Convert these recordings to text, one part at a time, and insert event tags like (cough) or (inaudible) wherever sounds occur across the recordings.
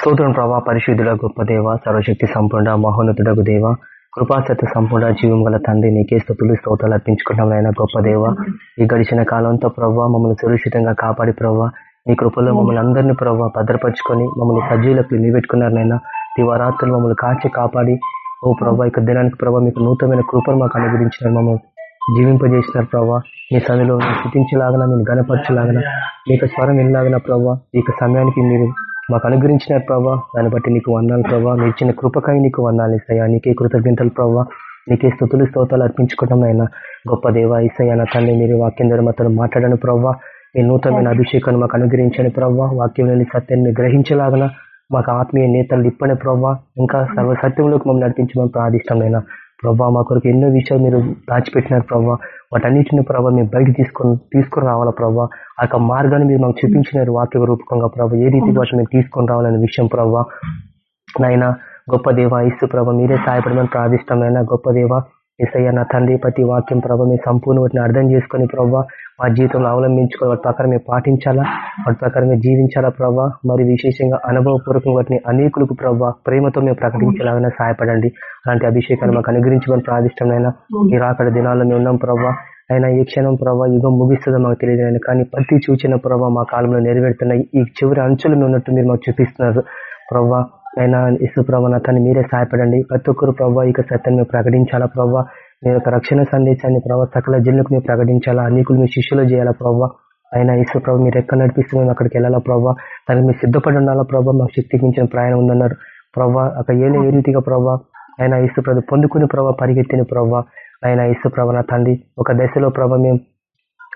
స్తోత్రం ప్రభా పరిశుద్ధుల గొప్ప దేవ సర్వశక్తి సంపూర్ణ మహోన్నతుడకు దేవ కృపాసత్య సంపూర్ణ జీవం గల తండ్రి నీకే స్థుతులు స్తోత్రాలు అర్పించుకున్నాం ఆయన గొప్ప దేవ. ఈ గడిచిన కాలంతో ప్రభావ మమ్మల్ని సురక్షితంగా కాపాడి ప్రభావ మీ కృపలో మమ్మల్ని అందరినీ ప్రభావ భద్రపరుచుకొని మమ్మల్ని సజీలకు నిలబెట్టుకున్నారు నాయన. దివారాత్రులు మమ్మల్ని కాచి కాపాడి ఓ ప్రభా ఇక దినానికి ప్రభావ మీకు నూతనమైన కృపను మాకు అనుగ్రహించిన మమ్మల్ని జీవింపజేసినారు ప్రభావ మీ సన్నిలో శృతించలాగన మీరు గనపరచలాగన మీకు స్వరం వెళ్ళలాగన ప్రభావ ఈ సమయానికి మీరు మాకు అనుగ్రహించినారు ప్రభావ దాన్ని బట్టి నీకు వందాలు ప్రభావ మీ ఇచ్చిన కృపకాయ నీకు వందాలు ఇస్తాయా నీకే కృతజ్ఞతలు ప్రభావ నీకే స్థుతులు స్తోతాలు అర్పించుకోవడం అయినా గొప్ప దేవ ఇసయ్య నా తండ్రి మీరు వాక్యం ద్వారా మాతో మాట్లాడని ప్రభావ మీ నూతనమైన అభిషేకాన్ని మాకు అనుగ్రహించని ప్రభావ వాక్యంలోని సత్యాన్ని గ్రహించలాగన మాకు ఆత్మీయ నేతలు ఇప్పని ప్రభావ ఇంకా సర్వ సత్యంలోకి మమ్మల్ని నడిపించమని ప్రార్థిష్టమైన ప్రభావ మా కొరకు ఎన్నో విషయాలు మీరు దాచిపెట్టినారు ప్రభావ వాటన్నిటిని ప్రభావ మేము బయట తీసుకొని తీసుకుని రావాలా ప్రభావ ఆ యొక్క మార్గాన్ని మీరు మాకు చూపించినారు వాక్య రూపకంగా ప్రభావ ఏ రీతి వాటిని మేము తీసుకొని రావాలనే విషయం ప్రభావ నైనా గొప్ప దేవ ఇసు ప్రభ మీరే సహాయపడమని నాయన గొప్ప దేవ. ఇసయ్య నా తండ్రి ప్రతి వాక్యం ప్రభ మీ సంపూర్ణ వాటిని అర్థం చేసుకుని ప్రభావ మా జీవితంలో అవలంబించుకొని వాటి ప్రకారం మేము పాటించాలా? వాటి ప్రకారం జీవించాలా ప్రభావ మరి విశేషంగా అనుభవపూర్వకంగా వాటిని అనేకులకు ప్రభావ ప్రేమతో మేము ప్రకటించాలని సహాయపడండి. అలాంటి అభిషేకాన్ని మాకు అనుగ్రహించమని ప్రాదిష్టమైన ఈ రాకడ దినాల్లో మేము ఉన్నాం ప్రభావ అయినా ఈ క్షణం ప్రభావ యుగం ముగిస్తుందో మాకు తెలియదు కానీ ప్రతి సూచన ప్రభావ మా కాలంలో నెరవేరుతున్నాయి ఈ చివరి అంచులు ఉన్నట్టు మీరు మాకు చూపిస్తున్నారు. ప్రభావ అయినా ఇసు ప్రభావ తను మీరే సహాయపడండి. ప్రతి ఒక్కరు ప్రభావ ఇక సత్యాన్ని ప్రకటించాలా ప్రభావ? మీ యొక్క రక్షణ సందేశాన్ని ప్రభావ సకల జిల్లకు మేము ప్రకటించాలా? అనేకులు మీ శిష్యులు చేయాలా ప్రభావ? అయినా ఇసు ప్రభావ మీరు ఎక్కడ నడిపిస్తే మేము అక్కడికి వెళ్ళాలా ప్రభావ? తనకి మీరు సిద్ధపడి ఉండాలా ప్రభావ? మాకు శక్తికి మించిన ప్రయాణం ఉందన్నారు ప్రభావ. అక్కడ ఏ ఏ రీతిగా ప్రభావ? అయినా ఇసు ప్రభు పొందుకుని ప్రభావ పరిగెత్తిన ప్రభావ? అయినా ఇసు ప్రభ నా తండ్రి ఒక దశలో ప్రభావ మేము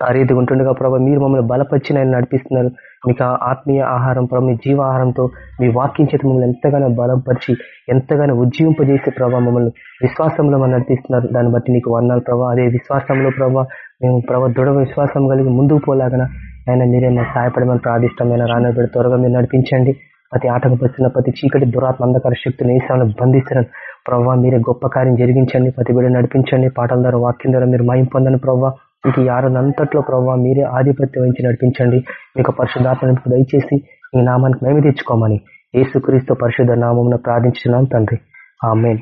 ఆ రీతిగా ఉంటుండగా ప్రభావ మీరు మమ్మల్ని బలపరిచి ఆయన నడిపిస్తున్నారు. మీకు ఆత్మీయ ఆహారం ప్రభావ మీ జీవ ఆహారంతో మీ వాక్యం చేతి మమ్మల్ని ఎంతగానో బలపరిచి ఎంతగానో ఉజ్జీవింపజేసే ప్రభావ మమ్మల్ని విశ్వాసంలో మనం నడిపిస్తున్నారు. దాన్ని బట్టి నీకు వర్ణాలు ప్రభావ అదే విశ్వాసంలో ప్రభావ మేము ప్రభావ దృఢ విశ్వాసం కలిగి ముందుకు పోలాగన ఆయన మీరే మాకు సహాయపడమని ప్రాదిష్టమైన రానబడి త్వరగా మీరు నడిపించండి. ప్రతి ఆటంకపరిచిన ప్రతి చీకటి దురాత్మ అంధకార శక్తిని ఏసాలను బంధిస్తున్నాను ప్రవ్వా మీరే గొప్ప కార్యం జరిగించండి ప్రతి బిడ్డ నడిపించండి. పాటల ద్వారా వాక్యం ద్వారా మీరు మాయం పొందని ప్రభావ మీకు ఈ ఆరునంతట్లో ప్రభావ మీరే ఆధిపత్యం వహించి నడిపించండి. మీకు పరిశుద్ధాత్మ దయచేసి ఈ నామానికి మేమే తెచ్చుకోమని ఏసుక్రీస్తు పరిశుద్ధ నామం ప్రార్థించున్నాం తండ్రి. ఆమెన్.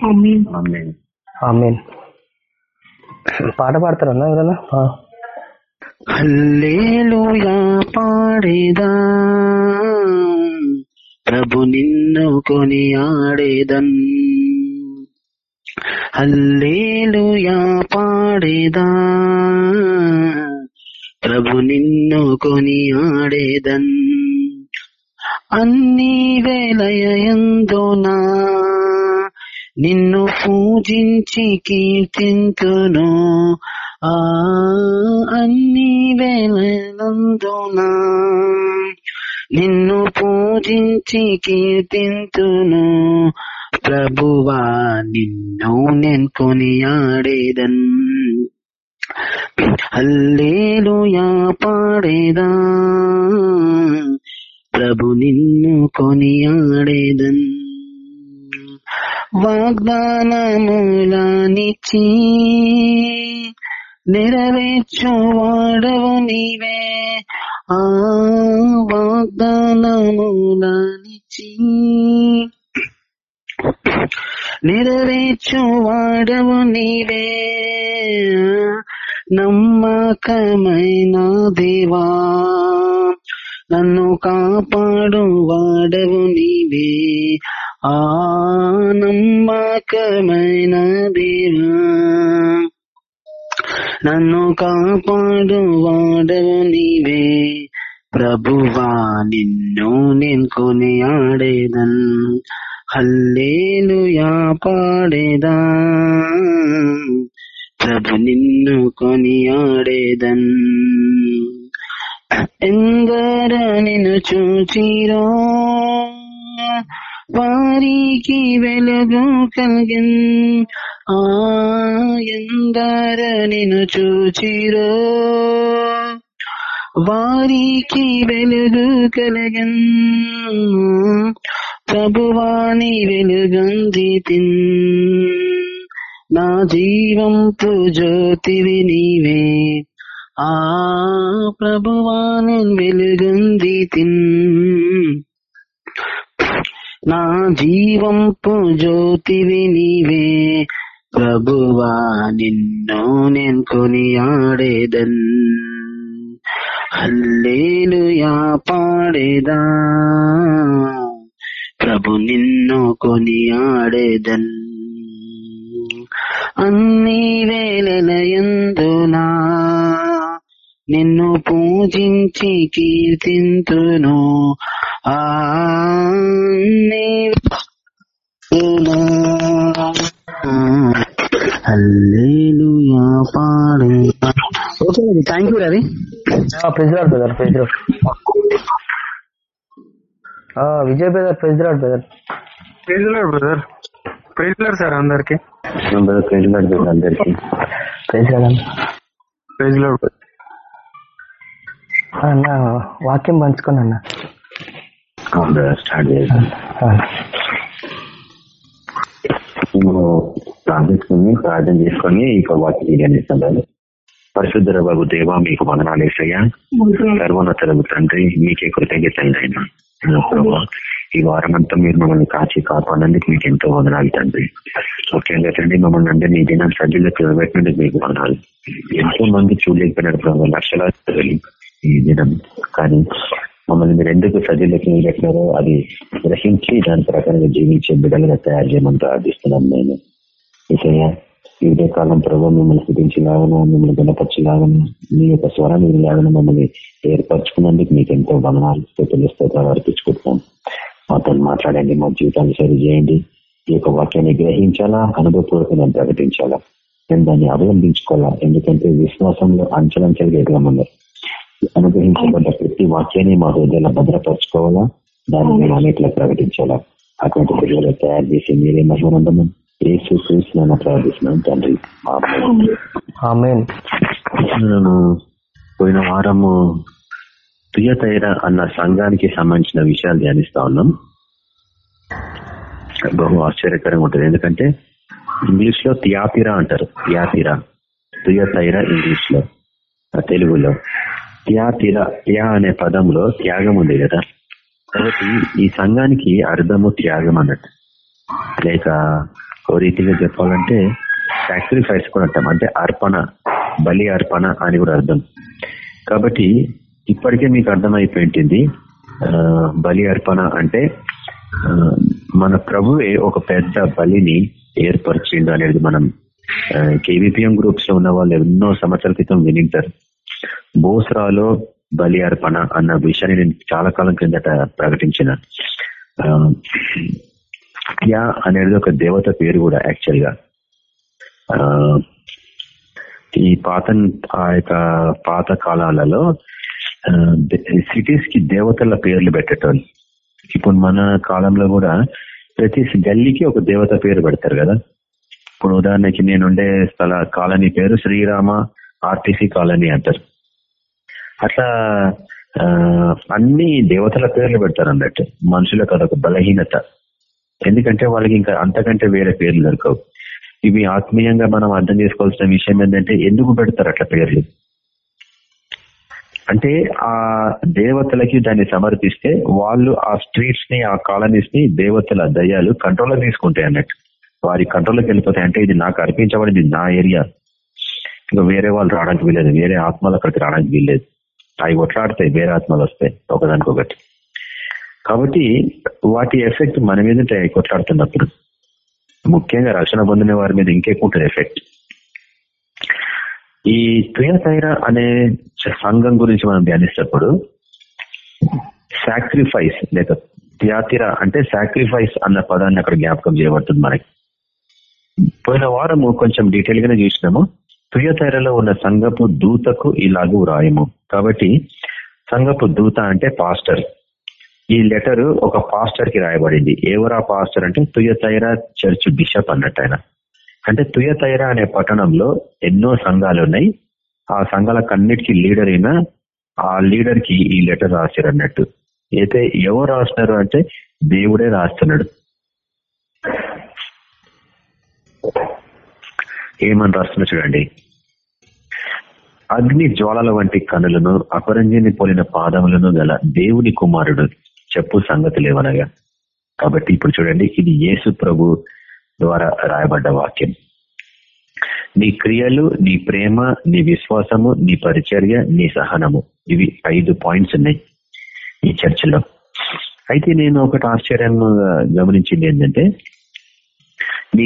ఆమెన్. పాట పాడతారన్నా ఎవరన్నా? హల్లేలుయా పాడేదా? ప్రభు నిన్ను కొని ఆడేదన్ హల్లేలుయా పాడేదా? ప్రభు నిన్ను కొని ఆడేదన్ అన్ని వేలయందునా నిన్ను పూజించి కీర్తింతును. ఆ అన్ని వేలనందునా నిన్ను పూజించి కీర్తింతును. ప్రభువా నిన్ను నేను కొనియాడేదన్. అల్లేలుయా పాడేదా. ప్రభు నిన్ను కొనియాడేదన్. వాగ్దానములానిచ్చి నెరవేర్చువాడవు నీవే. ఆ వాగ్దానములానిచ్చి నెరవేర్చువాడవు నీవే. నమ్మకమైన దేవా నన్ను కాపాడు వాడవు నీవే. ఆ నమ్మకమైన దేవా నన్ను కాపాడు వాడవు నీవే. ప్రభువా నిన్ను నేను కొని ఆడేదన్ హల్లేలుయా పాడేదా. ప్రభు నిన్ను కొని ఆడేదన్ ఎందర నిన్ను చూచిరో వారికి వెలుగు కలిగిన్ ఆ ఎందర నిన్ను చూచిరో వారికి వెలుగు కలిగన్ ప్రభువాని వెలుగంది తిన్ నా జీవం జ్యోతివి నీవే. ఆ ప్రభువాని వెలుగంది తిన్. నా జీవంపు జ్యోతివి నీవే. ప్రభువా నిన్ను నేను కొనియాడేదన్. హల్లేలుయా పాడేదా. ప్రభు నిన్ను కొనియాడేదన్. అన్ని వేళలయందునా నిన్ను పూజించి కీర్తింతును. పాడేదా okay Ravi thank you Ravi. Praise the Lord brother praise the Lord Vijay brother praise the Lord brother. Praise Lord brother praise sir అందరికి. ప్రైజ్ లాడ్ బ్రదర్ అందరికి. ప్రెజరాడ్ అన్న ప్రైజ్ లాడ్ అన్న వాక్యం పంచుకోండి అన్న. స్టార్ట్ మేము ప్రార్థించుకుని ప్రార్థన చేసుకొని ఇక వాక్యం బ్రదర్ పరిశుద్ధ బాబు దేవ మీకు వందనాలు వేసయ్యా సర్వోన్నతలకు తండ్రి మీకే కృతజ్ఞతలు ఆయన ప్రభా ఈ వారం అంతా మీరు మమ్మల్ని కాచి కాపాడినందుకు మీకు ఎంతో వదనాలు తండ్రి. ముఖ్యంగా తండ్రి మమ్మల్ని అందరినీ ఈ దినం సజ్జలో పెట్టినందుకు మీకు వదనాలు. ఎంతో మంది చూడలేకపోయినారు ప్రభావ లక్షలాది ఈ దినం. కానీ మమ్మల్ని మీరు ఎందుకు సజ్జలోకి నిలబెట్టినారో అది గ్రహించి దాని ప్రకారంగా జీవించే బిడ్డలుగా తయారు చేయమని ప్రార్థిస్తున్నాం నేను ఇసయ్య ఈ ఉదయ కాలం ప్రభు మిమ్మల్ని స్థితించలాగను మిమ్మల్ని గణపరచలాగను మీ యొక్క స్వరాన్ని లాగను మమ్మల్ని ఏర్పరచుకున్నందుకు మీకు ఎంతో వదనాలు స్థితులు స్తోత్రాలు అర్పించుకుంటున్నాం. మాతో మాట్లాడండి మా జీవితాన్ని సరి చేయండి. ఈ యొక్క వాక్యాన్ని గ్రహించాలా? అనుభవపూర్వకంగా ప్రకటించాలా? నేను దాన్ని అవలంబించుకోవాలా ఎందుకంటే విశ్వాసంలో అంచలంచెలుగా ఎదగమన్నారు అనుగ్రహించబడ్డ ప్రతి వాక్యాన్ని మా హృదయాల్లో భద్రపరచుకోవాలా? దాన్ని మేము అనేకలా ప్రకటించాలా? అటువంటి పిల్లలు తయారు చేసి మీరే మహిమనందము. ఏసు చూసిన ప్రార్థిస్తున్నాం తండ్రి. పోయిన వారము తుయతైర అన్న సంఘానికి సంబంధించిన విషయాలు ధ్యానిస్తా ఉన్నాం. బహు ఆశ్చర్యకరంగా ఉంటుంది. ఎందుకంటే ఇంగ్లీష్లో తియాతిరా అంటారు. తియాతిరా. తుయతైర ఇంగ్లీష్లో ఆ తెలుగులో. త్యాతిర త్యా అనే పదంలో త్యాగం ఉంది కదా. కాబట్టి ఈ సంఘానికి అర్థము త్యాగం అన్నట్టు. లేక ఓ రీతిగా చెప్పాలంటే సాక్రిఫైస్ కూడా అంటాం. అంటే అర్పణ బలి అర్పణ అని కూడా అర్థం. కాబట్టి ఇప్పటికే మీకు అర్థమైపోయింది. బలి అర్పణ అంటే మన ప్రభువే ఒక పెద్ద బలిని ఏర్పరిచిండు అనేది మనం కేవీపీఎం గ్రూప్స్లో ఉన్న వాళ్ళు ఎన్నో సంవత్సరాల క్రితం వినింటారు. బోస్రాలో బలి అర్పణ అన్న విషయాన్ని నేను చాలా కాలం కిందట ప్రకటించిన. యా అనేది ఒక దేవత పేరు కూడా యాక్చువల్గా. ఈ పాత ఆ యొక్క పాత కాలాలలో సిటీస్కి దేవతల పేర్లు పెట్టేటోళ్ళు. ఇప్పుడు మన కాలంలో కూడా ప్రతి గల్లీకి ఒక దేవత పేరు పెడతారు కదా. ఇప్పుడు ఉదాహరణకి నేనుండే స్థల కాలనీ పేరు శ్రీరామ ఆర్టీసీ కాలనీ అంటారు. అట్లా ఆ, అన్ని దేవతల పేర్లు పెడతారు అన్నట్టు. మనుషులకు అదొక బలహీనత. ఎందుకంటే వాళ్ళకి ఇంకా అంతకంటే వేరే పేర్లు దొరకవు. ఇవి ఆత్మీయంగా మనం అర్థం చేసుకోవాల్సిన విషయం ఏంటంటే ఎందుకు పెడతారు అట్లా పేర్లు? అంటే ఆ దేవతలకి దాన్ని సమర్పిస్తే వాళ్ళు ఆ స్ట్రీట్స్ని ఆ కాలనీస్ని దేవతల దయ్యాలు కంట్రోల్లో తీసుకుంటాయి అన్నట్టు. వారి కంట్రోల్లోకి వెళ్ళిపోతాయి. అంటే ఇది నాకు అర్పించబడింది నా ఏరియా ఇంకా వేరే వాళ్ళు రావడానికి వీల్లేదు. వేరే ఆత్మలు అక్కడికి రావడానికి వీల్లేదు. అవి కొట్లాడతాయి వేరే ఆత్మలు వస్తాయి ఒకదానికొకటి కాబట్టి వాటి ఎఫెక్ట్ మన మీద కొట్లాడుతున్నప్పుడు. ముఖ్యంగా రక్షణ పొందిన వారి మీద ఇంకెక్కువ ఉంటుంది ఎఫెక్ట్ ఈ తుయతైర అనే సంఘం గురించి మనం ధ్యానిస్తున్నప్పుడు సాక్రిఫైస్ లేక త్యాతిర అంటే సాక్రిఫైస్ అన్న పదాన్ని అక్కడ జ్ఞాపకం చేయబడుతుంది మనకి. పోయిన వారము కొంచెం డీటెయిల్ గానే చూసినాము. తుయతైరలో ఉన్న సంఘపు దూతకు ఇలాగూ రాయము కాబట్టి సంఘపు దూత అంటే పాస్టర్ ఈ లెటర్ ఒక పాస్టర్కి రాయబడింది. ఎవరా పాస్టర్ అంటే తుయతైర చర్చ్ బిషప్ అన్నట్టు ఆయన. అంటే తుయతైరా అనే పట్టణంలో ఎన్నో సంఘాలు ఉన్నాయి. ఆ సంఘాలకన్నిటికీ లీడర్ అయినా ఆ లీడర్కి ఈ లెటర్ రాశారు అన్నట్టు అయితే ఎవరు రాస్తున్నారు అంటే దేవుడే రాస్తున్నాడు. ఏమని రాస్తున్నా చూడండి. అగ్ని జ్వాలల వంటి కనులను అపరంజిని పోలిన పాదములను గల దేవుని కుమారుడు చెప్పు సంగతి లేవనగా. కాబట్టి ఇప్పుడు చూడండి ఇది యేసు ప్రభు ద్వారా రాయబడ్డ వాక్యం. నీ క్రియలు నీ ప్రేమ నీ విశ్వాసము నీ పరిచర్య నీ సహనము. ఇవి ఐదు పాయింట్స్ ఉన్నాయి ఈ చర్చలో. అయితే నేను ఒకటి ఆశ్చర్యంగా గమనించింది ఏంటంటే నీ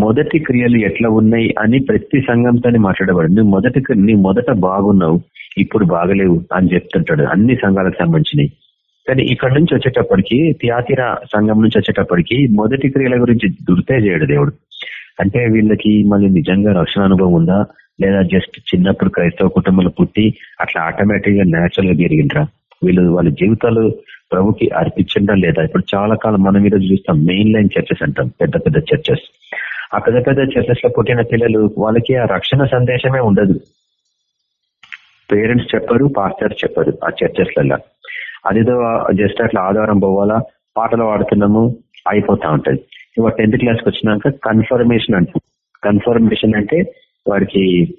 మొదటి క్రియలు ఎట్లా ఉన్నాయి అని ప్రతి సంఘంతో మాట్లాడబడి నువ్వు మొదటి నీ మొదట బాగున్నావు ఇప్పుడు బాగలేవు అని చెప్తుంటాడు. అన్ని సంఘాలకు సంబంధించినవి. కానీ ఇక్కడ నుంచి వచ్చేటప్పటికి త్యాతిర సంఘం నుంచి వచ్చేటప్పటికి మొదటి క్రియల గురించి దుర్తే చేయడు దేవుడు. అంటే వీళ్ళకి మళ్ళీ నిజంగా రక్షణ అనుభవం ఉందా? లేదా జస్ట్ చిన్నప్పుడు క్రైస్తవ కుటుంబంలో పుట్టి అట్లా ఆటోమేటిక్గా నేచురల్గా పెరిగిండ్రా వీళ్ళు వాళ్ళ జీవితాలు ప్రభుకి అర్పించడం లేదా? ఇప్పుడు చాలా కాలం మనం ఈరోజు చూస్తాం మెయిన్ లైన్ చర్చెస్ అంటాం పెద్ద పెద్ద చర్చెస్. ఆ పెద్ద పెద్ద చర్చెస్లో పుట్టిన పిల్లలు వాళ్ళకి ఆ రక్షణ సందేశమే ఉండదు. పేరెంట్స్ చెప్పరు పాస్టర్స్ చెప్పరు ఆ చర్చెస్లలో. అదేదో జస్ట్ అట్లా ఆధారం పోవాలా పాటలు పాడుతున్నాము అయిపోతా ఉంటది. ఇవాళ టెన్త్ క్లాస్కి వచ్చినాక కన్ఫర్మేషన్ అంట. కన్ఫర్మేషన్ అంటే వాడికి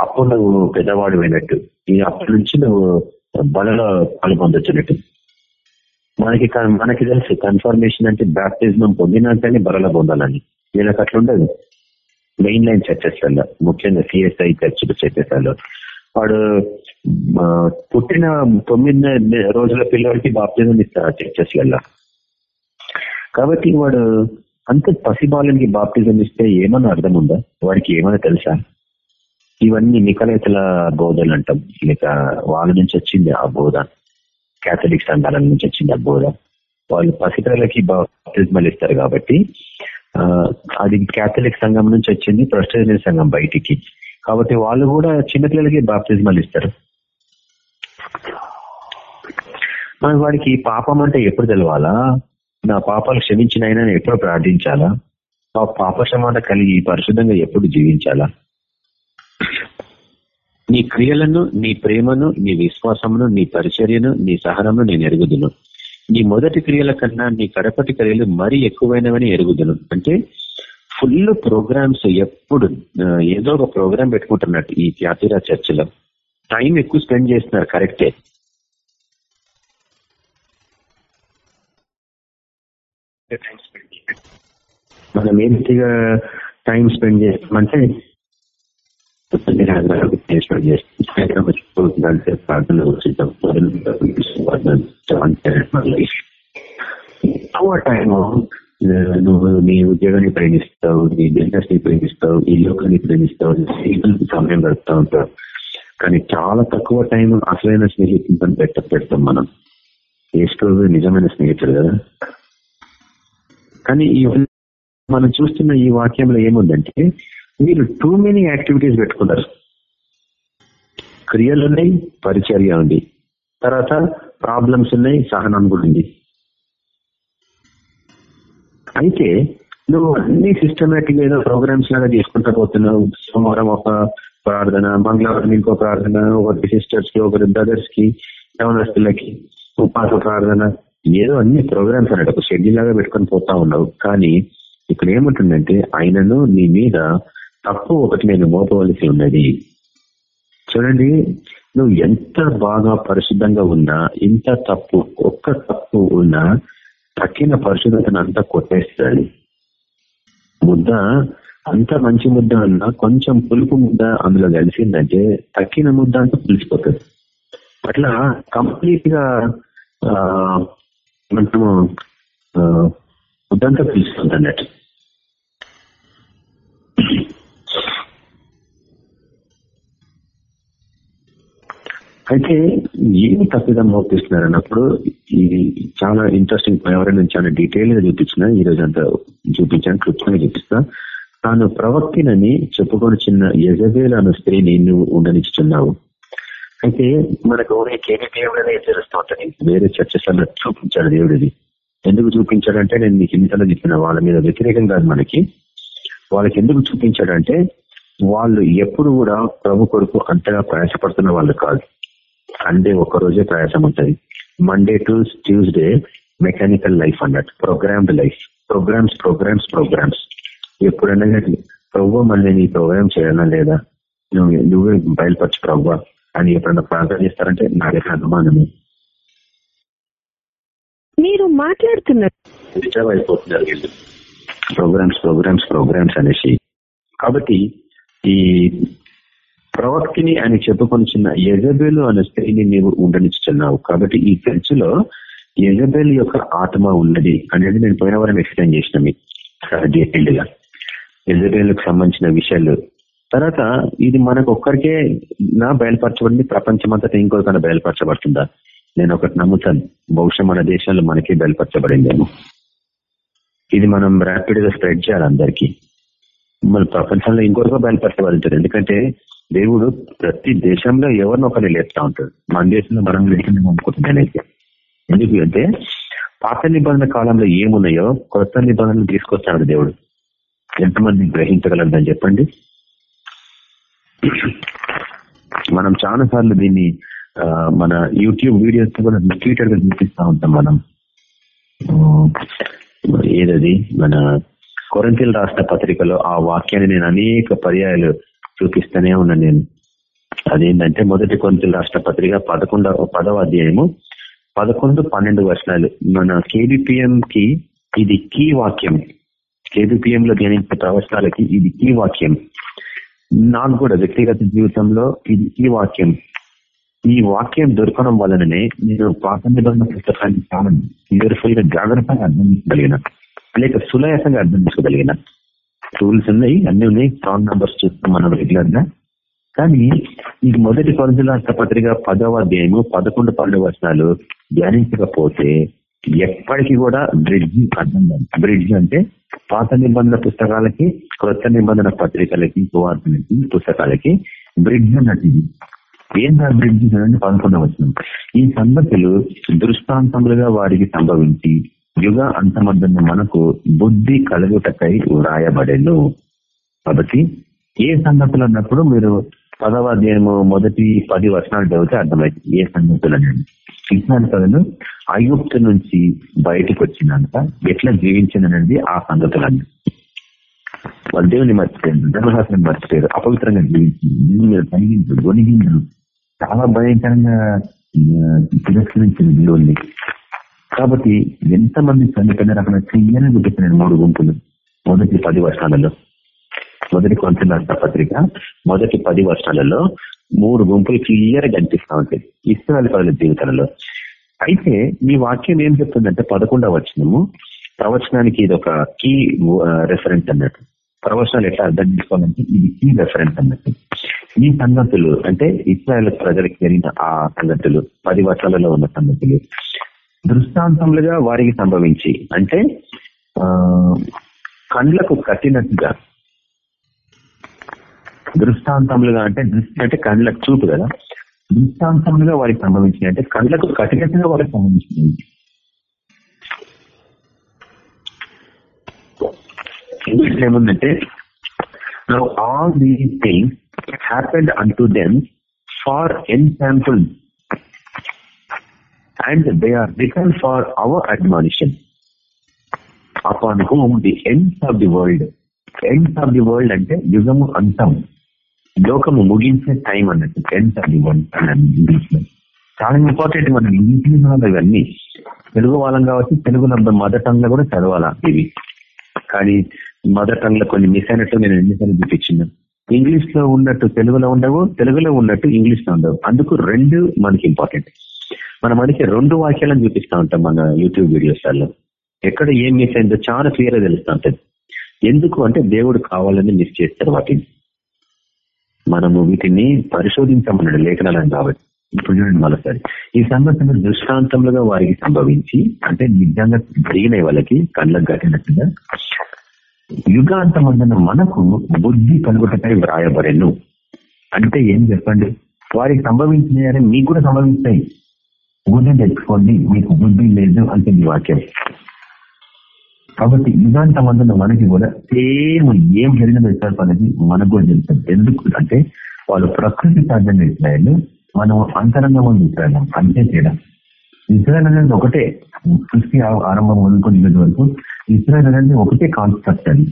అప్పుడు నువ్వు పెద్దవాడు అయినట్టు. ఈ అప్పటి నుంచి నువ్వు బలలో పాల్పొందొచ్చినట్టు. మనకి మనకి తెలుసు కన్ఫర్మేషన్ అంటే బ్యాప్టిజం పొందినాకనే బలలో పొందాలని. వీళ్ళకి అట్లా ఉండదు. మెయిన్ లైన్ చర్చెస్ ముఖ్యంగా సిఎస్ఐ చర్చ్ చర్చెస్లో వాడు పుట్టిన తొమ్మిది రోజుల పిల్లవాడికి బాప్తిజం ఇస్తారు చర్చెస్ వల్ల కాబట్టి వాడు అంత పసిబాలనికి బాప్తిజం ఇస్తే ఏమన్నా అర్థం ఉందా వాడికి ఏమైనా తెలుసా? ఇవన్నీ నికలేతల బోధలు అంటాం. లేక వాళ్ళ నుంచి వచ్చింది ఆ బోధ. కేథలిక్ సంఘాల నుంచి వచ్చింది ఆ బోధ. వాళ్ళు పసిపిల్లలకి బాప్తిజమాలు ఇస్తారు కాబట్టి అది కేథలిక్ సంఘం నుంచి వచ్చింది ప్రొస్టేజన్ సంఘం బయటికి. కాబట్టి వాళ్ళు కూడా చిన్నపిల్లలకి బాప్తిజమాలు ఇస్తారు. మరి వాడికి పాపం అంటే ఎప్పుడు తెలవాలా? నా పాపాలు క్షమించిన అయినా ఎప్పుడు ప్రార్థించాలా? ఆ పాప క్షమాన కలిగి పరిశుద్ధంగా ఎప్పుడు జీవించాలా? నీ క్రియలను నీ ప్రేమను నీ విశ్వాసమును నీ పరిచర్యను నీ సహనమును నేను ఎరుగుదును. నీ మొదటి క్రియల కన్నా నీ కడపటి క్రియలు మరీ ఎక్కువైనవని ఎరుగుదును. అంటే ఫుల్ ప్రోగ్రామ్స్ ఎప్పుడు ఏదో ఒక ప్రోగ్రామ్ పెట్టుకుంటున్నట్టు ఈ త్యాతిరా చర్చిలో. టైం ఎక్కువ స్పెండ్ చేస్తున్నారు కరెక్టే టైం స్పెండ్ చేయాలి. మనం ఏంటిగా టైం స్పెండ్ చేస్తామంటే టైం నువ్వు నీ ఉద్యోగాన్ని ప్రేమిస్తావు నీ బిజినెస్ని ప్రేమిస్తావు ఈ లోకాన్ని ప్రేమిస్తావు స్నేహితులకి సమయం గడుపుతా ఉంటావు. కానీ చాలా తక్కువ టైం అసలైన స్నేహితులతో పెట్ట పెడతాం మనం. ఏసుకో నిజమైన స్నేహితుడు కదా. కానీ ఈ మనం చూస్తున్న ఈ వాక్యంలో ఏముందంటే మీరు టూ మెనీ యాక్టివిటీస్ పెట్టుకున్నారు. క్రియలు ఉన్నాయి పరిచర్య ఉంది. తర్వాత ప్రాబ్లమ్స్ ఉన్నాయి సహనం కూడా ఉంది. అయితే నువ్వు అన్ని సిస్టమేటిక్ ఏదో ప్రోగ్రామ్స్ లాగా చేసుకుంటా పోతున్నావు. సోమవారం ఒక ప్రార్థన మంగళవారం ఇంకో ప్రార్థన ఒకటి సిస్టర్స్కి ఒకరి బ్రదర్స్కి యవనస్తులకి ఉపాస ప్రార్థన ఏదో అన్ని ప్రోగ్రామ్స్ అన్నట్టు ఒక షెడ్యూల్ లాగా పెట్టుకొని పోతా ఉన్నావు. కానీ ఇక్కడ ఏముంటుందంటే ఆయనను నీ మీద తప్పు ఒకటి నేను మోపవలసి ఉన్నది. చూడండి నువ్వు ఎంత బాగా పరిశుద్ధంగా ఉన్నా ఇంత తప్పు ఒక్క తప్పు ఉన్నా తక్కిన పరిశుద్ధతను అంతా కొట్టేస్తుంది ముద్ద అంత మంచి ముద్ద అన్న కొంచెం పులుపు ముద్ద అందులో కలిసిందంటే తక్కిన ముద్ద అంతా పులిసిపోతుంది. అట్లా కంప్లీట్గా మనము ముద్దంతా పిలుస్తుంది అన్నట్టు అయితే ఏమి తప్పిదం మోపిస్తున్నారు అన్నప్పుడు ఇది చాలా ఇంట్రెస్టింగ్ ఎవరైనా చాలా డీటెయిల్గా చూపించిన ఈ రోజు అంతా చూపించాను క్లుప్తంగా చూపిస్తా. తాను ప్రవక్తినని చెప్పుకొని చిన్న యజబేల్ అన్న స్త్రీని నువ్వు ఉండనిచ్చుతున్నావు అయితే మనకు కేవీ దేవుడనే తెలుస్తూ ఉంటుంది వేరే చర్చస్ అన్న చూపించాడు దేవుడిది. ఎందుకు చూపించాడంటే నేను నీకు ఇంతలో చెప్పిన వాళ్ళ మీద వ్యతిరేకం కాదు మనకి. వాళ్ళకి ఎందుకు చూపించాడంటే వాళ్ళు ఎప్పుడు కూడా ప్రభు కొరకు అంతగా ప్రయాసపడుతున్న వాళ్ళు కాదు. సండే ఒక్క రోజే ప్రయాసం ఉంటుంది. Monday to Tuesday mechanical life అన్నట్టు programmed life programmes programmes programmes ఎప్పుడైనా కానీ ప్రభు మళ్ళీ నీ ప్రోగ్రామ్ చేయాలా లేదా? నువ్వు నువ్వే బయలుపరచు ప్రభు అని ఎప్పుడైనా ప్రార్థన చేస్తారంటే నా దగ్గర అనుమానమే మీరు మాట్లాడుతున్నారు డిస్టర్బ్ అయిపోతున్నారు వీళ్ళు. ప్రోగ్రామ్స్ ప్రోగ్రామ్స్ ప్రోగ్రామ్స్ అనేసి. కాబట్టి ఈ ప్రవక్తిని అని చెప్పుకొని చిన్న యజబేలు అనే స్త్రీని నీవు ఉండనిచ్చుతున్నావు కాబట్టి ఈ చర్చిలో యజబేల్ యొక్క ఆత్మ ఉన్నది అనేది నేను పోయిన వారం ఎక్స్ప్లెయిన్ చేసిన మీకు. డీటెయిల్డ్గా. యజబేలకు సంబంధించిన విషయాలు. తర్వాత ఇది మనకు ఒక్కరికే నా బయలుపరచబడింది ప్రపంచమంతటా ఇంకొకరికైనా బయలుపరచబడుతుందా? నేను ఒకటి నమ్ముతాను. బహుశా మన దేశంలో మనకే బయలుపరచబడిందేమో. ఇది మనం ర్యాపిడ్గా స్ప్రెడ్ చేయాలి అందరికీ. మన ప్రపంచంలో ఇంకొకరిగా బయలుపరచబడుతుంది. ఎందుకంటే దేవుడు ప్రతి దేశంలో ఎవరినో ఒకరిని లేపుతా ఉంటాడు. మన దేశంలో మనం లేకుండా అనుకుంటున్నాను అయితే ఎందుకు అంటే పాత నిబంధన కాలంలో ఏమున్నాయో కొత్త నిబంధనలు తీసుకొస్తాడు దేవుడు. ఎంతమంది గ్రహించగలదని చెప్పండి. మనం చాలా సార్లు దీన్ని ఆ, మన యూట్యూబ్ వీడియోస్ కూడా ట్విట్టర్గా చూపిస్తా ఉంటాం మనం. ఏదది? మన కొరంతిల్ రాష్ట్ర పత్రికలో ఆ వాక్యాన్ని నేను అనేక పర్యాయాలు చూపిస్తూనే ఉన్నాను నేను. అదేంటంటే మొదటి కొరంతిల్ రాష్ట్ర పత్రిక పదకొండవ పదవ అధ్యాయము పదకొండు పన్నెండు వర్షాలు. మన కేబిపిఎం కి ఇది కీ వాక్యం. చేదుపీయంలో ధ్యానించే ప్రవచనాలకి ఇది ఈ వాక్యం. నాకు కూడా వ్యక్తిగత జీవితంలో ఇది ఈ వాక్యం. ఈ వాక్యం దొరకడం వలననే నేను పాత నిబంధన పుస్తకాన్ని చాలా కేర్ఫుల్గా జాగ్రత్తగా అర్థం చేసుకోగలిగిన లేక సులయాసంగా అర్థం చేసుకోగలిగిన టూల్స్ ఉన్నాయి అన్ని ఉన్నాయి స్ట్రాంగ్ నంబర్స్ చూస్తాం మనం రెగ్యులర్గా కానీ ఈ మొదటి కొరజుల పత్రిక పదవ అధ్యాయము పదకొండు పన్నెండు వర్షాలు ధ్యానించకపోతే ఎప్పటికీ కూడా బ్రిడ్జ్ అర్థం బ్రిడ్జ్ అంటే పాత నిబంధన పుస్తకాలకి కొత్త నిబంధన పత్రికలకి సువార్తలకి పుస్తకాలకి బ్రిడ్జ్ అన్నట్టు ఏందా బ్రిడ్జ్ చూడండి పదకొండవ వచ్చిన ఈ సంగతులు దృష్టాంతములుగా వారికి సంభవించి యుగ అంతమద్దన్న మనకు బుద్ధి కలుగుటకై వ్రాయబడేను. కాబట్టి ఏ సంగతులు అన్నప్పుడు మీరు పదవ అధ్యాయము మొదటి పది వర్షాలు చదివితే అర్థమైంది ఏ సంగతులు అనేది? ఇస్రాయల్ ప్రజలు అయుక్త నుంచి బయటకు వచ్చినాక ఎట్లా జీవించిందనేది ఆ సంగతులన్నీ. వాళ్ళు దేవుని మర్చిపోయారు ధర్మశాస్త్రం మర్చిపోయారు అపవిత్రంగా జీవించింది దేవుని మీద చాలా భయంకరంగా తిరస్కరించింది దేవుణ్ణి. కాబట్టి ఎంతమంది చనిపోయిన అక్కడ చెయ్యని చూపిస్తున్నాడు మూడు గుంపులు. మొదటి పది వర్షాలలో మొదటి కొంచెం పత్రిక మొదటి పది వర్షాలలో మూడు గుంపులు క్లియర్గా కనిపిస్తా ఉంటాయి. ఇస్రాయల్ పదుల జీవితంలో. అయితే మీ వాక్యం ఏం చెప్తుందంటే పదకొండవ వచనము. ప్రవచనానికి ఇది ఒక కీ రెఫరెన్స్ uh, అన్నట్టు. ప్రవచనాలు ఎట్లా అర్థం చేసుకోవాలంటే ఇది కీ రెఫరెన్స్ అన్నట్టు. ఈ సంగతులు అంటే ఇస్రాయల్ ప్రజలకు జరిగిన ఆ సంగతులు పది వర్షాలలో ఉన్న సంగతులు దృష్టాంతములుగా వారికి సంభవించి అంటే ఆ కండ్లకు కట్టినట్టుగా దృష్టాంతములుగా అంటే దృష్టి అంటే కళ్ళకు చూపు కదా. దృష్టాంతములుగా వారికి సంభవించినాయి అంటే కళ్ళకు కఠినట్టుగా వారికి సంభవించినాయి ఇంగ్లీష్ ఏముందంటే all these things happened unto them for ensample and they are written for our admonition upon whom the ends of the world ends of the world అంటే యుగము అంతం లోకము ముగించే టైం అన్నట్టు టెన్త్ అది వన్ ఇంగ్లీష్లో చాలా ఇంపార్టెంట్ మనం ఇంగ్లీష్లో ఇవన్నీ. తెలుగు వాళ్ళం కాబట్టి తెలుగులో మదర్ టంగ్లో కూడా చదవాలా ఇవి. కానీ మదర్ టంగ్లో కొన్ని మిస్ అయినట్టు నేను ఎన్నిసార్లు చూపించిన. ఇంగ్లీష్లో ఉన్నట్టు తెలుగులో ఉండవు తెలుగులో ఉన్నట్టు ఇంగ్లీష్లో ఉండవు. అందుకు రెండు మనకి ఇంపార్టెంట్ మన మనకి రెండు వాక్యాలను చూపిస్తా ఉంటాం మన యూట్యూబ్ వీడియోస్లో ఎక్కడ ఏం మిస్ అయిందో చాలా క్లియర్గా తెలుస్తూ ఉంటుంది. ఎందుకు అంటే దేవుడు కావాలని మిస్ చేస్తారు వాటిని. మనము వీటిని పరిశోధించమన్నాడు లేఖనాలను కాబట్టి. ఇప్పుడు చూడండి మరోసారి. ఈ సంఘటన దృష్టాంతములుగా వారికి సంభవించి అంటే నిజంగా జరిగినాయి వాళ్ళకి కళ్ళకు కట్టినట్టుగా యుగాంతమందున మనకు బుద్ధి కలుగుటకై వ్రాయబడెను. అంటే ఏం చెప్పండి? వారికి సంభవించినాయని మీకు కూడా సంభవిస్తాయి. బుద్ధి తెచ్చుకోండి మీకు బుద్ధి లేదు అంటే మీ వాక్యం. కాబట్టి ఇలాంటి యుగాంతమందున మనకి కూడా సేమ్ ఏం జరిగిందో ఇస్తారు అనేది మనకు కూడా జరుగుతుంది ఎందుకు అంటే వాళ్ళు ప్రకృతి సాధ్యం ఇస్రాయల్ మనం అంతరంగం ఉంది ఇస్రాయల్ అంతే తేడా. ఇస్రాయల్ అనేది ఒకటే. సృష్టి ఆరంభం అనుకుని వరకు ఇస్రాయల్ అనేది ఒకటే కాన్సెప్ట్ అది.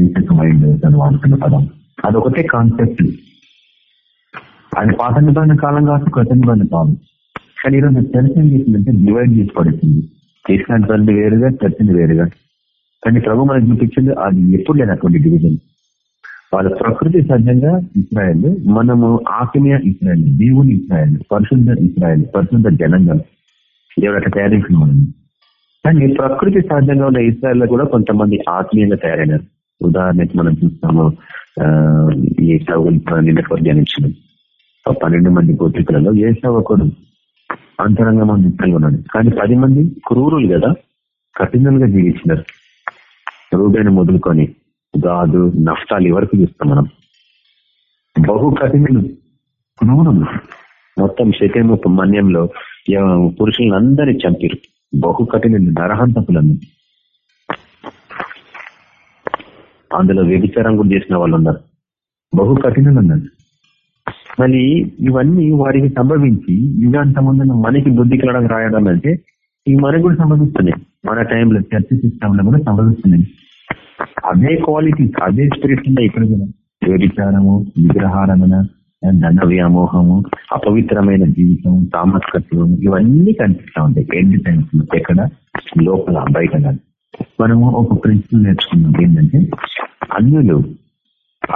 రీసెర్చ్ మైండ్ తను వాడుతున్న పదం. అదొకటే కాన్సెప్ట్ అది పాత నిబంధన కాలం కాదు కృత నిబంధన కాలం. కానీ ఈరోజు తెలిసింది ఏంటంటే డివైడ్ చేసి పడుతుంది చేసిన వాళ్ళు వేరుగా తప్పింది వేరుగా. కానీ ప్రభు మనకు చూపించింది అది ఎప్పుడు లేనటువంటి డివిజన్ వాళ్ళ ప్రకృతి సహజంగా ఇస్రాయల్ మనము ఆత్మీయ ఇస్రాయల్ దేవుని ఇస్రాయల్ పరిశుద్ధ ఇస్రాయల్ పరిశుద్ధ జనంగా ఎవరట అట్లా మనం కానీ ప్రకృతి సహజంగా ఉన్న ఇస్రాయల్ కూడా కొంతమంది ఆత్మీయంగా తయారైనారు. ఉదాహరణకి మనం చూస్తాము ఆ, ఈ నిన్నటి ఆ పన్నెండు మంది గోత్రికులలో ఏ సవకుడు అంతరంగం మంది ఉన్నాడు కానీ పది మంది క్రూరులు కదా కఠినంగా జీవించినారు. రూబేను మొదలుకొని గాదు నష్టాలు వరకు చూస్తాం మనం. బహు కఠినలు క్రూరులు. మొత్తం శకేము మన్యంలో పురుషులను అందరినీ చంపారు. బహు కఠినలు నరహంతకులను అందులో వ్యభిచారం కూడా చేసిన వాళ్ళు ఉన్నారు బహు కఠినలు ఉన్నారు మరి ఇవన్నీ వారికి సంభవించి యుగాంత ముందు మనకి బుద్ధి కలడం రాయడం అంటే ఇవి మనకు కూడా సంభవిస్తున్నాయి మన టైంలో చర్చ సిస్టమ్లో కూడా సంభవిస్తున్నాయి అదే క్వాలిటీ అదే స్పిరిట్ ఉన్నాయి ఇక్కడ కూడా. వ్యభిచారము విగ్రహారమణ ధన వ్యామోహము అపవిత్రమైన జీవితం తామస్కత్వం ఇవన్నీ కనిపిస్తా ఉంటాయి. ఎండ్ టైమ్స్లో ఎక్కడ? లోపల బయట మనము ఒక ప్రిన్సిపల్ నేర్చుకున్నాం. ఏంటంటే అన్యులు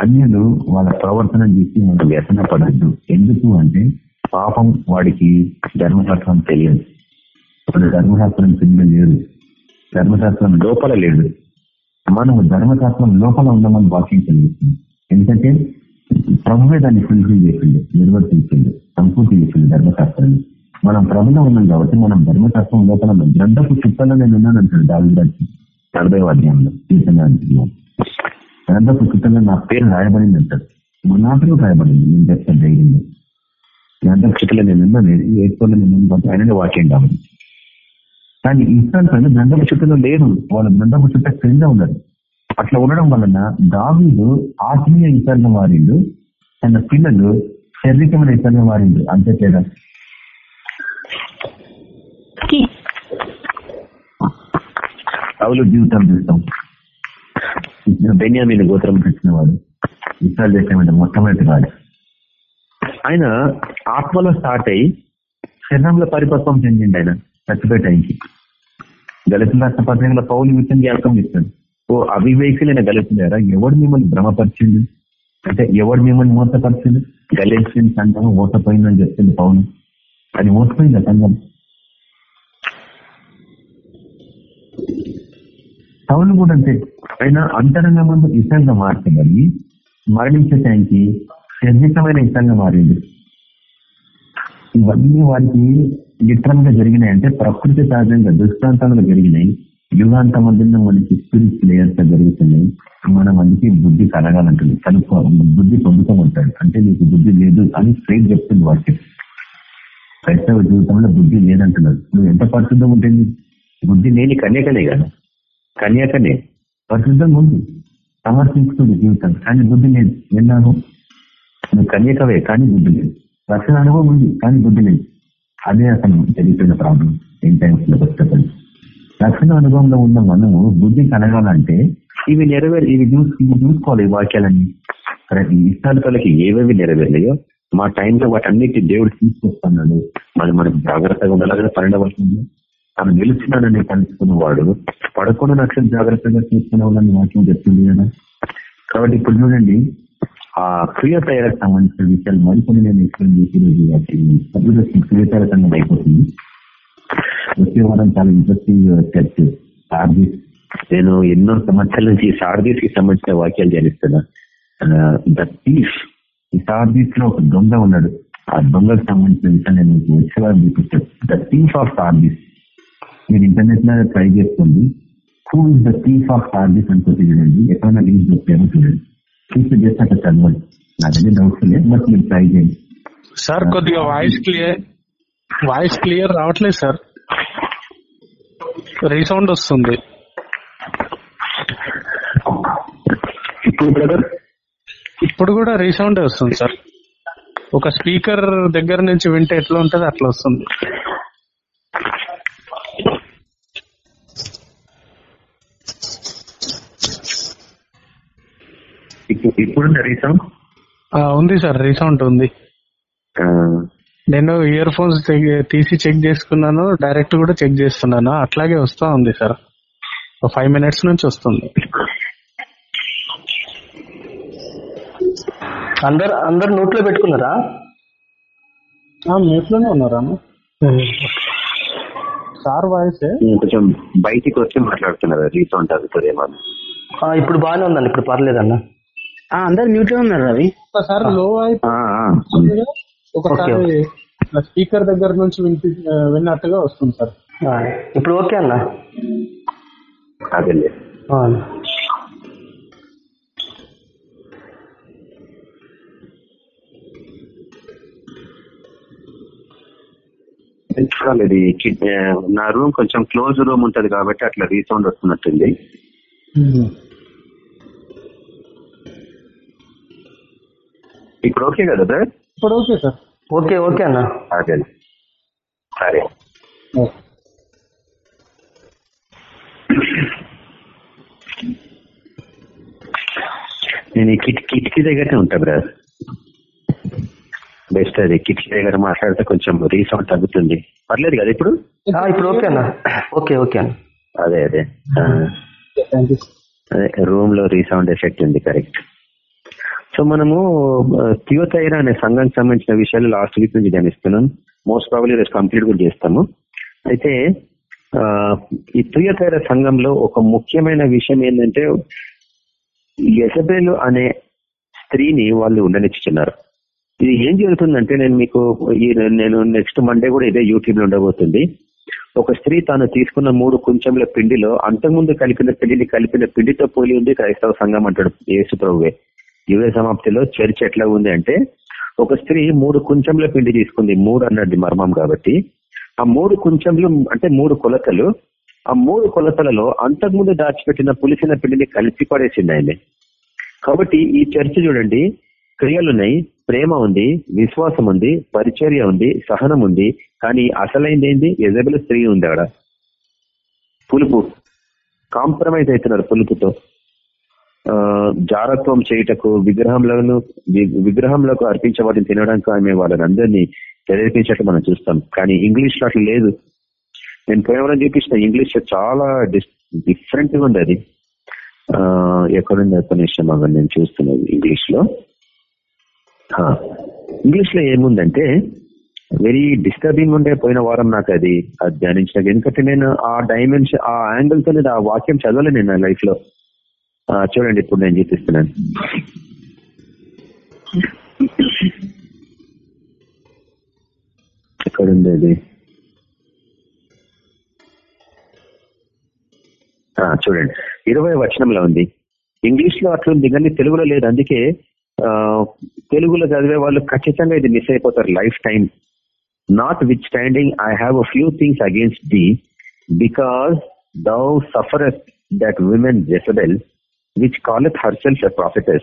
అన్యులు వాళ్ళ ప్రవర్తన చూసి మనం వ్యసన పడద్దు ఎందుకు అంటే పాపం వాడికి ధర్మశాస్త్రం తెలియదు. వాడు ధర్మశాస్త్రం కింద లేడు. ధర్మశాస్త్రం లోపల లేడు. మనం ధర్మశాస్త్రం లోపల ఉండమని వాక్యం కలిగిస్తుంది ఎందుకంటే ప్రభువే దాన్ని ఫుల్ఫిల్ చేసింది నిర్వర్తించింది సంపూర్తి చేసింది ధర్మశాస్త్రాన్ని. మనం ప్రభులో ఉన్నాం కాబట్టి మనం ధర్మశాస్త్రం లోపల గ్రంథపు చుట్టలో నేను ఉన్నాను అంటాడు దావిదానికి నలభై అధ్యాయంలో కీర్తన గ్రంథపు చుట్టలో నా పేరు రాయబడింది నా పేరు రాయబడింది. నేను చెప్తాను ధైర్యంగా. గ్రంథపు చుట్టలో నేను ఏడుకోలో నేను ఆయననే వాక్యం కాబట్టి కానీ ఇస్రాయల్ ప్రజలు గ్రంథపు చుట్టలో లేరు. వాళ్ళ గ్రంథపు చుట్ట క్రింద ఉన్నారు. అట్లా ఉండడం వలన దావీదు ఆత్మీయ ఇతరుల మారిండు తన పిల్లలు శారీరకమైన ఇతరుల మారిండు అంతే తేడా పౌలు జీవితం చూస్తాం. బెన్యామీని గోత్రం పెట్టిన వాడు ఇస్రాయల్ దేశం మొట్టమొదటి వాడు ఆయన ఆత్మలో స్టార్ట్ అయ్యి శరీరంలో పరిపక్వం చెందిండి ఆయన చచ్చిపోయే టైంకి. దళితుల రాష్ట్ర పత్రికల పౌలు విషయం జ్ఞాపకం ఇస్తాడు ఓ అవివేకులైన గలుపులేరా ఎవడు మిమ్మల్ని భ్రమపరిచింది అంటే ఎవడు మిమ్మల్ని మోసపరిచింది గలేసిన సంఘం ఓటపోయిందని చెప్తుంది పౌలు. అది మోసపోయింది సంఘం? సౌలు కూడా అంతే. ఆయన అంతరంగ ముందు ఇష్టంగా మార్చబడి మరణించే టైంకి శారీరకమైన ఇష్టంగా మారింది ఇవన్నీ వారికి లిటరల్ జరిగినాయి. అంటే ప్రకృతి సహజంగా దృష్టాంతంలో జరిగినాయి. యుగాంత మధ్యలో మనకి స్పిరిట్ లేయర్స్ జరుగుతున్నాయి. మనం అందుకే బుద్ధి కలగాలంటుంది. కలుపు బుద్ధి పొందుతూ ఉంటాడు. అంటే నీకు బుద్ధి లేదు అని స్ట్రైట్ చెప్తుంది వాటికి క్రైస్తవ జీవితంలో బుద్ధి లేదంటున్నారు నువ్వు ఎంత పరిశుద్ధం ఉంటుంది బుద్ధి లేని కన్యకనే కదా. కన్యాకనే పరిశుద్ధంగా ఉంది సమర్పించుకుంది జీవితం. కానీ బుద్ధి లేదు. విన్నాను నువ్వు కన్యకవే కానీ బుద్ధి లేదు. రక్షణ అనుభవం ఉంది కానీ బుద్ధి లేదు. అదే అతను జరిగిపోయిన ప్రాబ్లం. ఏం టైమ్స్లో వచ్చేటప్పుడు రక్షణ అనుభవంలో ఉన్న మనము బుద్ధి కలగాలంటే ఇవి నెరవేరు ఇవి చూసి ఇవి చూసుకోవాలి ఈ వాక్యాలన్నీ. సరే ఇష్టాలకి ఏవేవి నెరవేరలేయో మా టైంలో వాటన్నిటి దేవుడు తీసుకొస్తున్నాడు. మనం మనకు జాగ్రత్తగా ఉండాలి పన్నెండవ వర్షంలో తను నిలిచినాడని కలుసుకున్న వాడు పదకొండు లక్షలు జాగ్రత్తగా తీసుకునే వాళ్ళని వాక్యం చెప్తుంది కదా కాబట్టి ఇప్పుడు చూడండి ఆ క్రియ తయారకు సంబంధించిన విషయాలు మరికొన్ని నేను ఎక్స్ప్లెయిన్ చేసేది వాటి క్రియ తయారకంగా అయిపోతుంది. వచ్చే వారం చాలా ఇంట్రెస్టింగ్ చర్చ్ సార్దీస్ నేను ఎన్నో సంవత్సరాల నుంచి సార్దీస్కి సంబంధించిన వాక్యాలు ధ్యానిస్తున్నా. The thief. ఈ సార్దీస్లో ఒక దొంగ ఉన్నాడు. ఆ దొంగకు సంబంధించిన విషయాలు నేను వచ్చే వారం చూపిస్తాను ద థీఫ్ ఆఫ్ సార్దీస్ మీరు ఇంటర్నెట్లో ట్రై చేసుకోండి. Who is the thief of Sardis అనుకుంటే చూడండి. ఎక్కడైనా లింక్ దొరికామో చూడండి. చూస్తే చేస్తే అట్లా చదవండి నాకన్నీ డౌట్స్ లేదు బట్ మీరు ట్రై చేయండి. సార్ కొద్దిగా వాయిస్ క్లియర్ వాయిస్ క్లియర్ రావట్లేదు సార్. రీసౌండ్ వస్తుంది. ఇప్పుడు బ్రదర్? ఇప్పుడు కూడా రీసౌండ్ వస్తుంది సార్. ఒక స్పీకర్ దగ్గర నుంచి వింటే ఎట్లా ఉంటది అట్లా వస్తుంది. ఇప్పుడు రీసౌండ్? ఆ, ఉంది సార్ రీసౌండ్ ఉంది. నేను ఇయర్ ఫోన్స్ తీసి చెక్ చేసుకున్నాను డైరెక్ట్ కూడా చెక్ చేస్తున్నాను. అట్లాగే వస్తా ఉంది సార్. ఫైవ్ మినిట్స్ నుంచి వస్తుంది. అందరు అందరు నోట్లో పెట్టుకున్నారా? మీట్లోనే ఉన్నారా సార్ వాయిస్? కొంచెం బయటికి వచ్చి మాట్లాడుతున్నారు రీసౌండ్ అవుతుందేమో ఆ, ఇప్పుడు బాగానే ఉందండి ఇప్పుడు పర్లేదన్న. అందరు మ్యూట్లో ఉన్నారు రవి. ఒకసారి లో అయిపోయి ఆ, ఆ. ఒకసారి స్పీకర్ దగ్గర నుంచి వినిపి విన్నట్టుగా వస్తుంది సార్. ఇప్పుడు ఓకే అన్న? చూడాలి ఇది నా రూమ్ కొంచెం క్లోజ్ రూమ్ ఉంటది కాబట్టి అట్లా రీసౌండ్ వస్తున్నట్టుంది. ఇప్పుడు ఓకే కదా సార్ ఇప్పుడు ఓకే సార్ ఓకే ఓకే అన్న. అదే సరే. నేను కిటికీ దగ్గరనే ఉంటా బ్రదర్ బెస్ట్ అది. కిటికీ దగ్గర మాట్లాడితే కొంచెం రీసౌండ్ తగ్గుతుంది. పర్లేదు కదా ఇప్పుడు? ఇప్పుడు ఓకే అన్న. ఓకే ఓకే అన్న. అదే అదే. అదే రూమ్లో రీసౌండ్ ఎఫెక్ట్ ఉంది కరెక్ట్ సో మనము థియోతైరా అనే సంఘానికి సంబంధించిన విషయాలు లాస్ట్ వీక్ నుంచి ధ్యానిస్తున్నాం. మోస్ట్ ప్రాబ్లీ రేపు కంప్లీట్ కూడా చేస్తాము. అయితే ఈ థియోతైరా సంఘంలో ఒక ముఖ్యమైన విషయం ఏంటంటే యజబేలు అనే స్త్రీని వాళ్ళు ఉండనిచ్చుతున్నారు ఇది ఏం జరుగుతుందంటే నేను మీకు ఈ నేను నెక్స్ట్ మండే కూడా ఇదే యూట్యూబ్లో ఉండబోతుంది. ఒక స్త్రీ తాను తీసుకున్న మూడు కుంచెంల పిండిలో అంతకుముందు కలిపిన పిండిని కలిపిన పిండితో పోలి ఉంది క్రైస్తవ సంఘం అంటాడు యేసు యుగ సమాప్తిలో చర్చ్ ఎట్లా ఉంది అంటే ఒక స్త్రీ మూడు కుంచెంల పిండి తీసుకుంది మూడు అన్నది మర్మం కాబట్టి. ఆ మూడు కుంచెంలు అంటే మూడు కొలతలు ఆ మూడు కొలతలలో అంతకుముందు దాచిపెట్టిన పులిసిన పిండిని కలిపి పడేసింది ఆయన. కాబట్టి ఈ చర్చ చూడండి క్రియలున్నాయి ప్రేమ ఉంది విశ్వాసం ఉంది పరిచర్య ఉంది సహనం ఉంది కానీ అసలైంది ఏంది? ఎజబెల్ స్త్రీ ఉంది ఆడ. పులుపు. కాంప్రమైజ్ అవుతున్నారు పులుపుతో. జారత్వం చేయుటకు విగ్రహంలను వి- అర్పించే అర్పించబడిన తినడానికి ఆమె వాళ్ళని అందరినీ ప్రేరేపించట్లు మనం చూస్తాం. కానీ ఇంగ్లీష్లో అట్లా లేదు. నేను పోయేవాళ్ళని చూపించిన ఇంగ్లీష్ చాలా డిఫరెంట్గా ఉంది అది ఆ, ఎక్కడుంది ఒక అవన్నీ నేను చూస్తున్నది ఇంగ్లీష్లో. ఇంగ్లీష్లో ఏముందంటే వెరీ డిస్టర్బింగ్ ఉండే పోయిన వారం నాకు అది అది ధ్యానించిన. ఎందుకంటే నేను ఆ డైమెన్షన్ ఆ యాంగిల్తో నేను ఆ వాక్యం చదవలే నేను నా లైఫ్లో చూడండి ఇప్పుడు నేను చూపిస్తున్నాను. ఎక్కడుంది అది? చూడండి. ఇరవై వచనంలో ఉంది. ఇంగ్లీష్లో అట్లుంది కానీ తెలుగులో లేదు. అందుకే తెలుగులో చదివే వాళ్ళు ఖచ్చితంగా ఇది మిస్ అయిపోతారు life time notwithstanding I have a few things against thee because thou suffer that women Jezebel which calleth herself a prophetess,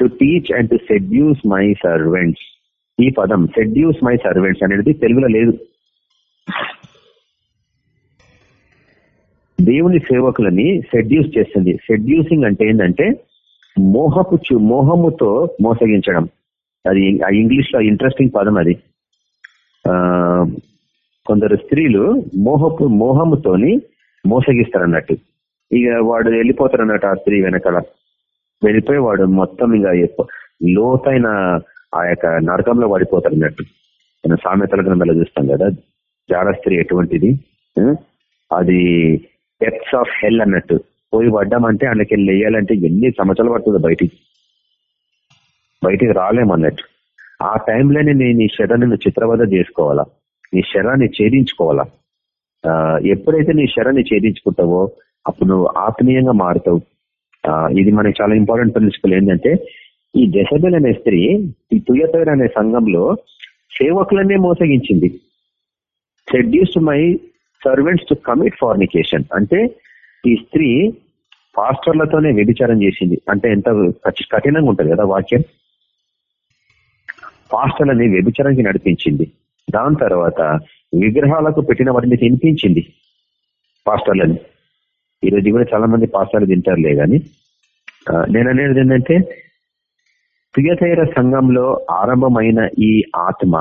to teach and to seduce my servants ఈ పదం సెడ్యూస్ మై సర్వెంట్స్ అనేది తెలుగులో లేదు. దేవుని సేవకులని seduce చేస్తుంది. Seducing అంటే ఏంటంటే మోహపు చు- మోహముతో మోసగించడం. అది ఆ ఇంగ్లీష్లో ఇంట్రెస్టింగ్ పదం అది. కొందరు స్త్రీలు మోహపు మోహముతోని మోసగిస్తారు అన్నట్టు ఇక వాడు వెళ్ళిపోతారు అన్నట్టు ఆ స్త్రీ వెనకాల. వెళ్ళిపోయి వాడు మొత్తం ఇక లోతైన ఆ యొక్క నరకంలో పడిపోతారు అన్నట్టు మనం సామెతల గ్రంథాలు చూస్తాం కదా జార స్త్రీ ఎటువంటిది? అది డెప్స్ ఆఫ్ హెల్ అన్నట్టు. పోయి పడ్డామంటే ఆయనకి వెళ్ళి ఎన్ని సంవత్సరాలు పడుతుంది బయటికి? బయటికి రాలేమన్నట్టు ఆ టైంలోనే నేను నీ శరాన్ని నువ్వు చిత్రవద చేసుకోవాలా? నీ శరాన్ని ఛేదించుకోవాలా? ఎప్పుడైతే నీ శరాన్ని ఛేదించుకుంటావో అప్పుడు నువ్వు ఆత్మీయంగా మారుతావు. ఇది మనకి చాలా ఇంపార్టెంట్ ప్రిన్సిపల్ ఏంటంటే ఈ జసబెల్ అనే స్త్రీ ఈ తుయతర్ అనే సంఘంలో సేవకులనే మోసగించింది. Seduce my servants to commit fornication అంటే ఈ స్త్రీ పాస్టర్లతోనే వ్యభిచారం చేసింది. అంటే ఎంత కఠినంగా ఉంటది కదా వాక్యం? పాస్టర్లని వ్యభిచారానికి నడిపించింది. దాని తర్వాత విగ్రహాలకు పెట్టిన వాటిని తినిపించింది పాస్టర్లని. ఈ రోజు కూడా చాలా మంది పాసాలు తింటారులే గాని నేను అనేది ఏంటంటే ప్రియతైర సంఘంలో ఆరంభమైన ఈ ఆత్మ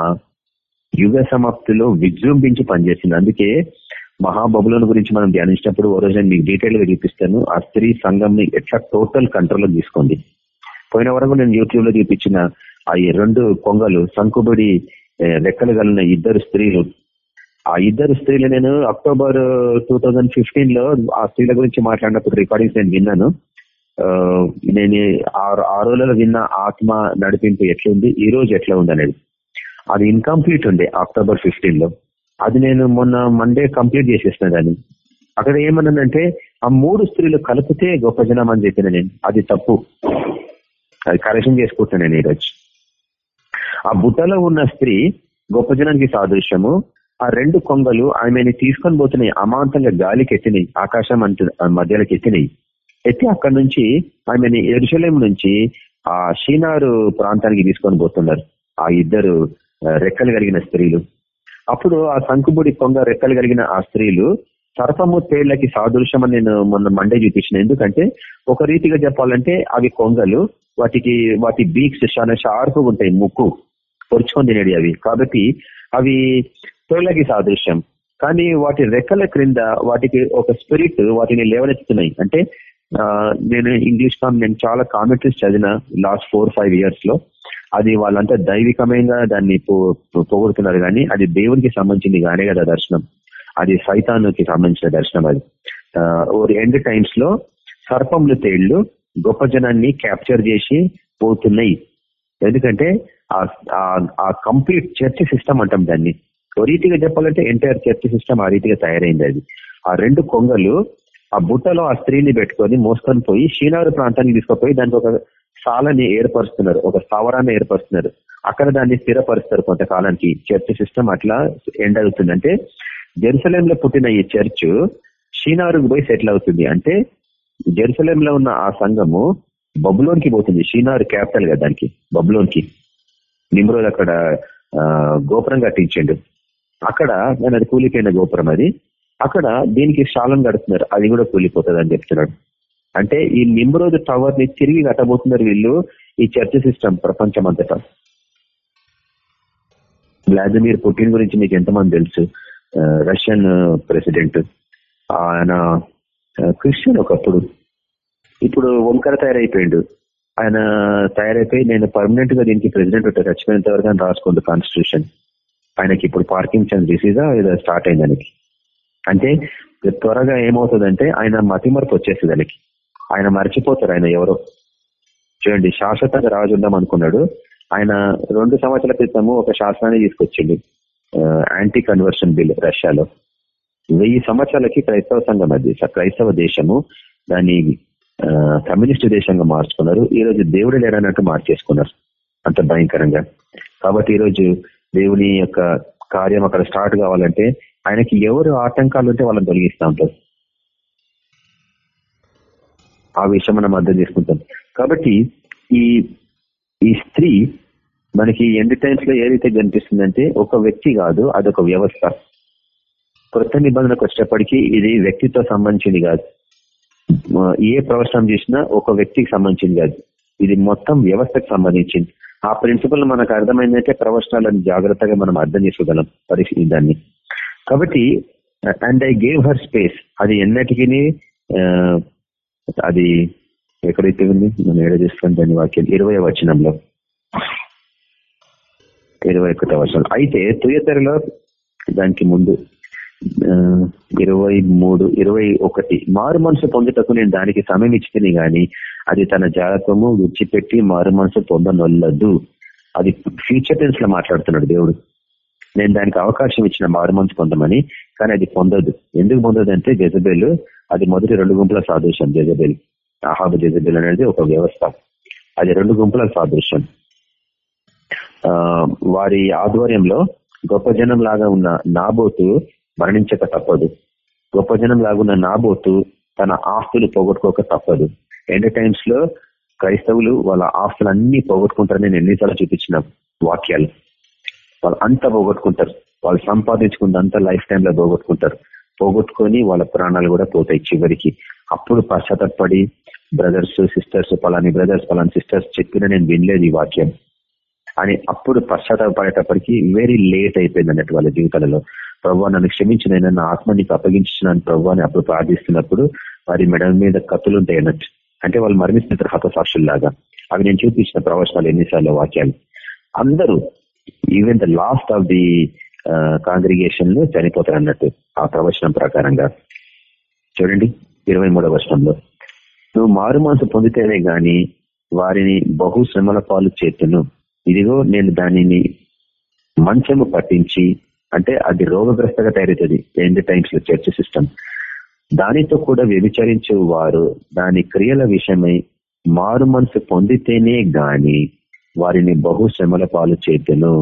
యుగ సమాప్తిలో విజృంభించి పనిచేసింది. అందుకే మహాబబులను గురించి మనం ధ్యానించినప్పుడు ఓ రోజు మీకు డీటెయిల్గా చూపిస్తాను. ఆ స్త్రీ సంఘంని ఎట్లా టోటల్ కంట్రోల్ తీసుకోండి. పోయిన వరకు నేను యూట్యూబ్లో చూపించిన ఆ రెండు కొంగలు సంకుబడి లెక్కలు రెక్కలు కలిగిన ఇద్దరు స్త్రీలు ఆ ఇద్దరు స్త్రీలు నేను అక్టోబర్ టూ లో ఆ స్త్రీల గురించి మాట్లాడినప్పుడు రికార్డింగ్స్ నేను విన్నాను. నేను ఆ- ఆ రోజులలో విన్న ఆత్మ నడిపింపు ఎట్లుంది ఈ రోజు ఎట్లా ఉంది అనేది అది ఇన్కంప్లీట్ ఉండే అక్టోబర్ ఫిఫ్టీన్లో. అది నేను మొన్న మండే కంప్లీట్ చేసేసిన దాన్ని. అక్కడ ఏమన్నానంటే ఆ మూడు స్త్రీలు కలిపితే గొప్ప జనం అని చెప్పిన నేను. అది తప్పు. అది కరెక్షన్ చేసుకుంటున్నాను నేను ఈరోజు. ఆ బుట్టలో ఉన్న స్త్రీ గొప్ప జనానికి సాదృశ్యము ఆ రెండు కొంగలు ఆమెని తీసుకొని పోతున్నాయి అమాంతంగా గాలికి ఎత్తినాయి ఆకాశం అంత మధ్యలోకి ఎత్తినాయి ఎత్తి అక్కడి నుంచి ఆమెని ఎరుశలేం నుంచి ఆ షీనారు ప్రాంతానికి తీసుకొని పోతున్నారు. ఆ ఇద్దరు రెక్కలు కలిగిన స్త్రీలు. అప్పుడు ఆ సంకుబుడి కొంగ రెక్కలు కలిగిన ఆ స్త్రీలు సర్పము తేళ్ళకి సాదృశ్యం అని నేను మొన్న మండే చూపించిన. ఎందుకంటే ఒక రీతిగా చెప్పాలంటే అవి కొంగలు వాటికి వాటి బీక్స్ చాలా షార్ప్ ఉంటాయి ముక్కు పొరుచుకొని తినేవి అవి. కాబట్టి అవి తేళ్ళకి సాదృశ్యం. కానీ వాటి రెక్కల క్రింద వాటికి ఒక స్పిరిట్ వాటిని లేవనెత్తుతున్నాయి. అంటే నేను ఇంగ్లీష్ కామ్ నేను చాలా కామెంటరీస్ చదివిన లాస్ట్ ఫోర్ ఫైవ్ ఇయర్స్లో అది వాళ్ళంతా దైవికమైన దాన్ని పో- కానీ అది దేవునికి సంబంధించింది కానే కదా దర్శనం. అది సైతానుకి సంబంధించిన దర్శనం అది. ఎండ్ టైమ్స్లో సర్పములు తేళ్ళు గొప్ప జనాన్ని క్యాప్చర్ చేసి పోతున్నాయి. ఎందుకంటే ఆ- ఆ కంప్లీట్ చర్చ్ సిస్టమ్ అంటాం దాన్ని. ఓ రీతిగా చెప్పాలంటే ఎంటైర్ చర్చ్ సిస్టమ్ ఆ రీతిగా తయారైంది అది. ఆ రెండు కొంగలు ఆ బుట్టలో ఆ స్త్రీని పెట్టుకొని మోసుకొని పోయి షీనారు ప్రాంతానికి తీసుకుపోయి దానికి ఒక సాలని ఏర్పరుస్తున్నారు. ఒక స్థావరాన్ని ఏర్పరుస్తున్నారు. అక్కడ దాన్ని స్థిరపరుస్తారు కొంతకాలానికి. చర్చ్ సిస్టమ్ అట్లా ఎండ్ అవుతుంది. అంటే జెరూసలేం లో పుట్టిన ఈ చర్చ్ షీనారుకు పోయి సెటిల్ అవుతుంది. అంటే జెరూసలేం లో ఉన్న ఆ సంఘము బబులోన్కి పోతుంది. షీనారు క్యాపిటల్ కదా దానికి. బబులోన్కి. నిమ్రోజ్ అక్కడ గోపురం కట్టించండు. అక్కడ నేను అది కూలిపోయిన గోపురం అది. అక్కడ దీనికి శాలం కడుతున్నారు. అది కూడా కూలిపోతుంది అని చెప్తున్నాడు. అంటే ఈ నిమ్రోజ్ టవర్ని తిరిగి కట్టబోతున్నారు వీళ్ళు ఈ చర్చ సిస్టమ్ ప్రపంచం అంతటా. వ్లాదిమిర్ పుటిన్ గురించి మీకు ఎంతమంది తెలుసు? Russian president. ఆయన క్రిస్టియన్ ఒకప్పుడు. ఇప్పుడు వంకర తయారైపోయిండు. ఆయన తయారైపోయి నేను పర్మనెంట్గా దీనికి ప్రెసిడెంట్ ఉంటాను చచ్చిపోయినంత వరకు అని రాసుకోండి కాన్స్టిట్యూషన్ ఆయనకి ఇప్పుడు పార్కింగ్సన్ డిసీజా ఏదో స్టార్ట్ అయింది దానికి అంటే త్వరగా ఏమవుతుందంటే ఆయన మతిమరపు వచ్చేస్తుంది దానికి ఆయన మర్చిపోతారు ఆయన ఎవరో. చూడండి శాశ్వతంగా రాజు ఉందాం అనుకున్నాడు. ఆయన రెండు సంవత్సరాల క్రితము ఒక శాసనాన్ని తీసుకొచ్చింది యాంటీ కన్వర్షన్ బిల్ రష్యాలో. వెయ్యి సంవత్సరాలకి క్రైస్తవ సంఘం అది క్రైస్తవ దేశము. దాన్ని ఆ, కమ్యూనిస్ట్ దేశంగా మార్చుకున్నారు. ఈ రోజు దేవుడు లేడన్నట్టు మార్చేసుకున్నారు. అంత భయంకరంగా. కాబట్టి ఈరోజు దేవుని యొక్క కార్యం అక్కడ స్టార్ట్ కావాలంటే ఆయనకి ఎవరు ఆటంకాలు ఉంటే వాళ్ళని తొలగిస్తూ ఉంటారు. ఆ విషయం మనం అర్థం చేసుకుంటాం. కాబట్టి ఈ ఈ స్త్రీ మనకి ఎండ్ టైమ్స్లో ఏ రీతి కనిపిస్తుందంటే ఒక వ్యక్తి కాదు అదొక వ్యవస్థ. కొత్త నిబంధనకు వచ్చేటప్పటికీ ఇది వ్యక్తితో సంబంధించింది కాదు. ఏ ప్రవచనం చేసినా ఒక వ్యక్తికి సంబంధించింది కాదు. ఇది మొత్తం వ్యవస్థకు సంబంధించింది. ఆ ప్రిన్సిపల్ మనకు అర్థమైందంటే ప్రవచనాలను జాగ్రత్తగా మనం అర్థం చేసుకోగలం పరిస్థితి దాన్ని. కాబట్టి and I gave her space అది ఎన్నటికి అది ఎక్కడైతే ఉంది? మనం ఏడ చూస్తాం దాని వాక్యం? ఇరవై వచనంలో. ఇరవై ఒకటో వచనం. అయితే తుయతరలో దానికి ముందు ఇరవై మూడు ఇరవై ఒకటి. మారు మనసు పొందుటకు నేను దానికి సమయం ఇచ్చింది గాని అది తన జాగ్రత్తము విడిచిపెట్టి మారు మనసు పొందనొల్లదు. అది ఫ్యూచర్ టెన్స్లో మాట్లాడుతున్నాడు దేవుడు. నేను దానికి అవకాశం ఇచ్చిన మారు మనసు పొందమని కానీ అది పొందదు. ఎందుకు పొందదు అంటే జజబేల్ అది మొదటి రెండు గుంపుల సాదృశ్యం జజబేల్. ఆహాబు జజబేల్ అనేది ఒక వ్యవస్థ. అది రెండు గుంపుల సాదృశ్యం. ఆ, వారి ఆధ్వర్యంలో గొప్ప జనం లాగా ఉన్న నాబోతు మరణించక తప్పదు. గొప్ప జనం లాగున్న నాబోతు తన ఆస్తులు పోగొట్టుకోక తప్పదు. ఎండ్ టైమ్స్లో క్రైస్తవులు వాళ్ళ ఆస్తులన్నీ పోగొట్టుకుంటారని నేను ఎన్నిసార్లు చూపించిన వాక్యాలు. వాళ్ళు అంతా పోగొట్టుకుంటారు. వాళ్ళు సంపాదించుకున్న అంతా లైఫ్ టైమ్లో పోగొట్టుకుంటారు. పోగొట్టుకొని వాళ్ళ ప్రాణాలు కూడా పోతాయి చివరికి. అప్పుడు పశ్చాత్తపడి బ్రదర్స్ సిస్టర్స్ పలాని బ్రదర్స్ పలాని సిస్టర్స్ చెప్పిన నేను వినలేదు ఈ వాక్యం. అని అప్పుడు పశ్చాత్తాపడేటప్పటికి వెరీ లేట్ అయిపోయింది అన్నట్టు వాళ్ళ జీవితాలలో. ప్రభు నన్ను క్షమించిన నా ఆత్మ నీకు అప్పగించున్నాను ప్రభు అని అప్పుడు ప్రార్థిస్తున్నప్పుడు వారి మెడల మీద కత్తులు ఉంటాయి అన్నట్టు. అంటే వాళ్ళు మరణిస్తున్నారు హతసాక్షుల్లాగా అవి నేను చూపించిన ప్రవచనాలు ఎన్నిసార్లు వాక్యాలు. అందరూ even the last of the కాంగ్రిగేషన్లో చనిపోతారు అన్నట్టు ఆ ప్రవచనం ప్రకారంగా. చూడండి ఇరవై మూడవ వర్షంలో నువ్వు మారు మనసు పొందితేనే గాని వారిని బహుశ్రమల పాలు చేతును. ఇదిగో నేను దానిని మంచము పట్టించి అంటే అది రోగగ్రస్తగా తయారవుతుంది ఎండ్ టైమ్స్లో చర్చ సిస్టమ్. దానితో కూడా వ్యభిచరించే వారు దాని క్రియల విషయమై మారు మనసు పొందితేనే గాని వారిని బహు శ్రమల పాలు చేతును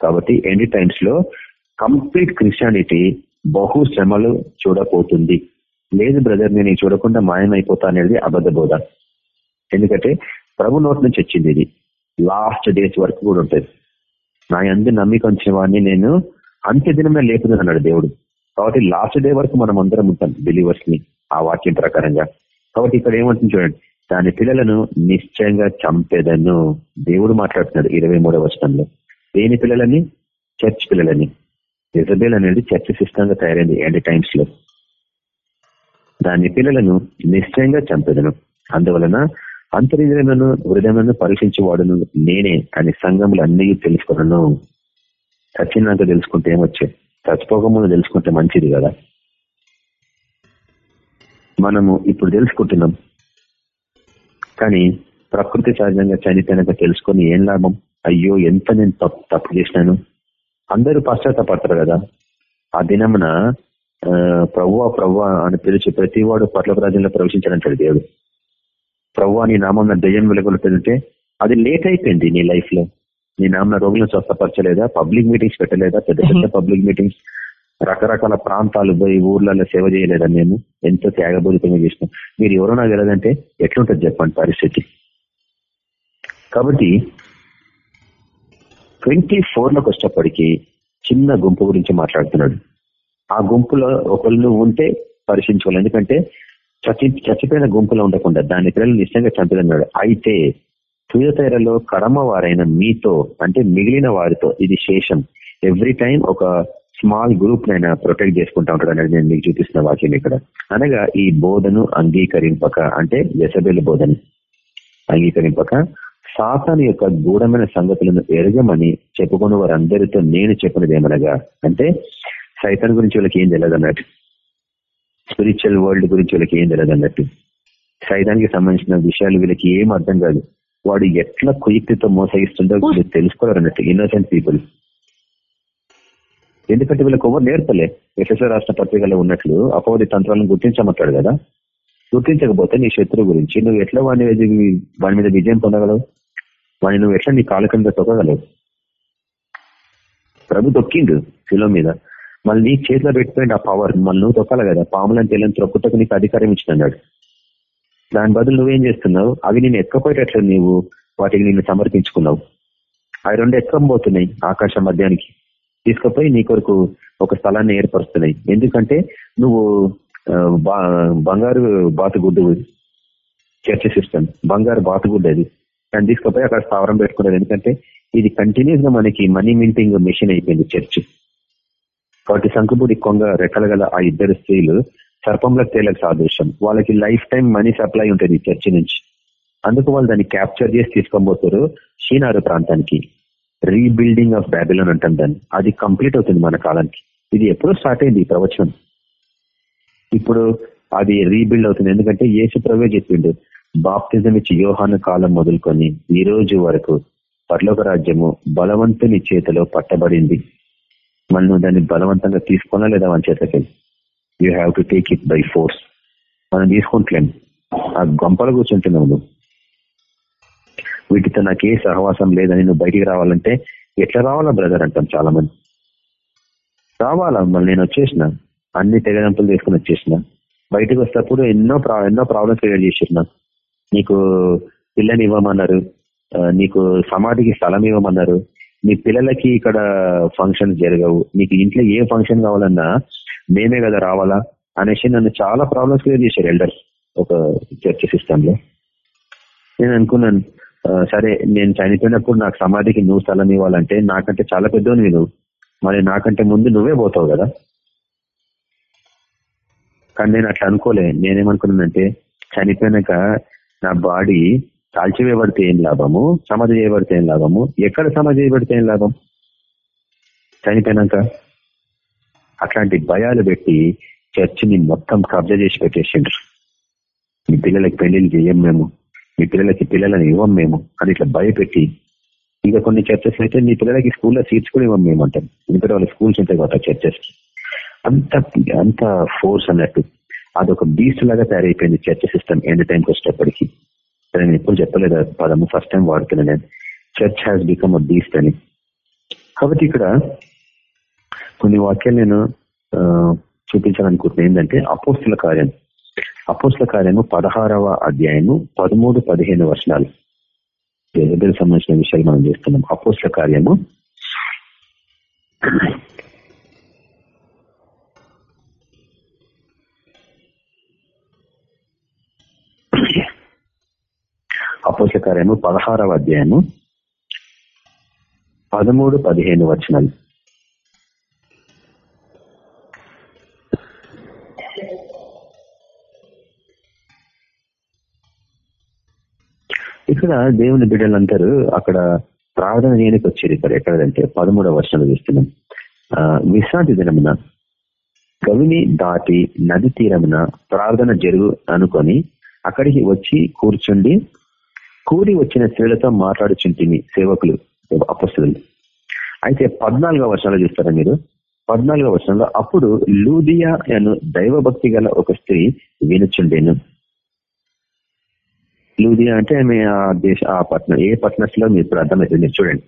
కాబట్టి ఎండ్ టైమ్స్లో కంప్లీట్ క్రిస్టియానిటీ బహు శ్రమలు చూడపోతుంది లేదు బ్రదర్ నేను చూడకుండా మాయమైపోతా అనేది అబద్ధ బోధ ఎందుకంటే ప్రభు నోట్ నుంచి వచ్చింది ఇది. లాస్ట్ డేస్ వరకు కూడా ఉంటుంది. నా అందు నమ్మిక వచ్చిన వాడిని నేను అంత్య దినమే లేపుదని అన్నాడు దేవుడు. కాబట్టి లాస్ట్ డే వరకు మనం అందరం ఉంటాం బిలీవర్స్ని ఆ వాక్యం ప్రకారంగా. కాబట్టి ఇక్కడ ఏమంటుంది చూడండి దాని పిల్లలను నిశ్చయంగా చంపేదను. దేవుడు మాట్లాడుతున్నాడు ఇరవై మూడవ వచనంలో. దేని పిల్లలని? చర్చ్ పిల్లలని. ఇజబేల్ అనేది చర్చ్ సిస్టమ్గా తయారైంది ఎండ్ టైమ్స్లో. దాని పిల్లలను నిశ్చయంగా చంపేదను. అందువలన అంతర్యములను హృదయములను పరీక్షించేవాడును నేనే అని సంఘములు అన్ని తెలుసుకున్నాను చచ్చినాక తెలుసుకుంటే ఏమొచ్చే? చచ్చిపోకముందు తెలుసుకుంటే మంచిది కదా? మనము ఇప్పుడు తెలుసుకుంటున్నాం. కానీ ప్రకృతి సహజంగా చనిపోయినాక తెలుసుకొని ఏం లాభం? అయ్యో ఎంత నేను తప్పు తప్పు చేసినాను? అందరూ పశ్చాత్తపడతారు కదా? ఆ దినమున ప్రవ్వా ప్రవ్వా అని పిలిచి ప్రతి వాడు పట్ల రాజ్యంలో ప్రవేశించాలంటాడు దేవుడు. ప్రవ్వ నీ నామం దయ్యం వెలుగొలుతుంటే అది లేట్ అయిపోయింది నీ లైఫ్లో. నీ నామన రోగులను స్వస్థపరచలేదా? పబ్లిక్ మీటింగ్స్ పెట్టలేదా? పెద్ద పెద్ద (laughs) పబ్లిక్ మీటింగ్స్ రకరకాల ప్రాంతాలు పోయి ఊర్లలో సేవ చేయలేదా మేము? ఎంతో త్యాగబోధితంగా చేసినాం. మీరు ఎవరో నాకు తెలియదంటే ఎట్లుంటుంది చెప్పండి పరిస్థితి. కాబట్టి ట్వంటీ ఫోర్లోకి వచ్చేప్పటికీ చిన్న గుంపు గురించి మాట్లాడుతున్నాడు. ఆ గుంపులో ఒకళ్ళు ఉంటే పరిశీలించుకోవాలి. ఎందుకంటే చచ్చి చచ్చిపోయిన గుంపులో ఉండకుండా దాని పిల్లలు నిశ్చయంగా చంపుతున్నాడు అయితే తుయతైరలో కడమ వారైన మీతో అంటే మిగిలిన వారితో ఇది శేషం. ఎవ్రీ టైం ఒక స్మాల్ గ్రూప్ నైనా ప్రొటెక్ట్ చేసుకుంటా ఉంటాడు అనేది నేను మీకు చూపిస్తున్న వాక్యం ఇక్కడ. అనగా ఈ బోధను అంగీకరింపక అంటే యశబేల బోధని అంగీకరింపక సాతాను యొక్క గూఢమైన సంగతులను ఎరగమని చెప్పుకున్న వారందరితో నేను చెప్పినది ఏమనగా అంటే సైతాన్ గురించి వీళ్ళకి ఏం తెలియదు అన్నట్టు. స్పిరిచువల్ వరల్డ్ గురించి వీళ్ళకి ఏం తెలియదు అన్నట్టు. సైతానికి సంబంధించిన విషయాలు వీళ్ళకి ఏం అర్థం కాదు. వాడు ఎట్లా కుయుక్తితో మోసగిస్తుందో వీళ్ళు తెలుసుకోరు అన్నట్టు ఇన్నోసెంట్ పీపుల్ ఎందుకంటే వీళ్ళకి ఎవరు నేర్పలే. ఎస్ఎస్ఆర్ రాష్ట్ర పత్రికలో ఉన్నట్లు అపవాది తంత్రాలను గుర్తించమంటాడు కదా. గుర్తించకపోతే నీ శత్రువు గురించి నువ్వు ఎట్లా వాడిని వాడి మీద విజయం పొందగలవు? వాడిని నువ్వు ఎట్లా నీ కింద తొక్కగలవు? ప్రభు తొక్కిండు శిలో మీద. మళ్ళీ నీ చేతిలో పెట్టుకోండి ఆ పవర్ మళ్ళీ నువ్వు తొక్కాలి కదా. పాములను తెలియని త్రొక్కుటకు నీకు అధికారం ఇచ్చినాడు దాని బదులు నువ్వేం చేస్తున్నావు? అవి నేను ఎక్కపోయేటట్లు నీవు వాటికి నిన్ను సమర్పించుకున్నావు. అవి రెండు ఎక్కబోతున్నాయి ఆకాశ మధ్యానికి. తీసుకుపోయి నీ కొరకు ఒక స్థలాన్ని ఏర్పరుస్తున్నాయి. ఎందుకంటే నువ్వు బంగారు బాతుగుడ్డు చర్చ సిస్టమ్ బంగారు బాతుగుడ్డు అది. దాన్ని తీసుకుపోయి అక్కడ స్థావరం పెట్టుకున్నారు ఎందుకంటే ఇది కంటిన్యూస్గా మనకి మనీ మింటింగ్ మెషిన్ అయిపోయింది చర్చ్ కాబట్టి సంకుబుడి కొంగ రెక్కల గల ఆ ఇద్దరు స్త్రీలు సర్పంలో తేలకు సాదృశ్యం. వాళ్ళకి లైఫ్ టైం మనీ సప్లై ఉంటుంది చర్చి నుంచి. అందుకు వాళ్ళు దాన్ని క్యాప్చర్ చేసి తీసుకోబోతారు షీనారు ప్రాంతానికి. రీబిల్డింగ్ ఆఫ్ బ్యాబిలోన్ అంటాం దాన్ని. అది కంప్లీట్ అవుతుంది మన కాలానికి. ఇది ఎప్పుడో స్టార్ట్ అయింది ఈ ప్రవచనం. ఇప్పుడు అది రీబిల్డ్ అవుతుంది. ఎందుకంటే ఏసు ప్రవే చెప్పిండు బాప్తిజం ఇచ్చి యోహాను కాలం మొదలుకొని ఈ రోజు వరకు పర్లోక రాజ్యము బలవంతుని చేతిలో పట్టబడింది. మళ్ళీ నువ్వు దాన్ని బలవంతంగా తీసుకోనా లేదా మన చేతకి you have to take it by force మనం తీసుకుంటలేం ఆ గొంపలు కూర్చుంటున్నావు నువ్వు. వీటితో నాకు ఏ సహవాసం లేదని నువ్వు బయటికి రావాలంటే ఎట్లా రావాలా బ్రదర్ అంటాం చాలా మంది రావాలా? మళ్ళీ నేను వచ్చేసిన. అన్ని తెగదంపులు తీసుకుని వచ్చేసిన. బయటకు వస్తేప్పుడు ఎన్నో ఎన్నో ప్రాబ్లమ్స్ క్రియేట్ చేసిన నీకు. పిల్లని ఇవ్వమన్నారు. నీకు సమాధికి స్థలం ఇవ్వమన్నారు. నీ పిల్లలకి ఇక్కడ ఫంక్షన్ జరగవు. నీకు ఇంట్లో ఏ ఫంక్షన్ కావాలన్నా మేమే కదా రావాలా అనేసి నన్ను చాలా ప్రాబ్లమ్స్ క్రియేట్ చేశారు ఎల్డర్స్ ఒక చర్చ సిస్టమ్లో. నేను అనుకున్నాను సరే నేను చనిపోయినప్పుడు నాకు సమాధికి నువ్వు స్థలం ఇవ్వాలంటే నాకంటే చాలా పెద్దవని నువ్వు. మరి నాకంటే ముందు నువ్వే పోతావు కదా. కానీ నేను అట్లా అనుకోలే. నేనేమనుకున్నానంటే చనిపోయినాక నా బాడీ కాల్చివేయబడితే ఏం లాభము? సమాధి చేయబడితే ఏం లాభము? ఎక్కడ సమాధి చేయబడితే ఏం లాభం? చనిపోయినాక? అట్లాంటి భయాలు పెట్టి చర్చిని మొత్తం కబ్జా చేసి పెట్టేసిండ్రు. మీ పిల్లలకి పెళ్ళిళ్ళు చేయం మేము. మీ పిల్లలకి పిల్లలని ఇవ్వం మేము అని ఇట్లా భయపెట్టి ఇంకా కొన్ని చర్చెస్ అయితే మీ పిల్లలకి స్కూల్లో సీట్స్ కూడా ఇవ్వం మేము అంటాం ఎందుకంటే వాళ్ళ స్కూల్స్ ఉంటాయి కదా చర్చెస్. అంత అంత ఫోర్స్ అన్నట్టు. అదొక బీస్ట్ లాగా తయారైపోయింది చర్చ సిస్టమ్ ఎండ్ టైంకి వచ్చేటప్పటికి. సరే నేను ఎప్పుడు చెప్పలేదు. పదము ఫస్ట్ టైం వాడుతున్నాను నేను. Church has become a beast అని. కాబట్టి ఇక్కడ కొన్ని వాక్యాలు నేను ఆ, చూపించాలనుకుంటున్నాను ఏంటంటే అపోస్తుల కార్యం. అపోస్తుల కార్యము పదహారవ అధ్యాయము పదమూడు పదిహేను వర్షాలు సంబంధించిన విషయాలు మనం చేస్తున్నాం. అపోస్తుల కార్యము అపోస్తుల కార్యము పదహారవ అధ్యాయము పదమూడు పదిహేను వచనాలు. ఇక్కడ దేవుని బిడ్డలందరూ అక్కడ ప్రార్థన చేయడానికి వచ్చారు ఇక్కడ ఎక్కడంటే పదమూడవ వర్షాలు చూస్తున్నాం. ఆ, విశ్రాంతి దినమున గవిని దాటి నది తీరమున ప్రార్థన జరుగు అనుకొని అక్కడికి వచ్చి కూర్చుండి కూడి వచ్చిన స్త్రీలతో మాట్లాడుచుంటిమి సేవకులు అపస్తులు. అయితే పద్నాలుగో వర్షాలు చూస్తారా మీరు? పద్నాలుగో వర్షంలో అప్పుడు లూదియా అను దైవభక్తి గల ఒక స్త్రీ వినుచుండేను. లూదియా అంటే ఆమె ఆ దేశ ఆ పట్టణం ఏ పట్టణస్లో మీరు ఇప్పుడు అర్థమవుతుంది చూడండి.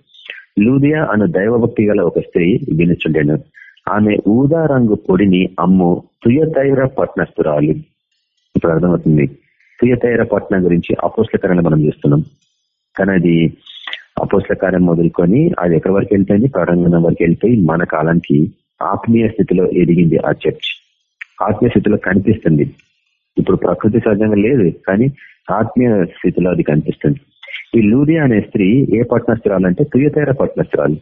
లూదియా అను దైవభక్తి గల ఒక స్త్రీ వినుచుండేను. ఆమె ఊదా రంగు పొడిని అమ్ము తుయతైర పట్టణస్తురాలు ఇప్పుడు అర్థమవుతుంది. తుయతైర పట్టణం గురించి అపోస్లకరణ మనం చూస్తున్నాం. కానీ అది అపోస్ల కార్యం మొదలుకొని అది ఎక్కడి వరకు వెళ్తుంది? ప్రారంభం వరకు వెళ్ళిపోయి మన కాలానికి ఆత్మీయ స్థితిలో ఎదిగింది ఆ చర్చ్. ఆత్మీయ స్థితిలో కనిపిస్తుంది. ఇప్పుడు ప్రకృతి సహజంగా లేదు కానీ ఆత్మీయ స్థితిలో అది కనిపిస్తుంది. ఈ లూదియా అనే స్త్రీ ఏ పట్టణస్తురాలంటే తుయతైర పట్టణస్తురాలు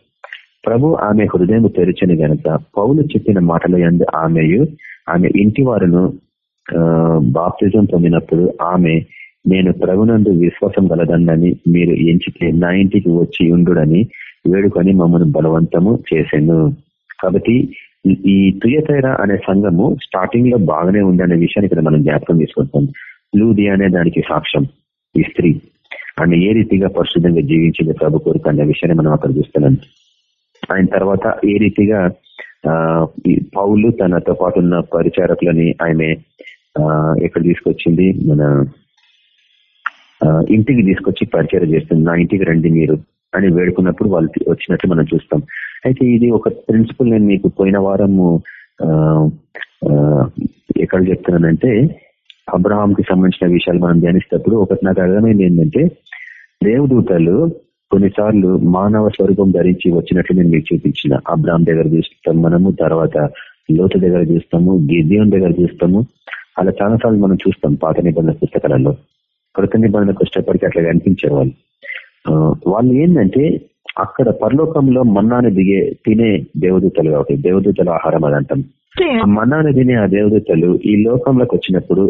ప్రభు ఆమె హృదయం తెరిచిన గనక పౌలు చెప్పిన మాటల ఎందు ఆమెయు ఆమె ఇంటి వారును బాప్తిజం పొందినప్పుడు ఆమె నేను ప్రభునందు విశ్వాసం గలదన్నని మీరు ఎంచితే నా ఇంటికి వచ్చి ఉండుడని వేడుకొని మమ్మల్ని బలవంతము చేశాను కాబట్టి ఈ- తుయతైర అనే సంఘము స్టార్టింగ్లో బాగానే ఉంది అనే విషయాన్ని ఇక్కడ మనం జ్ఞాపకం తీసుకుంటాం. లూది అనే దానికి సాక్ష్యం ఈ స్త్రీ. ఆమె ఏ రీతిగా పరిశుద్ధంగా జీవించింది ప్రభు కోరిక అనే విషయాన్ని మనం అక్కడ చూస్తున్నాం. ఆయన తర్వాత ఏ రీతిగా ఆ పౌలు తనతో పాటు ఉన్న పరిచారకులని ఆమె ఎక్కడ తీసుకొచ్చింది? మన ఇంటికి తీసుకొచ్చి పరిచయం చేస్తుంది. నా ఇంటికి రండి మీరు అని వేడుకున్నప్పుడు వాళ్ళు వచ్చినట్లు మనం చూస్తాం. అయితే ఇది ఒక ప్రిన్సిపల్ నేను మీకు పోయిన వారము ఆ, ఎక్కడ చెప్తున్నానంటే అబ్రహాంకి సంబంధించిన విషయాలు మనం ధ్యానిస్తేప్పుడు ఒకటి నాకు అర్థమైంది ఏంటంటే దేవదూతలు కొన్నిసార్లు మానవ స్వరూపం ధరించి వచ్చినట్లు నేను మీకు చూపించిన. అబ్రాహం దగ్గర చూస్తాం మనము తర్వాత లోతు దగ్గర చూస్తాము గిద్యోన్ దగ్గర చూస్తాము అలా చాలాసార్లు మనం చూస్తాం పాత నిబంధన పుస్తకాలలో. కృత నిబంధనకు వచ్చేటప్పటికి అట్లా కనిపించే వాళ్ళు. వాళ్ళు ఏంటంటే అక్కడ పరలోకంలో మన్నాను దిగే తినే దేవదూతలు కాబట్టి దేవదూతల ఆహారం అని అంటాం. ఆ మన్నాను తినే ఆ దేవదూతలు ఈ లోకంలోకి వచ్చినప్పుడు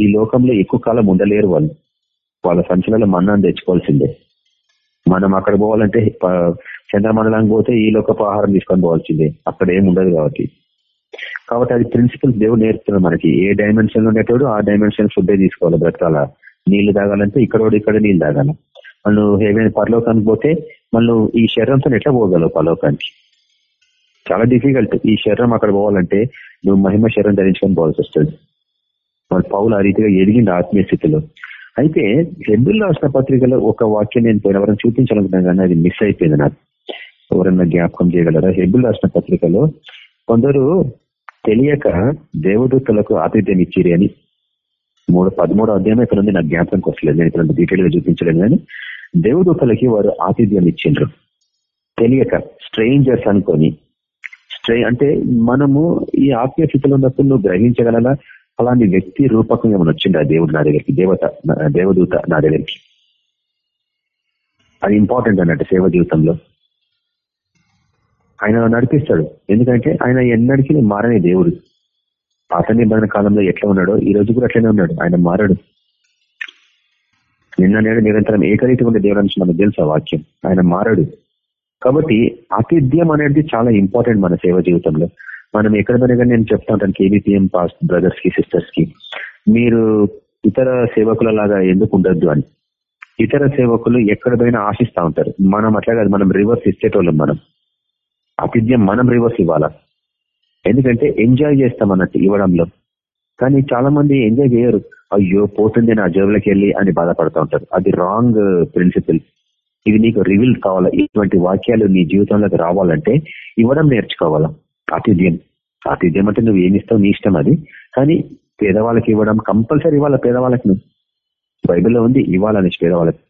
ఈ లోకంలో ఎక్కువ కాలం ఉండలేరు వాళ్ళు. వాళ్ళ సంచులలో మన్నాను తెచ్చుకోవాల్సిందే. మనం అక్కడ పోవాలంటే చంద్రమండలానికి పోతే ఈ లోకపు ఆహారం తీసుకొని పోవాల్సిందే. అక్కడ ఏమి ఉండదు కాబట్టి. కాబట్టి అది ప్రిన్సిపల్ దేవుడు నేర్పుతున్నాడు మనకి. ఏ డైమెన్షన్లో ఉండేటోడు ఆ డైమెన్షన్ ఫుడ్ తీసుకోవాలి బ్రతకాల. నీళ్ళు తాగాలంటే ఇక్కడ ఇక్కడ నీళ్ళు తాగాలి. వాళ్ళు ఏమైనా పరలోకానికి పోతే మళ్ళీ ఈ శరీరంతో ఎట్లా పోగలవు పరలోకానికి? చాలా డిఫికల్ట్ ఈ శరీరం అక్కడ పోవాలంటే నువ్వు మహిమ శరీరం ధరించుకొని పోవాల్సి వస్తుంది. మన పౌలు ఆ రీతిగా ఎదిగింది ఆత్మీయ స్థితిలో. అయితే హెబ్రిల్ రాసిన పత్రికలో ఒక వాక్యం నేను పోయిన వారం చూపించాలనుకున్నాను కానీ అది మిస్ అయిపోయింది నాకు. ఎవరన్నా జ్ఞాపకం చేయగలరా? హెబ్రిల్ రాసిన పత్రికలో కొందరు తెలియక దేవదూతలకు ఆతిథ్యం ఇచ్చిరి అని మూడు పదమూడు అధ్యాయం ఇక్కడ ఉంది. నాకు జ్ఞాపకంకి వస్తలేదు నేను ఇక్కడ డీటెయిల్గా చూపించలేదు కానీ దేవదూతలకి వారు ఆతిథ్యం ఇచ్చిండ్రు. తెలియక స్ట్రేంజర్స్ అనుకొని స్ట్రే అంటే మనము ఈ ఆత్మీయ స్థితిలో ఉన్నప్పుడు నువ్వు గ్రహించగలలా అలాంటి వ్యక్తి రూపకంగా ఏమైనా వచ్చింది? ఆ దేవుడు నా దగ్గరికి దేవత దేవదూత నా దగ్గరికి. అది ఇంపార్టెంట్ అన్నట్టు సేవ జీవితంలో. ఆయన నడిపిస్తాడు. ఎందుకంటే ఆయన ఎన్నడికి మారని దేవుడు. పాత నిబంధన కాలంలో ఎట్లా ఉన్నాడో ఈ రోజు కూడా అట్లనే ఉన్నాడు. ఆయన మారడు. నిన్న నేడు నిరంతరం ఏకరీతి ఉండే దేవుడు నుంచి మనకు తెలుసు వాక్యం. ఆయన మారడు. కాబట్టి ఆతిథ్యం అనేది చాలా ఇంపార్టెంట్ మన సేవ జీవితంలో. మనం ఎక్కడ పోయినా నేను చెప్తా ఉంటాను పాస్ బ్రదర్స్కి సిస్టర్స్కి. మీరు ఇతర సేవకుల లాగా ఎందుకు ఉండద్దు అని. ఇతర సేవకులు ఎక్కడ పోయినా ఆశిస్తా ఉంటారు. మనం అట్లా కాదు మనం రివర్స్ ఇచ్చేటోళ్ళం మనం. ఆతిథ్యం మనం రివర్స్ ఇవ్వాలా? ఎందుకంటే ఎంజాయ్ చేస్తాం అన్నట్టు ఇవ్వడంలో. కానీ చాలా మంది ఎంజాయ్ చేయరు. అయ్యో పోతుంది నా జోబులకి వెళ్ళి అని బాధపడుతూ ఉంటారు. అది రాంగ్ ప్రిన్సిపల్ uh, ఇది నీకు రివీల్ కావాలా? ఇటువంటి వాక్యాలు నీ జీవితంలోకి రావాలంటే ఇవ్వడం నేర్చుకోవాలా? ఆతిథ్యం ఆతిథ్యం అంటే నువ్వు ఏమిస్తావు నీ ఇష్టం అది. కానీ పేదవాళ్ళకి ఇవ్వడం కంపల్సరీ ఇవ్వాలి పేదవాళ్ళకి నువ్వు? బైబిల్లో ఉంది ఇవ్వాలని పేదవాళ్ళకి.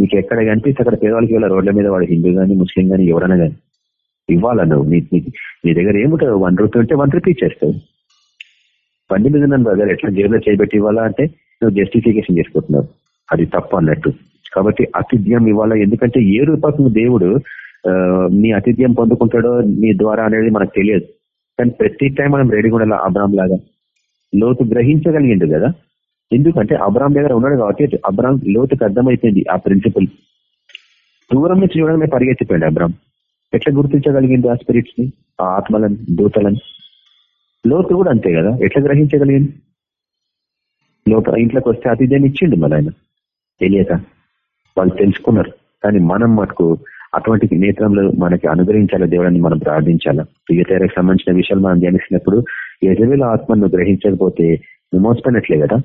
నీకు ఎక్కడ కనిపిస్తే అక్కడ పేదవాళ్ళకి ఇవ్వాలి? రోడ్ల మీద వాడు హిందూ గానీ ముస్లిం గానీ ఎవరైనా కానీ ఇవ్వాలా నువ్వు? నీ నీ దగ్గర ఏముంటుంది? వన్ రూపీ ఉంటే వన్ రూపీ ఇచ్చేస్తావు. బండి మీద నన్ను బ్రదర్ ఎట్లా జేబులో చేయబెట్టి ఇవ్వాలా అంటే నువ్వు జస్టిఫికేషన్ చేసుకుంటున్నావు. అది తప్పు అన్నట్టు. కాబట్టి అతిథ్యం ఇవ్వాలా? ఎందుకంటే ఏ రూపకు దేవుడు నీ అతిథ్యం పొందుకుంటాడో నీ ద్వారా అనేది మనకు తెలియదు. కానీ ప్రతి టైం మనం రెడీ కూడా అబ్రామ్ లాగా. లోతు గ్రహించగలిగిండు కదా? ఎందుకంటే అబ్రామ్ దగ్గర ఉన్నాడు కాబట్టి అబ్రామ్ లోతుకు అర్థమైపోయింది ఆ ప్రిన్సిపల్ దూరం నుంచి చూడడమే పరిగెత్తిపోయాడు అబ్రామ్ ఎట్లా గుర్తించగలిగింది ఆ స్పిరిట్స్ని ఆ ఆత్మలను దూతలను? లోతు కూడా అంతే కదా? ఎట్లా గ్రహించగలిగింది? లోపల ఇంట్లోకి వస్తే అతిథ్యాన్ని ఇచ్చిండు మన ఆయన? తెలియక. వాళ్ళు తెలుసుకున్నారు. కానీ మనం మటుకు అటువంటి నేత్రంలో మనకి అనుగ్రహించాలా దేవుడని మనం ప్రార్థించాలా? ప్రియతేరకు సంబంధించిన విషయాలు మనం ధ్యానిస్తున్నప్పుడు యజవేల ఆత్మను గ్రహించకపోతే మోసపోయినట్లే కదా?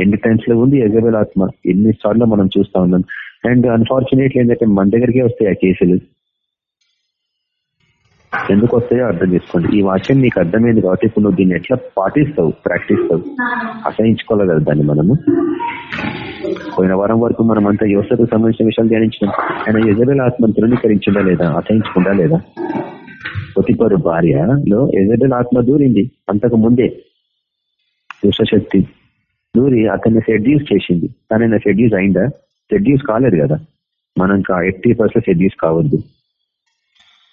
ఎన్ని టైమ్స్లో ఉంది యజవేల ఆత్మ? ఎన్నిసార్లు మనం చూస్తా ఉన్నాం. అండ్ అన్ఫార్చునేట్లీ ఏంటంటే మన దగ్గరికే వస్తాయి ఆ కేసులు. ఎందుకు వస్తాయో అర్థం చేసుకోండి. ఈ వాక్యం నీకు అర్థమైంది కాబట్టి ఇప్పుడు నువ్వు దీన్ని ఎట్లా పాటిస్తావు ప్రాక్టిస్తావు? అసహించుకోవాలి కదా దాన్ని మనము? పోయిన వారం వరకు మనం అంతా యువతకు సంబంధించిన విషయాలు ధ్యానించినాం. ఆయన ఎజబెల్ ఆత్మను తృణీకరించిందా లేదా? అసహించుకుంటా లేదా? పొతిపరు భార్యలో ఎజబెల్ ఆత్మ దూరింది అంతకు ముందే. దుష్టశక్తి దూరి అతన్ని సెడ్యూస్ చేసింది. తనైనా సెడ్యూస్ అయిందా? సెడ్యూస్ కాలేదు కదా. మనం ఎయిటీ పర్సెంట్ సెడ్యూస్ కావద్దు.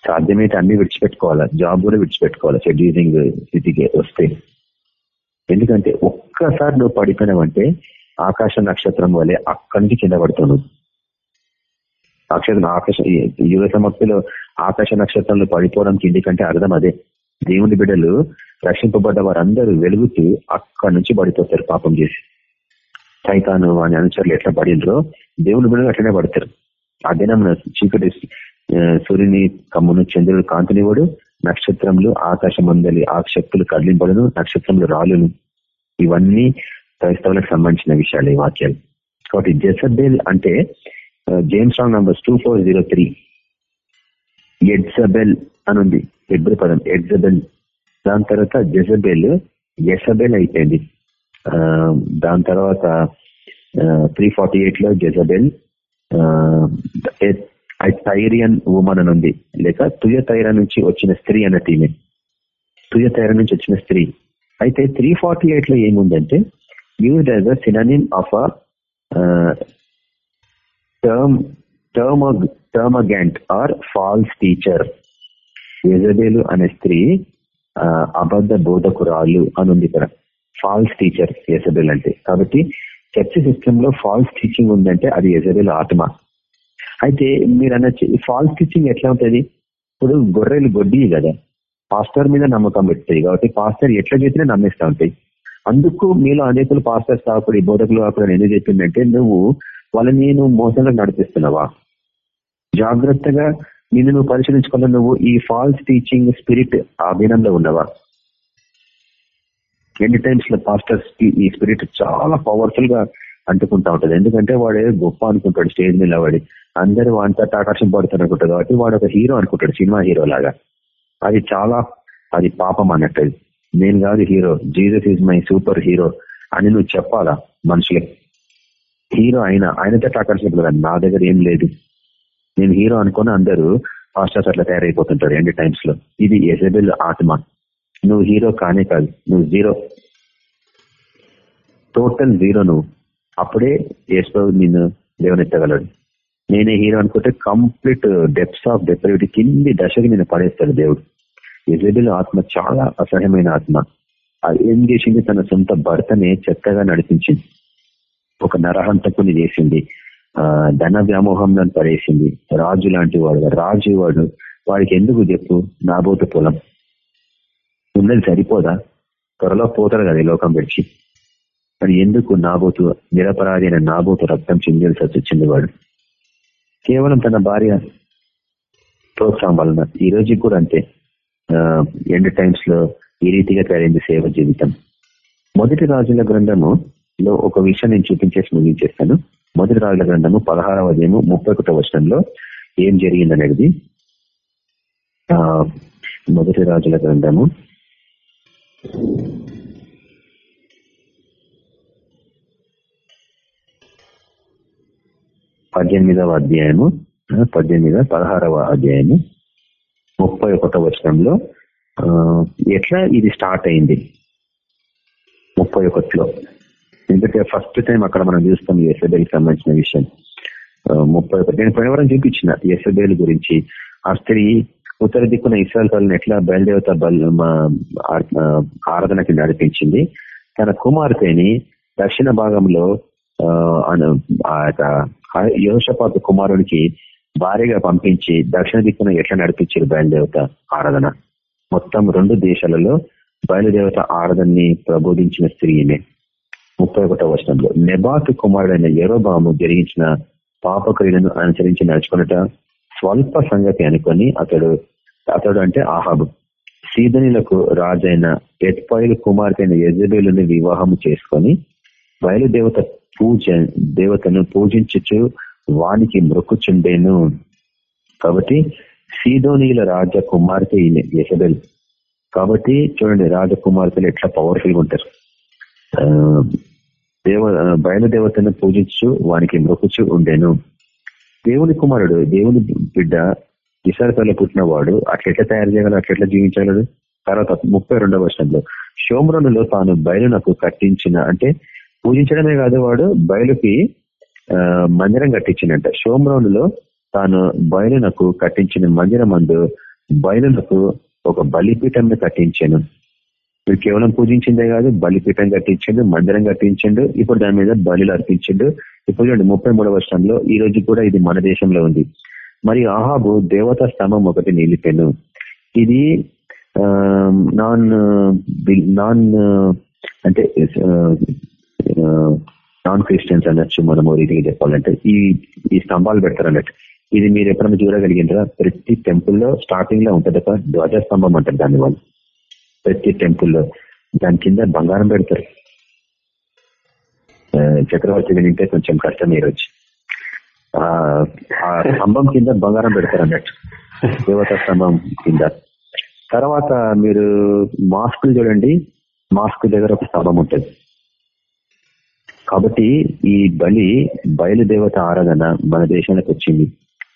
సాధ్యమైతే అన్ని విడిచిపెట్టుకోవాలా? జాబ్ కూడా విడిచిపెట్టుకోవాలా? షెడ్యూలింగ్ స్థితికి వస్తే. ఎందుకంటే ఒక్కసారి నువ్వు పడిపోయినావంటే ఆకాశ నక్షత్రం వల్లే అక్కడి నుంచి కింద పడుతున్నావు నక్షత్రం ఆకాశ యుగ సమాప్తిలో ఆకాశ నక్షత్రంలో పడిపోవడం ఎందుకంటే అర్థం అదే. దేవుని బిడ్డలు రక్షింపబడ్డ వారందరూ వెలుగుతూ అక్కడి నుంచి పడిపోతారు పాపం చేసి. సైతాను అని అనుచరులు ఎట్లా పడినరో దేవుని బిడ్డలు అట్లనే పడతారు. ఆ దినం చీకటి సూర్యుని కమ్మును చంద్రుడు కాంతినివ్వడు నక్షత్రములు ఆకాశం అందలి ఆ శక్తులు కదిలింపడను నక్షత్రములు రాలును. ఇవన్నీ క్రైస్తవులకు సంబంధించిన విషయాలు ఈ వాక్యాలు. కాబట్టి జెసబెల్ అంటే James Strong numbers two four zero three. Jezebel ఉంది ఎబ్రి పదం. ఎడ్జబెల్ దాని తర్వాత జెజబెల్ ఎసబెల్ అయిపోయింది. దాని తర్వాత త్రీ ఫార్టీ ఎయిట్లో జెజబెల్ టైరియన్ ఉమన్ అని ఉంది లేక తుయ తైర నుంచి వచ్చిన స్త్రీ అన్నట్టు ఈమె తుయ తైర నుంచి వచ్చిన స్త్రీ. అయితే త్రీ ఫార్టీ ఎయిట్లో ఏముందంటే used as a synonym of a term term termagant or false teacher యజబేలు అనే స్త్రీ అబద్ధ బోధకురాలు అని ఉంది ఇక్కడ. ఫాల్స్ టీచర్ యజబేల్ అంటే. కాబట్టి చర్చ సిస్టమ్లో ఫాల్స్ టీచింగ్ ఉందంటే అది యజబేల్ ఆత్మ. అయితే మీరు అనొచ్చు ఫాల్స్ టీచింగ్ ఎట్లా ఉంటుంది? ఇప్పుడు గొర్రెలు గొడ్డి కదా. పాస్టర్ మీద నమ్మకం పెడతాయి కాబట్టి పాస్టర్ ఎట్లా చెప్పినా నమ్మేస్తా ఉంటాయి. అందుకు మీలో అనేకులు పాస్టర్స్ ఈ బోధకులు కాకుండా ఎందుకు చెప్పిందంటే నువ్వు వాళ్ళని నువ్వు మోసంగా నడిపిస్తున్నావా? జాగ్రత్తగా నిన్ను నువ్వు పరిశీలించుకున్న నువ్వు ఈ ఫాల్స్ టీచింగ్ స్పిరిట్ అభినంలో ఉన్నవా? ఎన్ని టైమ్స్లో పాస్టర్స్ ఈ స్పిరిట్ చాలా పవర్ఫుల్గా అంటుకుంటా ఉంటది. ఎందుకంటే వాడే గొప్ప అనుకుంటాడు స్టేజ్ మీద వాడి. అందరూ వాడితో ఆకర్షణ పడుతారు అనుకుంటాడు కాబట్టి వాడు ఒక హీరో అనుకుంటాడు సినిమా హీరో లాగా. అది చాలా అది పాపం అన్నట్టు. నేను కాదు hero. Jesus is my super hero అని నువ్వు చెప్పాలా మనుషులకి హీరో అయినా ఆయనతో ఆకర్షణ నా దగ్గర ఏం లేదు. నేను హీరో అనుకుని అందరూ ఫాస్టర్స్ అట్లా తయారైపోతుంటారు ఎండ్ టైమ్స్లో ఇది ఎజబెల్ ఆత్మ. నువ్వు హీరో కానే కాదు నువ్వు జీరో. టోటల్ జీరో నువ్వు అప్పుడే యేసు నిన్ను లేవనెత్తగలడు. నేనే హీరో అనుకుంటే కంప్లీట్ డెప్స్ ఆఫ్ డెపరేటివ్ కింది దశకి నేను పడేస్తాడు దేవుడు. ఎజబెల్ ఆత్మ చాలా అసహ్యమైన ఆత్మ. అది ఏం చేసింది? తన సొంత భర్తనే చెత్తగా నడిపించింది. ఒక నరహంతకుని చేసింది. ఆ ధన వ్యామోహంలో పడేసింది. రాజు లాంటి వాడు రాజు వాడు. వాడికి ఎందుకు చెప్పు? నాబోతు పొలం. ఉన్నది సరిపోదా? త్వరలో పోతారు కదా ఈ లోకం పెట్టి మరి ఎందుకు నాబోతు నిరపరాధి అయిన నాబోతు రక్తం చిందేల్సి వచ్చింది వాడు? కేవలం తన భార్య ప్రోత్సాహం వలన. ఈ రోజుకి కూడా అంతే. ఎండ్ టైమ్స్లో ఈ రీతిగా తయారైంది సేవ జీవితం. మొదటి రాజుల గ్రంథము లో ఒక విషయం నేను చూపించేసి ముగించేస్తాను. మొదటి రాజుల గ్రంథము పదహారవ అధ్యాయము ముప్పై ఒకటో వర్షంలో ఏం జరిగిందనేది అనేది. మొదటి రాజుల గ్రంథము పద్దెనిమిదవ అధ్యాయము పద్దెనిమిదవ పదహారవ అధ్యాయము ముప్పై ఒకటవ వచనంలో ఎట్లా ఇది స్టార్ట్ అయింది? ముప్పై ఒకటిలో ఎందుకంటే ఫస్ట్ టైం అక్కడ మనం చూస్తాం ఎస్ఎబేల్ సంబంధించిన విషయం. ముప్పై ఒకటి నేను పోయినవరం చూపించిన ఎస్ఎబేల్ గురించి. ఆ స్త్రీ ఉత్తర దిక్కున ఇస్రాయల్ పల్లెని ఎట్లా బయలుదేవత ఆరాధనకి నడిపించింది. తన కుమార్తెని దక్షిణ భాగంలో ఆ యొక్క యోషపాత కుమారుడికి భారీగా పంపించి దక్షిణ దిక్కున ఎట్లా నడిపించారు బయలుదేవత ఆరాధన? మొత్తం రెండు దేశాలలో బయలుదేవత ఆరాధనని ప్రబోధించిన స్త్రీ ఈమె. ముప్పై ఒకటో వచనంలో నెబాతు కుమారుడైన ఎరోబాము జరిగించిన పాపక్రియలను అనుసరించి నడుచుకున్నట స్వల్ప సంగతి అనుకొని అతడు అతడు అంటే ఆహాబు సీదనులకు రాజైన ఎట్పాయిల కుమార్తె అయిన యజబేలుని వివాహం చేసుకొని బయలుదేవత పూజ దేవతను పూజించచ్చు వానికి మృక్కుచుండేను కాబట్టి సీదోనీల రాజ కుమార్తె యశబెల్ కాబట్టి చూడండి రాజకుమార్తెలు ఎట్లా పవర్ఫుల్గా ఉంటారు. దేవ బయలుదేవతను పూజించు వానికి మృకుచు ఉండేను. దేవుని కుమారుడు దేవుని బిడ్డ విశాఖలో పుట్టిన వాడు అట్లెట్లా తయారు చేయగలడు అట్లెట్లా జీవించగలడు తర్వాత ముప్పై రెండవ వర్షంలో షోమ్రోనులో తాను బయలునకు కట్టించిన అంటే పూజించడమే కాదు వాడు బయలుకి మందిరం కట్టించినట్ట. షోమ్రోనులో తాను బయలునకు కట్టించిన మందిరం అందు బయలునకు ఒక బలిపీఠం కట్టించాను. మీరు కేవలం పూజించిందే కాదు బలిపీఠం కట్టించండు మందిరం కట్టించండు ఇప్పుడు దాని మీద బలి అర్పించండు. ఇప్పుడు చూడండి ముప్పై మూడవ వర్షంలో ఈ రోజు కూడా ఇది మన దేశంలో ఉంది. మరి ఆహాబు దేవతా స్తంభం ఒకటి నిలిపాను. ఇది నాన్ నాన్ అంటే నాన్ క్రిస్టియన్స్ అనొచ్చు మనము రీతిగా చెప్పాలంటే ఈ ఈ స్తంభాలు పెడతారు అన్నట్టు. ఇది మీరు ఎప్పుడైనా చూడగలిగింటారా ప్రతి టెంపుల్లో స్టార్టింగ్లో ఉంటుంది ఒక ధ్వజ స్తంభం అంటారు దాని వాళ్ళు. ప్రతి టెంపుల్లో దాని కింద బంగారం పెడతారు. చక్రవర్తి వింటే కొంచెం కష్టం ఈరోజు ఆ స్తంభం కింద బంగారం పెడతారు అన్నట్టు. దేవతా స్తంభం కింద. తర్వాత మీరు మాస్కులు చూడండి. మాస్క్ దగ్గర ఒక స్తంభం ఉంటుంది. కాబట్టి ఈ బలి బయలుదేవత ఆరాధన మన దేశానికి వచ్చింది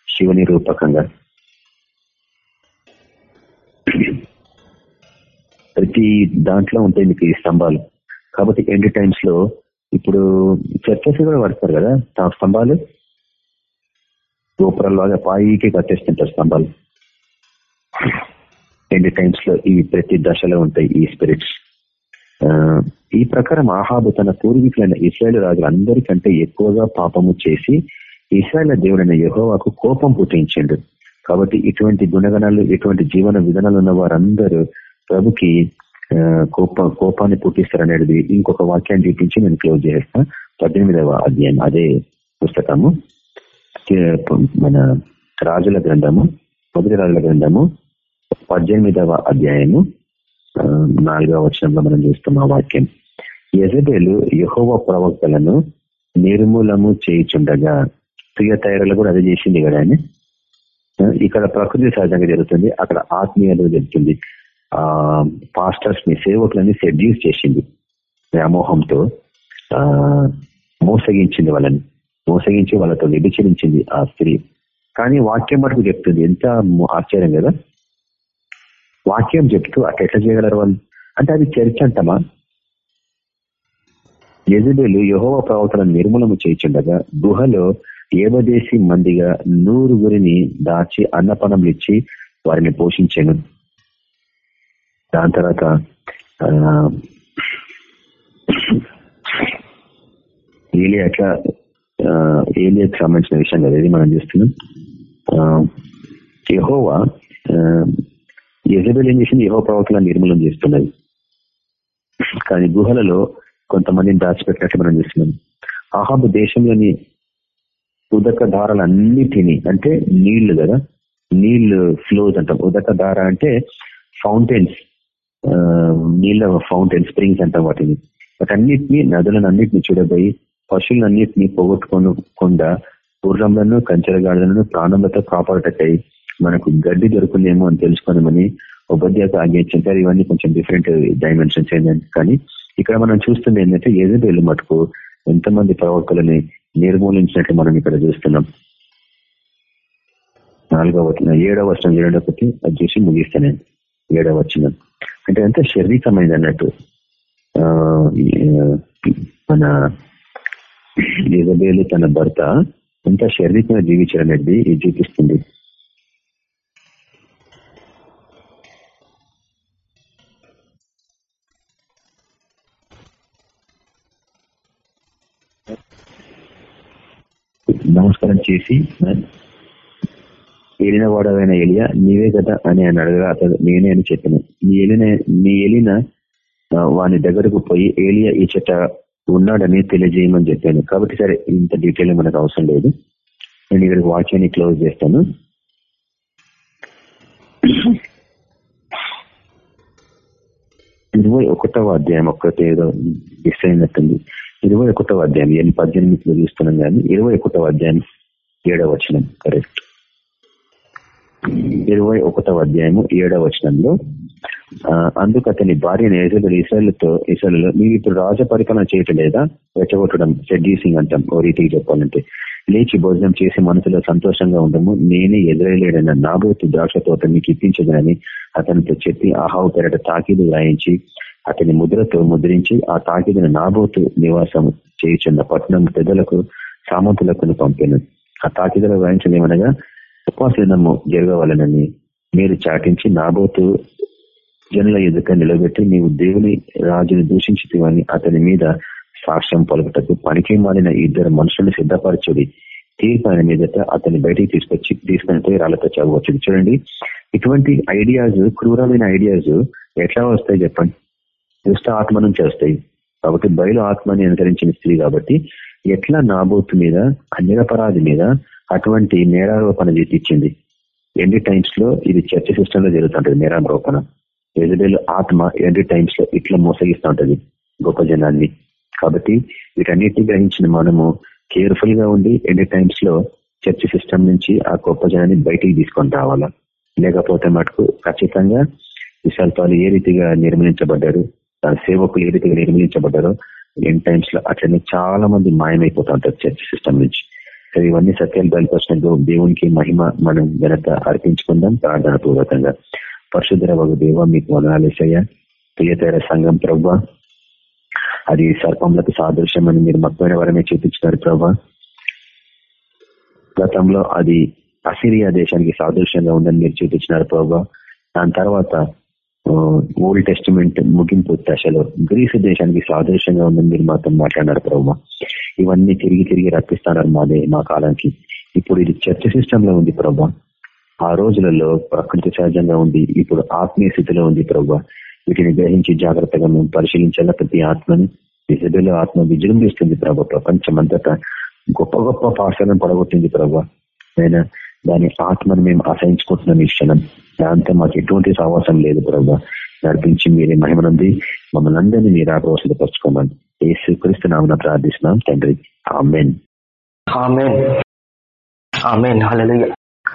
శివుని రూపకంగా. ప్రతి దాంట్లో ఉంటాయి మీకు ఈ స్తంభాలు. కాబట్టి ఎండ్ టైమ్స్లో ఇప్పుడు చర్చస్ కూడా పడతారు కదా ఆ స్తంభాలు? గోపురాలు పాయికి కట్టేస్తుంటారు స్తంభాలు. ఎండ్ టైమ్స్లో ఇవి ప్రతి దశలో ఉంటాయి ఈ స్పిరిట్స్. ఈ ప్రకారం ఆహాబు తన పూర్వీకులైన ఇస్రాయల్ రాజులందరికంటే ఎక్కువగా పాపము చేసి ఇస్రాయల్ దేవుడైన యహోవాకు కోపం పుట్టించండు. కాబట్టి ఇటువంటి గుణగణాలు ఇటువంటి జీవన విధానాలు ఉన్న వారందరూ ప్రభుకి కోప కోపాన్ని పుట్టిస్తారనేది ఇంకొక వాక్యాన్ని చూపించి నేను క్లోజ్ చేస్తా. పద్దెనిమిదవ అధ్యాయం అదే పుస్తకము. మన రాజుల గ్రంథము మొదటి రాజుల గ్రంథము పద్దెనిమిదవ అధ్యాయము. నాలుగవ వచనంలో మనం చూస్తాం ఆ వాక్యం. ఎజబేలు యహోవ ప్రవక్తలను నిర్మూలము చేయుచుండగా స్త్రీయ తయారీలో కూడా అదే చేసింది కదా అని ఇక్కడ ప్రకృతి సహజంగా జరుగుతుంది అక్కడ ఆత్మీయత జరుగుతుంది. ఆ పాస్టర్స్ని సేవకులని సెడ్యూస్ చేసింది వ్యామోహంతో. ఆ మోసగించింది వాళ్ళని మోసగించి వాళ్ళతో వ్యభిచరించింది ఆ స్త్రీ. కానీ వాక్యం మటుకు చెప్తుంది ఎంత ఆశ్చర్యం కదా? వాక్యం చెప్తూ అట్లా ఎట్లా చేయగలరు వాళ్ళు? అంటే అది చర్చ అంటమా? యజబేలు యహోవ ప్రవర్తన నిర్మూలన చేయించుండగా గుహలో ఏబదేశి మందిగా నూరుగురిని దాచి అన్నపనములు ఇచ్చి వారిని పోషించాను. దాని తర్వాత ఏలి అట్లా ఏలియాకి సంబంధించిన విషయం కదా ఇది మనం చూస్తున్నాం. యహోవా యజబెల్ ఏం చేసింది యహో ప్రవక్తల నిర్మూలన చేస్తున్నది. కానీ గుహలలో కొంతమందిని దాచిపెట్టినట్టు మనం చూస్తున్నాం. అహాబ్ దేశంలోని ఉదక ధారలన్నిటినీ అంటే నీళ్ళు కదా నీళ్ళు ఫ్లోస్ అంటాం. ఉదక ధార అంటే ఫౌంటైన్స్ నీళ్ళ ఫౌంటైన్ స్ప్రింగ్స్ అంటాం వాటిని. వాటన్నిటిని నదులను అన్నిటిని చూడబోయి పశువులన్నిటిని పోగొట్టుకోకుండా గుర్రంలను కంచెరగాడులను ప్రాణంలతో కాపాడటకై మనకు గడ్డి దొరుకుతుందేమో అని తెలుసుకోనమని ఉపాధ్యాత ఆజ్ఞించారు ఇవన్నీ కొంచెం డిఫరెంట్ డైమెన్షన్స్ ఏంటంటే కానీ ఇక్కడ మనం చూస్తుంది ఏంటంటే ఎదురు మటుకు ఎంతమంది ప్రవక్తలని నిర్మూలించినట్టు మనం ఇక్కడ చూస్తున్నాం. నాలుగవ వచ్చిన ఏడవ వచ్చిన ఏడవ ఒకటి అది చూసి ముగిస్తాను ఏడవ వచ్చిన అంటే ఎంత శారీరకమైంది అన్నట్టు. మన ఇజబేలు తన భర్త ఎంత శారీరకంగా జీవించాలనేది ఇది చూపిస్తుంది. చేసి ఏలిన వాడవైన ఎలియా నీవే కదా అని ఆయన అడగగా అతడు నేనే అని చెప్పిన. నీ ఎలిన నీ ఎలిన వాని దగ్గరకు పోయి ఏలియా ఈ చెట్ట ఉన్నాడని తెలియజేయమని చెప్పాను. కాబట్టి సరే ఇంత డీటెయిల్ మనకు అవసరం లేదు. నేను ఇక్కడ వాక్యాన్ని క్లోజ్ చేస్తాను. ఇరవై ఒకటవ అధ్యాయం ఒక్కటి ఏదో మిస్ అయినట్టుంది ఇరవై ఒకటవ అధ్యాయం ఎన్ని పద్దెనిమిదిలో చూస్తున్నాం కానీ ఇరవై ఒకటవ అధ్యాయం ఏడవ వచనం. కరెక్ట్ ఇరవై ఒకటవ అధ్యాయము ఏడవ వచనంలో అందుకు అతని భార్య నేజలు ఇసలతో ఇసలలో మీరు ఇప్పుడు రాజ పరిపాలన చేయటం లేదా? రెచ్చగొట్టడం సెడ్యూసింగ్ అంటాం. ఓ రీతికి చెప్పాలంటే లేచి భోజనం చేసి మనసులో సంతోషంగా ఉండము. నేనే ఎదురలేడన్న నాబోతు ద్రాక్ష తోట మీకు ఇప్పించదని అతనితో చెప్పి ఆహావు పెరట తాకిదు రాయించి అతని ముద్రతో ముద్రించి ఆ తాకిదిన నాబోతు నివాసం చేయుచున్న పట్టణం పెద్దలకు సామంతులకు పంపాను. ఆ తాకిదలో రాయించలేమనగా ఉపాసీనము జరగవాలనని మీరు చాటించి నాబోతు జనుల ఎదుక నిలబెట్టి నీవు దేవుని రాజుని దూషించుతావని అతని మీద సాక్ష్యం పలుకుటకు పనికి మాలిన ఇద్దరు మనుషులను సిద్ధపరచుడి. తీర్పు ఆయన మీదట అతన్ని బయటికి తీసుకొచ్చి తీసుకుని పోయి రాళ్ళతో చదవచ్చు చూడండి ఇటువంటి ఐడియాస్ క్రూరమైన ఐడియాస్ ఎట్లా వస్తాయి చెప్పండి? దుష్ట ఆత్మ నుంచి వస్తాయి. కాబట్టి బయలు ఆత్మని అనుసరించిన స్త్రీ కాబట్టి ఎట్లా నాబోతు మీద అన్యపరాధి మీద అటువంటి నేరారోపణ విధించింది? ఎన్ని టైమ్స్లో ఇది చర్చ సిస్టమ్లో జరుగుతుంటది నేరారోపణ? ఎజబేల్ ఆత్మ ఎన్ని టైమ్స్లో ఇట్లా మోసగిస్తూ ఉంటది గొప్ప జనాన్ని? కాబట్టి వీటన్నిటిని గ్రహించిన మనము కేర్ఫుల్గా ఉండి ఎన్ని టైమ్స్లో చర్చ్ సిస్టమ్ నుంచి ఆ గొప్ప జనాన్ని బయటికి తీసుకొని రావాలా? లేకపోతే మటుకు ఖచ్చితంగా విశాల్పాలు ఏ రీతిగా నిర్మించబడ్డారు తన సేవకులు ఏ రీతిగా నిర్మించబడ్డారో ఎన్ టైమ్స్లో అట్లనే చాలా మంది మాయమైపోతా ఉంటారు చర్చ్ సిస్టమ్ నుంచి. ఇవన్నీ సత్యాలు బయలుపరిచిన దేవునికి మహిమ మనం గనక అర్పించుకుందాం ప్రార్థన పూర్వకంగా పరశుధర ఒక దేవ మీకు వదనాలేసయ్య ప్రియతర సంఘం ప్రభా అది సర్పంలకు సాదృశ్యం అని మీరు మక్కువైన వరమే చూపించినారు ప్రభా గతంలో అది అసిరియా దేశానికి సాదృశ్యంగా ఉందని మీరు చూపించినారు ప్రభా దాని తర్వాత ఓల్డ్ టెస్టిమెంట్ ముగింపు దశలో గ్రీసు దేశానికి సాదృశ్యంగా ఉందని మీరు మాత్రం మాట్లాడారు ప్రభు ఇవన్నీ తిరిగి తిరిగి రప్పిస్తున్నారు మాదే మా కాలానికి. ఇప్పుడు ఇది చర్చ సిస్టమ్లో ఉంది ప్రభా ఆ రోజులలో ప్రకృతి సహజంగా ఉంది ఇప్పుడు ఆత్మీయ స్థితిలో ఉంది ప్రభా వీటిని గ్రహించి జాగ్రత్తగా మేము పరిశీలించాల ప్రతి ఆత్మని? విజయలో ఆత్మ విజృంభిస్తుంది ప్రభా ప్రపంచమంతటా గొప్ప గొప్ప పాఠశాలను పడగొట్టింది ప్రభా అయినా దాని ఆత్మను మేము అసహించుకుంటున్నాం ఈ క్షణం దాంతో మాకు ఎటువంటి సావాసం లేదు ప్రభా. నడిపించి మీరే మహిమనుంది మమ్మల్ని అందరినీ మీరు ఆపవసరపరచుకోమని ఏ క్రీస్తు నామన ప్రార్థిస్తున్నాం తండ్రి. ఆమెన్.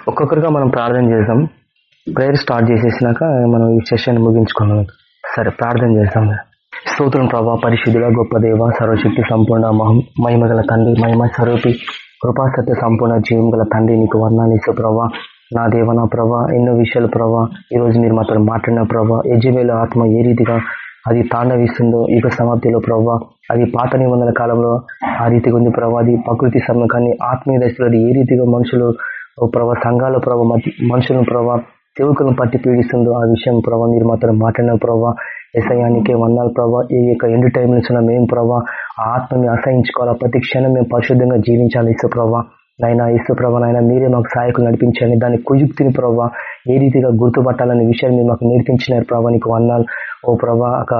ఒక్కొక్కరుగా మనం ప్రార్థన చేద్దాం. ప్రేయర్ స్టార్ట్ చేసేసినాక మనం ఈ సెషన్ ముగించుకున్నాం సరే ప్రార్థన చేద్దాం. స్తోత్రం ప్రభా పరిశుద్ధుల గొప్ప దేవ సర్వశక్తి సంపూర్ణ మహిమ గల తండ్రి మహిమ స్వరూపి. కృపాసత్య సంపూర్ణ జీవం గల తండ్రి నీకు వర్ణాలిస్తూ ప్రభా. నా దేవ నా ప్రభా ఎన్నో విషయాలు ప్రభా. ఈరోజు మీరు మాతో మాట్లాడిన ప్రభా యజమేల ఆత్మ ఏ రీతిగా అది తాండవిస్తుందో యుగ సమాప్తిలో ప్రభావ అది పాత నిబంధనల కాలంలో ఆ రీతిగా ఉంది ప్రభావ అది ప్రకృతి సమయం కానీ ఆత్మీయ దశలో ఏ రీతిగా మనుషులు ఓ ప్రభావ సంఘాల ప్రభావ మనుషులను ప్రభావ సేవకులను పట్టి పీడిస్తుందో ఆ విషయం ప్రభావ మీరు మాత్రం మాట్లాడిన ప్రభావ ఎసయానికే వందాలు ప్రభావ ఈ యొక్క ఎండు టైం నుంచి మేము ప్రభావ ఆ ఆత్మని అసహించుకోవాలా? ప్రతి క్షణం మేము పరిశుద్ధంగా జీవించాలి ఇసు ప్రభావ నైనా ఇసు ప్రభా నాయన మీరే మాకు సహాయకులు నడిపించండి. దాని కుయుక్తిని ప్రభావ ఏ రీతిగా గుర్తుపట్టాలనే విషయాన్ని మీరు మాకు నేర్పించినారు ప్రభావ నీకు వందాలు. ఓ ప్రభా ఒక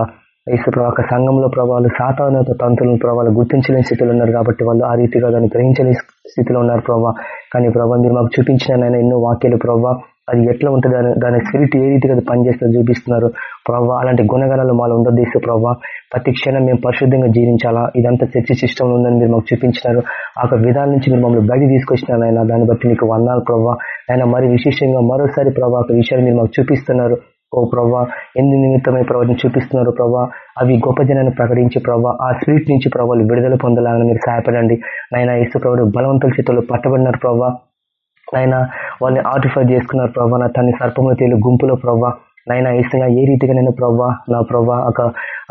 ఇసు ప్రభా సంఘంలో ప్రభావాలు సాధారణ తంతులను ప్రభావాలు గుర్తించలేని స్థితిలో ఉన్నారు కాబట్టి వాళ్ళు ఆ రీతిగా దాన్ని గ్రహించలేని స్థితిలో ఉన్నారు ప్రభావ కానీ ప్రభావ మీరు మాకు చూపించిన ఎన్నో వాక్యాలు ప్రభావ అది ఎట్లా ఉంటుంది? దాని స్పిరిట్ ఏ రీతిగా అది పనిచేస్తుందో చూపిస్తున్నారు. ప్రభావ అలాంటి గుణగణాలు మాలో ఉండదేశ ప్రభావ ప్రతి క్షణం మేము పరిశుద్ధంగా జీవించాలా? ఇదంతా చర్చ సిస్టమ్ ఉందని మీరు మాకు చూపించినారు. ఆ విధాల నుంచి మీరు మమ్మల్ని బయట తీసుకొచ్చినారు ఆయన దాన్ని బట్టి మీకు వందాలు ప్రభావ ఆయన మరి విశేషంగా మరోసారి ప్రభావ ఒక విషయాన్ని మీరు మాకు చూపిస్తున్నారు. ఓ ప్రభా ఎందు నిమిత్తమై ప్రభావం చూపిస్తున్నారు ప్రభా అవి గొప్ప జనాన్ని ప్రకటించి ప్రభా ఆ స్వీట్ నుంచి ప్రభావాలు విడుదల పొందాలని మీరు సహాయపడండి. నాయన ఇసు ప్రభు బలవంతుల చేతుల్లో పట్టబడినారు ప్రభా. నైనా వాళ్ళని ఆర్టిఫై చేసుకున్నారు ప్రభా నా తన సర్పములు తేలి గుంపులో ప్రభా నైనా ఇష్టంగా ఏ రీతిగా నేను ప్రభా నా ప్రభా ఒక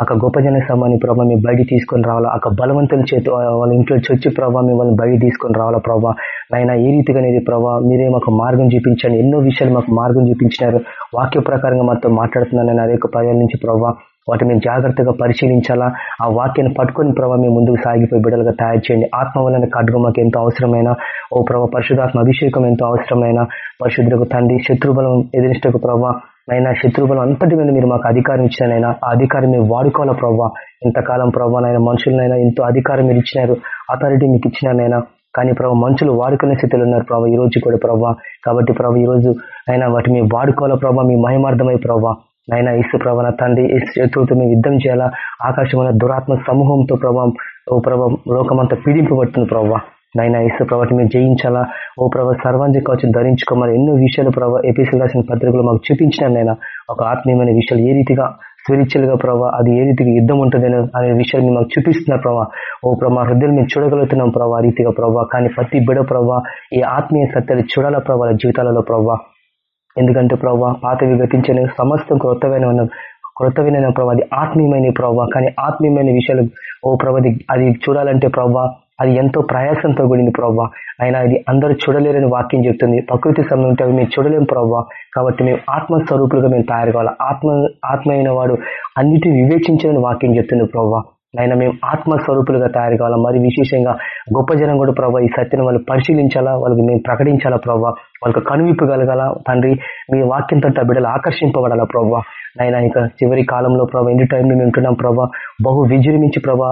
ఒక గొప్ప జన సమాన్ని ప్రభావ మేము బయట తీసుకొని రావాలా. ఒక బలవంతుల చేతి వాళ్ళ ఇంట్లో చొచ్చి ప్రభావ మేము వాళ్ళని బయట తీసుకొని రావాలా ప్రభా నైనా ఏ రీతిగా అనేది ప్రభా మీరే మాకు మార్గం చూపించండి. ఎన్నో విషయాలు మాకు మార్గం చూపించినారు. వాక్య ప్రకారంగా మాతో మాట్లాడుతున్నాను నేను అదే పర్యాల నుంచి ప్రభావ వాటిని మేము జాగ్రత్తగా పరిశీలించాలా? ఆ వాక్యాన్ని పట్టుకొని ప్రభావ మేము ముందుకు సాగిపోయి బిడ్డలుగా తయారు చేయండి. ఆత్మ వలన ఖడ్గం మాకు ఎంతో అవసరమైన ఓ ప్రభావ పరిశుధాత్మ అభిషేకం ఎంతో అవసరమైన పరిశుద్ధులకు తండ్రి శత్రుబలం ఎదిరిష్టకు ప్రభావ నైనా శత్రుబలం అంతటి మీద మీరు మాకు అధికారం ఇచ్చినైనా ఆ అధికారం మీరు వాడుకోవాలా ప్రభావ ఇంతకాలం ప్రభావ మనుషులనైనా ఎంతో అధికారం మీరు ఇచ్చినారు అథారిటీ మీకు ఇచ్చినానైనా కానీ ప్రభావ మనుషులు వాడుకునే స్థితిలో ఉన్నారు ప్రభావ ఈ రోజు కూడా ప్రభావ కాబట్టి ప్రభు ఈ రోజు అయినా వాటి మీ వాడుకోవాలా ప్రభావ మీ మహిమార్థమై ప్రభావ నైనా ఇసు ప్రభావ తండ్రి శత్రువుతో మేము యుద్ధం చేయాలా? ఆకాశమైన దురాత్మ సమూహంతో ప్రభావం ఓ ప్రభావం లోకమంతా పీడింపబడుతుంది ప్రభావ నైనా ఇసు ప్రభావం మేము జయించాలా? ఓ ప్రభావ సర్వాంజ కావచ్చు ధరించుకోమని ఎన్నో విషయాలు ప్రభావ ఏపీసీ రాసిన పత్రికలు మాకు చూపించిన నైనా ఒక ఆత్మీయమైన విషయాలు ఏ రీతిగా స్పిరిచువల్గా ప్రభావ అది ఏ రీతిగా యుద్ధం ఉంటుంది అనే విషయాన్ని మాకు చూపిస్తున్నారు ప్రభావ ఓ ప్రభా హృదయం మేము చూడగలుగుతున్నాం ప్రభావ ఆ రీతిగా ప్రభావ కానీ ప్రతి బిడ ప్రభావ ఈ ఆత్మీయ సత్యాలు చూడాలా ప్రభావ జీవితాలలో ప్రభావ ఎందుకంటే ప్రభావ పాతవి గతించిన సమస్తం క్రొత్తమైన క్రొత్తమైన ప్రభావ అది ఆత్మీయమైన ప్రభావ కానీ ఆత్మీయమైన విషయాలు ఓ ప్రభాది అది చూడాలంటే ప్రభావ అది ఎంతో ప్రయాసంతో కూడింది ప్రభావ అయినా అది అందరూ చూడలేరని వాక్యం చెప్తుంది. ప్రకృతి సమయం ఉంటే అవి మేము చూడలేము ప్రభావ కాబట్టి మేము ఆత్మస్వరూపులుగా మేము తయారు కావాలి. ఆత్మ ఆత్మ అయిన వాడు అన్నిటిని వివేచించాలని వాక్యం చెప్తుంది ప్రభావ ఆయన మేము ఆత్మస్వరూపులుగా తయారు కావాలా? మరి విశేషంగా గొప్ప జనం కూడా ప్రభావ ఈ సత్యను వాళ్ళు పరిశీలించాలా? వాళ్ళకి మేము ప్రకటించాలా ప్రభావ వాళ్ళకి కనువిప్పు కలగాల? తండ్రి మీ వాక్యంతో బిడ్డలు ఆకర్షింపబడాలా ప్రభావ నైనా ఇక చివరి కాలంలో ప్రభావ ఎన్ని టైంలో మేము ఉంటున్నాం ప్రభావ బహు విజృంభించి ప్రభావ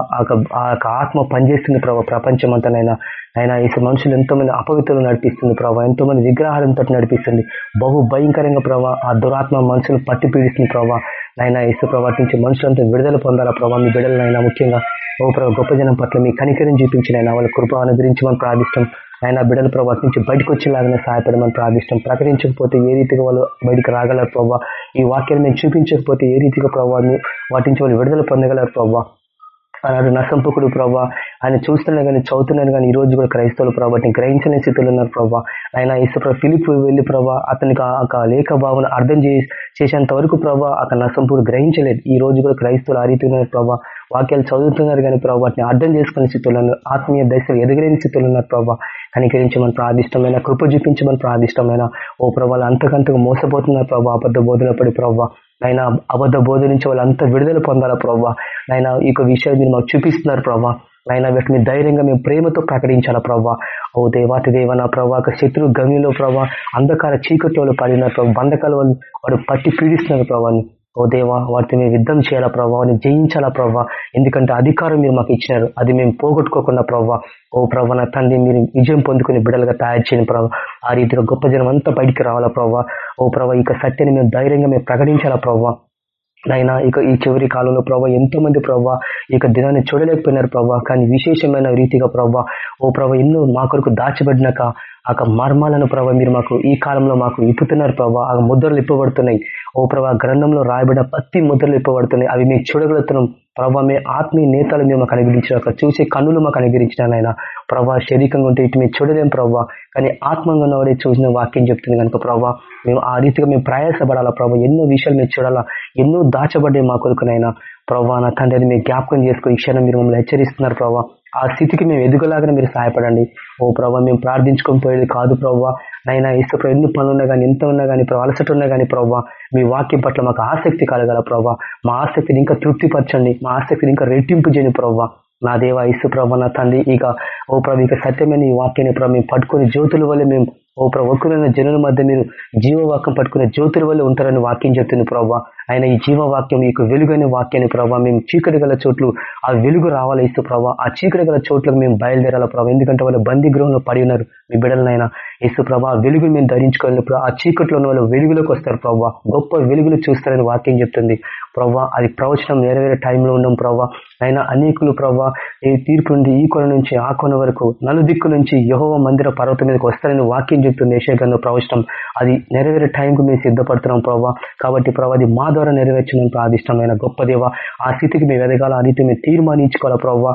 ఆ ఆత్మ పనిచేస్తుంది ప్రభావ ప్రపంచం అంతానైనా ఆయన ఈ మనుషులు ఎంతోమంది అపవిత్రులు నడిపిస్తుంది ప్రభావ ఎంతోమంది విగ్రహాలంతో నడిపిస్తుంది. బహు భయంకరంగా ప్రభావ ఆ దురాత్మ మనుషులు పట్టి పీడిస్తుంది ప్రభావ నైనా ఇసు ప్రభావ నుంచి మనుషులంతా విడుదల పొందాలా ప్రభావ మీ బిడ్డలనైనా ముఖ్యంగా ఓ ప్రభావ గొప్ప జనం పట్ల మీ కనికరిని చూపించిన వాళ్ళ కృప మనం ప్రార్థిస్తాం. ఆయన బిడ్డల ప్రభావ నుంచి బయటకు వచ్చేలాగానే సహాయపడమని ప్రార్థిస్తాం. ప్రకటించకపోతే ఏ రీతిగా వాళ్ళు బయటకు రాగలరు ప్రభావ ఈ వాక్యాన్ని మేము చూపించకపోతే ఏ రీతిగా ప్రభావాన్ని వాటి నుంచి వాళ్ళు విడుదల పొందగలరు ప్రభావ అలాంటి నసంపుకుడు ప్రభా. ఆయన చూస్తున్నాడు కానీ చదువుతున్నాడు కానీ ఈ రోజు కూడా క్రైస్తవులు ప్రభావిని గ్రహించని స్థితిలో ఉన్నారు ప్రభా. ఆయన ఈశ్వర ఫిలిప్ వెళ్ళి ప్రభా అతనికి ఆ లేఖ భావన అర్థం చేసేంత వరకు ప్రభావ అక్కడ నసంపుడు గ్రహించలేదు. ఈ రోజు కూడా క్రైస్తవులు ఆ రీతి ఉన్నారు వాక్యాలు చదువుతున్నారు కానీ ప్రభా వాటిని అర్థం చేసుకునే స్థితిలో ఆత్మీయ దశలు ఎదగలేని స్థితిలో ఉన్నారు ప్రభా. కనికరించమని ప్రార్థిష్టమైన కృప చూపించమని ప్రార్థిష్టమైన ఓ ప్రభావాలు అంతకంతకు మోసపోతున్నారు ప్రభా అబద్ధ బోధన పడి ప్రభావ నైనా అబద్ధ బోధ నుంచి వాళ్ళంతా విడుదల పొందాలా ప్రభావ నైనా ఈ విషయాలు మీరు మాకు చూపిస్తున్నారు ప్రభావ నైనా వీటిని ధైర్యంగా మేము ప్రేమతో ప్రకటించాలా ప్రభావ ఓ దేవాతి దేవ నా ప్రభావ శత్రు గమ్యంలో ప్రభావ అంధకార చీకటి పడిన ప్రభావ బంధకాల వాళ్ళు వాడు పట్టి పీడిస్తున్నారు ప్రభావాన్ని ఓ దేవా వాటిని మేము యుద్ధం చేయాలా ప్రభావాన్ని జయించాలా ప్రభావ ఎందుకంటే అధికారం మీరు మాకు ఇచ్చినారు. అది మేము పోగొట్టుకోకుండా ప్రభావ ఓ ప్రవ్వ నా తండ్రి మీరు విజయం పొందుకుని బిడ్డలుగా తయారు చేయని ప్రభావ ఆ రీతిలో గొప్ప జనం అంతా బయటికి రావాలా ప్రభావ ఓ ప్రభావ ఇక సత్యాన్ని మేము ధైర్యంగా మేము ప్రకటించాలా ప్రభావ నైనా ఇక ఈ చివరి కాలంలో ప్రభావ ఎంతో మంది ప్రభావ ఇక దినాన్ని చూడలేకపోయినారు ప్రభావ కానీ విశేషమైన రీతిగా ప్రభావ ఓ ప్రభావ ఎన్నో మా కొరకు దాచిబడినాక ఆ మర్మాలను ప్రభావ మీరు మాకు ఈ కాలంలో మాకు ఇప్పుతున్నారు ప్రభావ ఆ ముద్రలు ఇప్పబడుతున్నాయి. ఓ ప్రభా గ్రంథంలో రాయబడిన ప్రతి ముద్రలు ఇప్పబడుతున్నాయి. అవి మేము చూడగలుగుతున్నాం. ప్రభావ మీ ఆత్మీయ నేతలు మేము మాకు అనుగ్రహించిన చూసే కన్నులు మాకు అనుగ్రహించినాను ఆయన. ప్రభా శరీరంగా ఉంటే ఇటు మేము చూడలేం ప్రభావ కానీ ఆత్మంగా ఉన్నవాడే చూసిన వాక్యం చెప్తుంది కనుక ప్రభావ మేము ఆ రీతిగా మేము ప్రయాసపడాలా ప్రభావ ఎన్నో విషయాలు మేము చూడాలా. ఎన్నో దాచబడ్డాయి మా కొరకునైనా ప్రభావ నా తండ్రి మీరు జ్ఞాపకం చేసుకుని ఈ క్షణం మీరు మమ్మల్ని హెచ్చరిస్తున్నారు ప్రభావ ఆ స్థితికి మేము ఎదుగులాగానే మీరు సహాయపడండి. ఓ ప్రభావ మేము ప్రార్థించుకొని పోయేది కాదు ప్రభావ నైనా ఇసు ఎన్ని పనులు ఉన్నా కానీ ఎంత ఉన్నా కానీ అలసట ఉన్నా కానీ ప్రభావ మీ వాక్యం పట్ల మాకు ఆసక్తి కలగల ప్రభావ మా ఆసక్తిని ఇంకా తృప్తిపరచండి. మా ఆసక్తిని ఇంకా రెట్టింపు చేయని ప్రభావ నా దేవ ఇసు ప్రభా నా తండ్రి ఇక ఓ ప్రభు ఇక సత్యమైన ఈ వాక్యాన్ని ప్రభావ మేము పట్టుకుని జ్యోతుల వల్ల మేము ఓ ప్రభు ఒక్కరైన జనుల మధ్య మీరు జీవవాక్యం పట్టుకునే జ్యోతుల వల్ల ఉంటారని వాక్యం చెప్తుంది ప్రభావ ఆయన ఈ జీవవాక్యం మీకు వెలుగైన వాక్యాన్ని ప్రభావ మేము చీకటి గల చోట్లు ఆ వెలుగు రావాలి ఇస్తూ ప్రభావ ఆ చీకటి గల చోట్లకు మేము బయలుదేరాల ప్రభావ ఎందుకంటే వాళ్ళు బందీ గృహంలో పడి ఉన్నారు. మీ బిడ్డలనైనా ఇస్తూ ప్రభావ వెలుగు మేము ధరించుకోలేనప్పుడు ఆ చీకట్లో ఉన్న వాళ్ళు వెలుగులోకి వస్తారు ప్రభావ గొప్ప వెలుగులు చూస్తారని వాక్యం చెప్తుంది. ప్రవ్వా అది ప్రవచనం నెరవేరే టైంలో ఉన్నాం ప్రవ్వా అయినా అనేకులు ప్రవ్వా ఈ తీర్పు నుండి ఈ కొన నుంచి ఆ కొన వరకు నలుదిక్కు నుంచి యహోవ మందిర పర్వతం మీదకి వస్తారని వాక్యం చెప్తుంది. ఏషియాగంధ ప్రవచనం అది నెరవేరే టైంకు మేము సిద్ధపడుతున్నాం ప్రభావ కాబట్టి ప్రభావ అది మా ద్వారా నెరవేర్చమని ప్రాదిష్టమైన గొప్ప దేవ. ఆ స్థితికి మేము ఎదగాల ఆ రీతి మేము తీర్మానించుకోవాలా ప్రభావ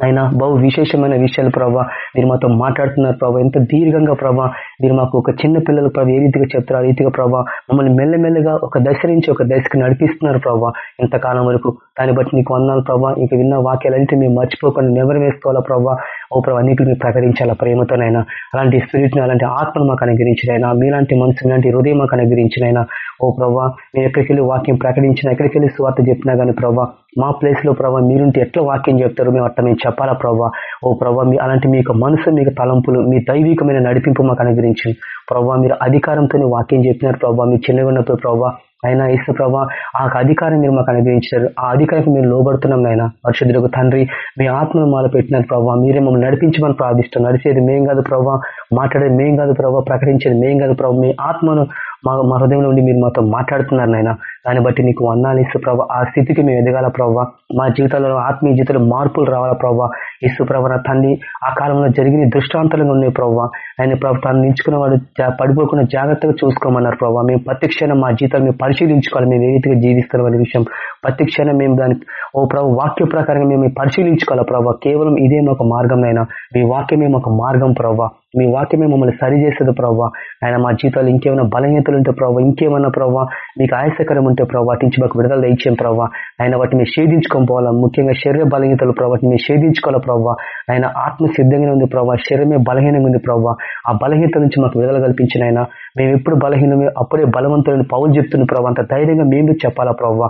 అయినా బహు విశేషమైన విషయాలు ప్రభా మీరు మాతో మాట్లాడుతున్నారు ప్రభా ఎంత దీర్ఘంగా ప్రభా మీరు మాకు ఒక చిన్న పిల్లలు ప్రభావ ఏ రీతిగా చెప్తారు ఆ రీతిగా ప్రభా మమ్మల్ని మెల్లమెల్లగా ఒక దశ నుంచి ఒక దశకి నడిపిస్తున్నారు ప్రభా ఇంతకాలం వరకు. దాన్ని బట్టి నీకు వందాలు ప్రభావ ఇంక విన్న వాక్యాలు అయితే మేము మర్చిపోకుండా నెవరు వేసుకోవాలా ప్రభావ ఓ ప్రభా నీకు ప్రకటించాలా ప్రేమతోనైనా? అలాంటి స్పిరిట్ని అలాంటి ఆత్మను మాకు అనుగ్రహించినైనా? మీలాంటి మనసు లాంటి హృదయం మాకు అనుగ్రహించినైనా? ఓ ప్రభా మేము ఎక్కడికి వెళ్ళి వాక్యం ప్రకటించిన ఎక్కడికి వెళ్ళి స్వార్థ చెప్పినా కానీ ప్రభా మా ప్లేస్లో ప్రభావ మీరుంటే ఎట్లా వాక్యం చెప్తారు మేము అట్లా మేము చెప్పాలా ప్రభావ ఓ ప్రభావ మీ అలాంటి మీకు మనసు మీకు తలంపులు మీ దైవికమైన నడిపింపు మాకు అనుగ్రహించింది ప్రభావ మీరు అధికారంతో వాక్యం చెప్పినారు ప్రభావ మీ చిన్నగా ఉన్నప్పుడు ప్రభావ అయినా ఇసు ప్రభా ఆ అధికారం మీరు మాకు అనుగ్రహించారు. ఆ అధికారికి మీరు లోబడుతున్నాం నాయన. పరిశుద్ధులకు తండ్రి మీ ఆత్మను మాల పెట్టినారు ప్రభావ మీరే మమ్మల్ని నడిపించమని ప్రార్థిస్తాం నడిచేది మేం కాదు ప్రభావ మాట్లాడేది మేం కాదు ప్రభావ ప్రకటించేది మేం కాదు ప్రభావ మీ ఆత్మను మా మా హృదయంలో ఉండి మీరు మాతో మాట్లాడుతున్నారు నాయన. దాన్ని బట్టి నీకు వందాలు ఇసు ప్రభావ ఆ స్థితికి మేము ఎదగాల ప్రవ్వ మా జీవితాల్లో ఆత్మీయ జీవితంలో మార్పులు రావాలా ప్రవ్వ ఇసు ప్రభ నా తండ్రి ఆ కాలంలో జరిగిన దృష్టాంతాలుగా ఉన్నాయి ప్రభావ ఆయన ప్రభు తను నించుకున్న వాడు పడిపోకుండా జాగ్రత్తగా చూసుకోమన్నారు ప్రభావ మేము ప్రత్యక్షణ మా జీవితాలు మేము పరిశీలించుకోవాలి. మేము ఏ రీతిగా జీవిస్తున్నాం అనే విషయం ప్రత్యక్షణ మేము దాని ఓ ప్రభు వాక్య ప్రకారంగా మేము పరిశీలించుకోవాలి ప్రభావ కేవలం ఇదే మాకు మార్గం అయినా మీ వాక్యమే మాకు మార్గం ప్రవ్వ మీ వాక్యమే మమ్మల్ని సరి చేస్తుంది ప్రభావ ఆయన మా జీవితాలు ఇంకేమైనా బలహీనతలు ఉంటే ప్రవ్వా ఇంకేమైనా ప్రవ్వా మీకు ఆయాసకరం ఉంటే ప్రభావ వాటించి మాకు విడుదల దయచేయం ప్రభావ ఆయన వాటిని మేము షేధించుకొని పోవాలా? ముఖ్యంగా శరీర బలహీనతలు ప్రభావ వాటిని మీరు షేధించుకోవాలి ప్రవ్వా? ఆయన ఆత్మ సిద్ధంగా ఉంది ప్రవ్వా శరీరమే బలహీనంగా ఉంది ప్రవ్వా. ఆ బలహీనత నుంచి మాకు విడుదల కల్పించిన ఆయన. మేము ఎప్పుడు బలహీనమే అప్పుడే బలవంతులను పౌలు చెప్తున్న ప్రభావ అంత ధైర్యంగా మేము చెప్పాలా ప్రభావ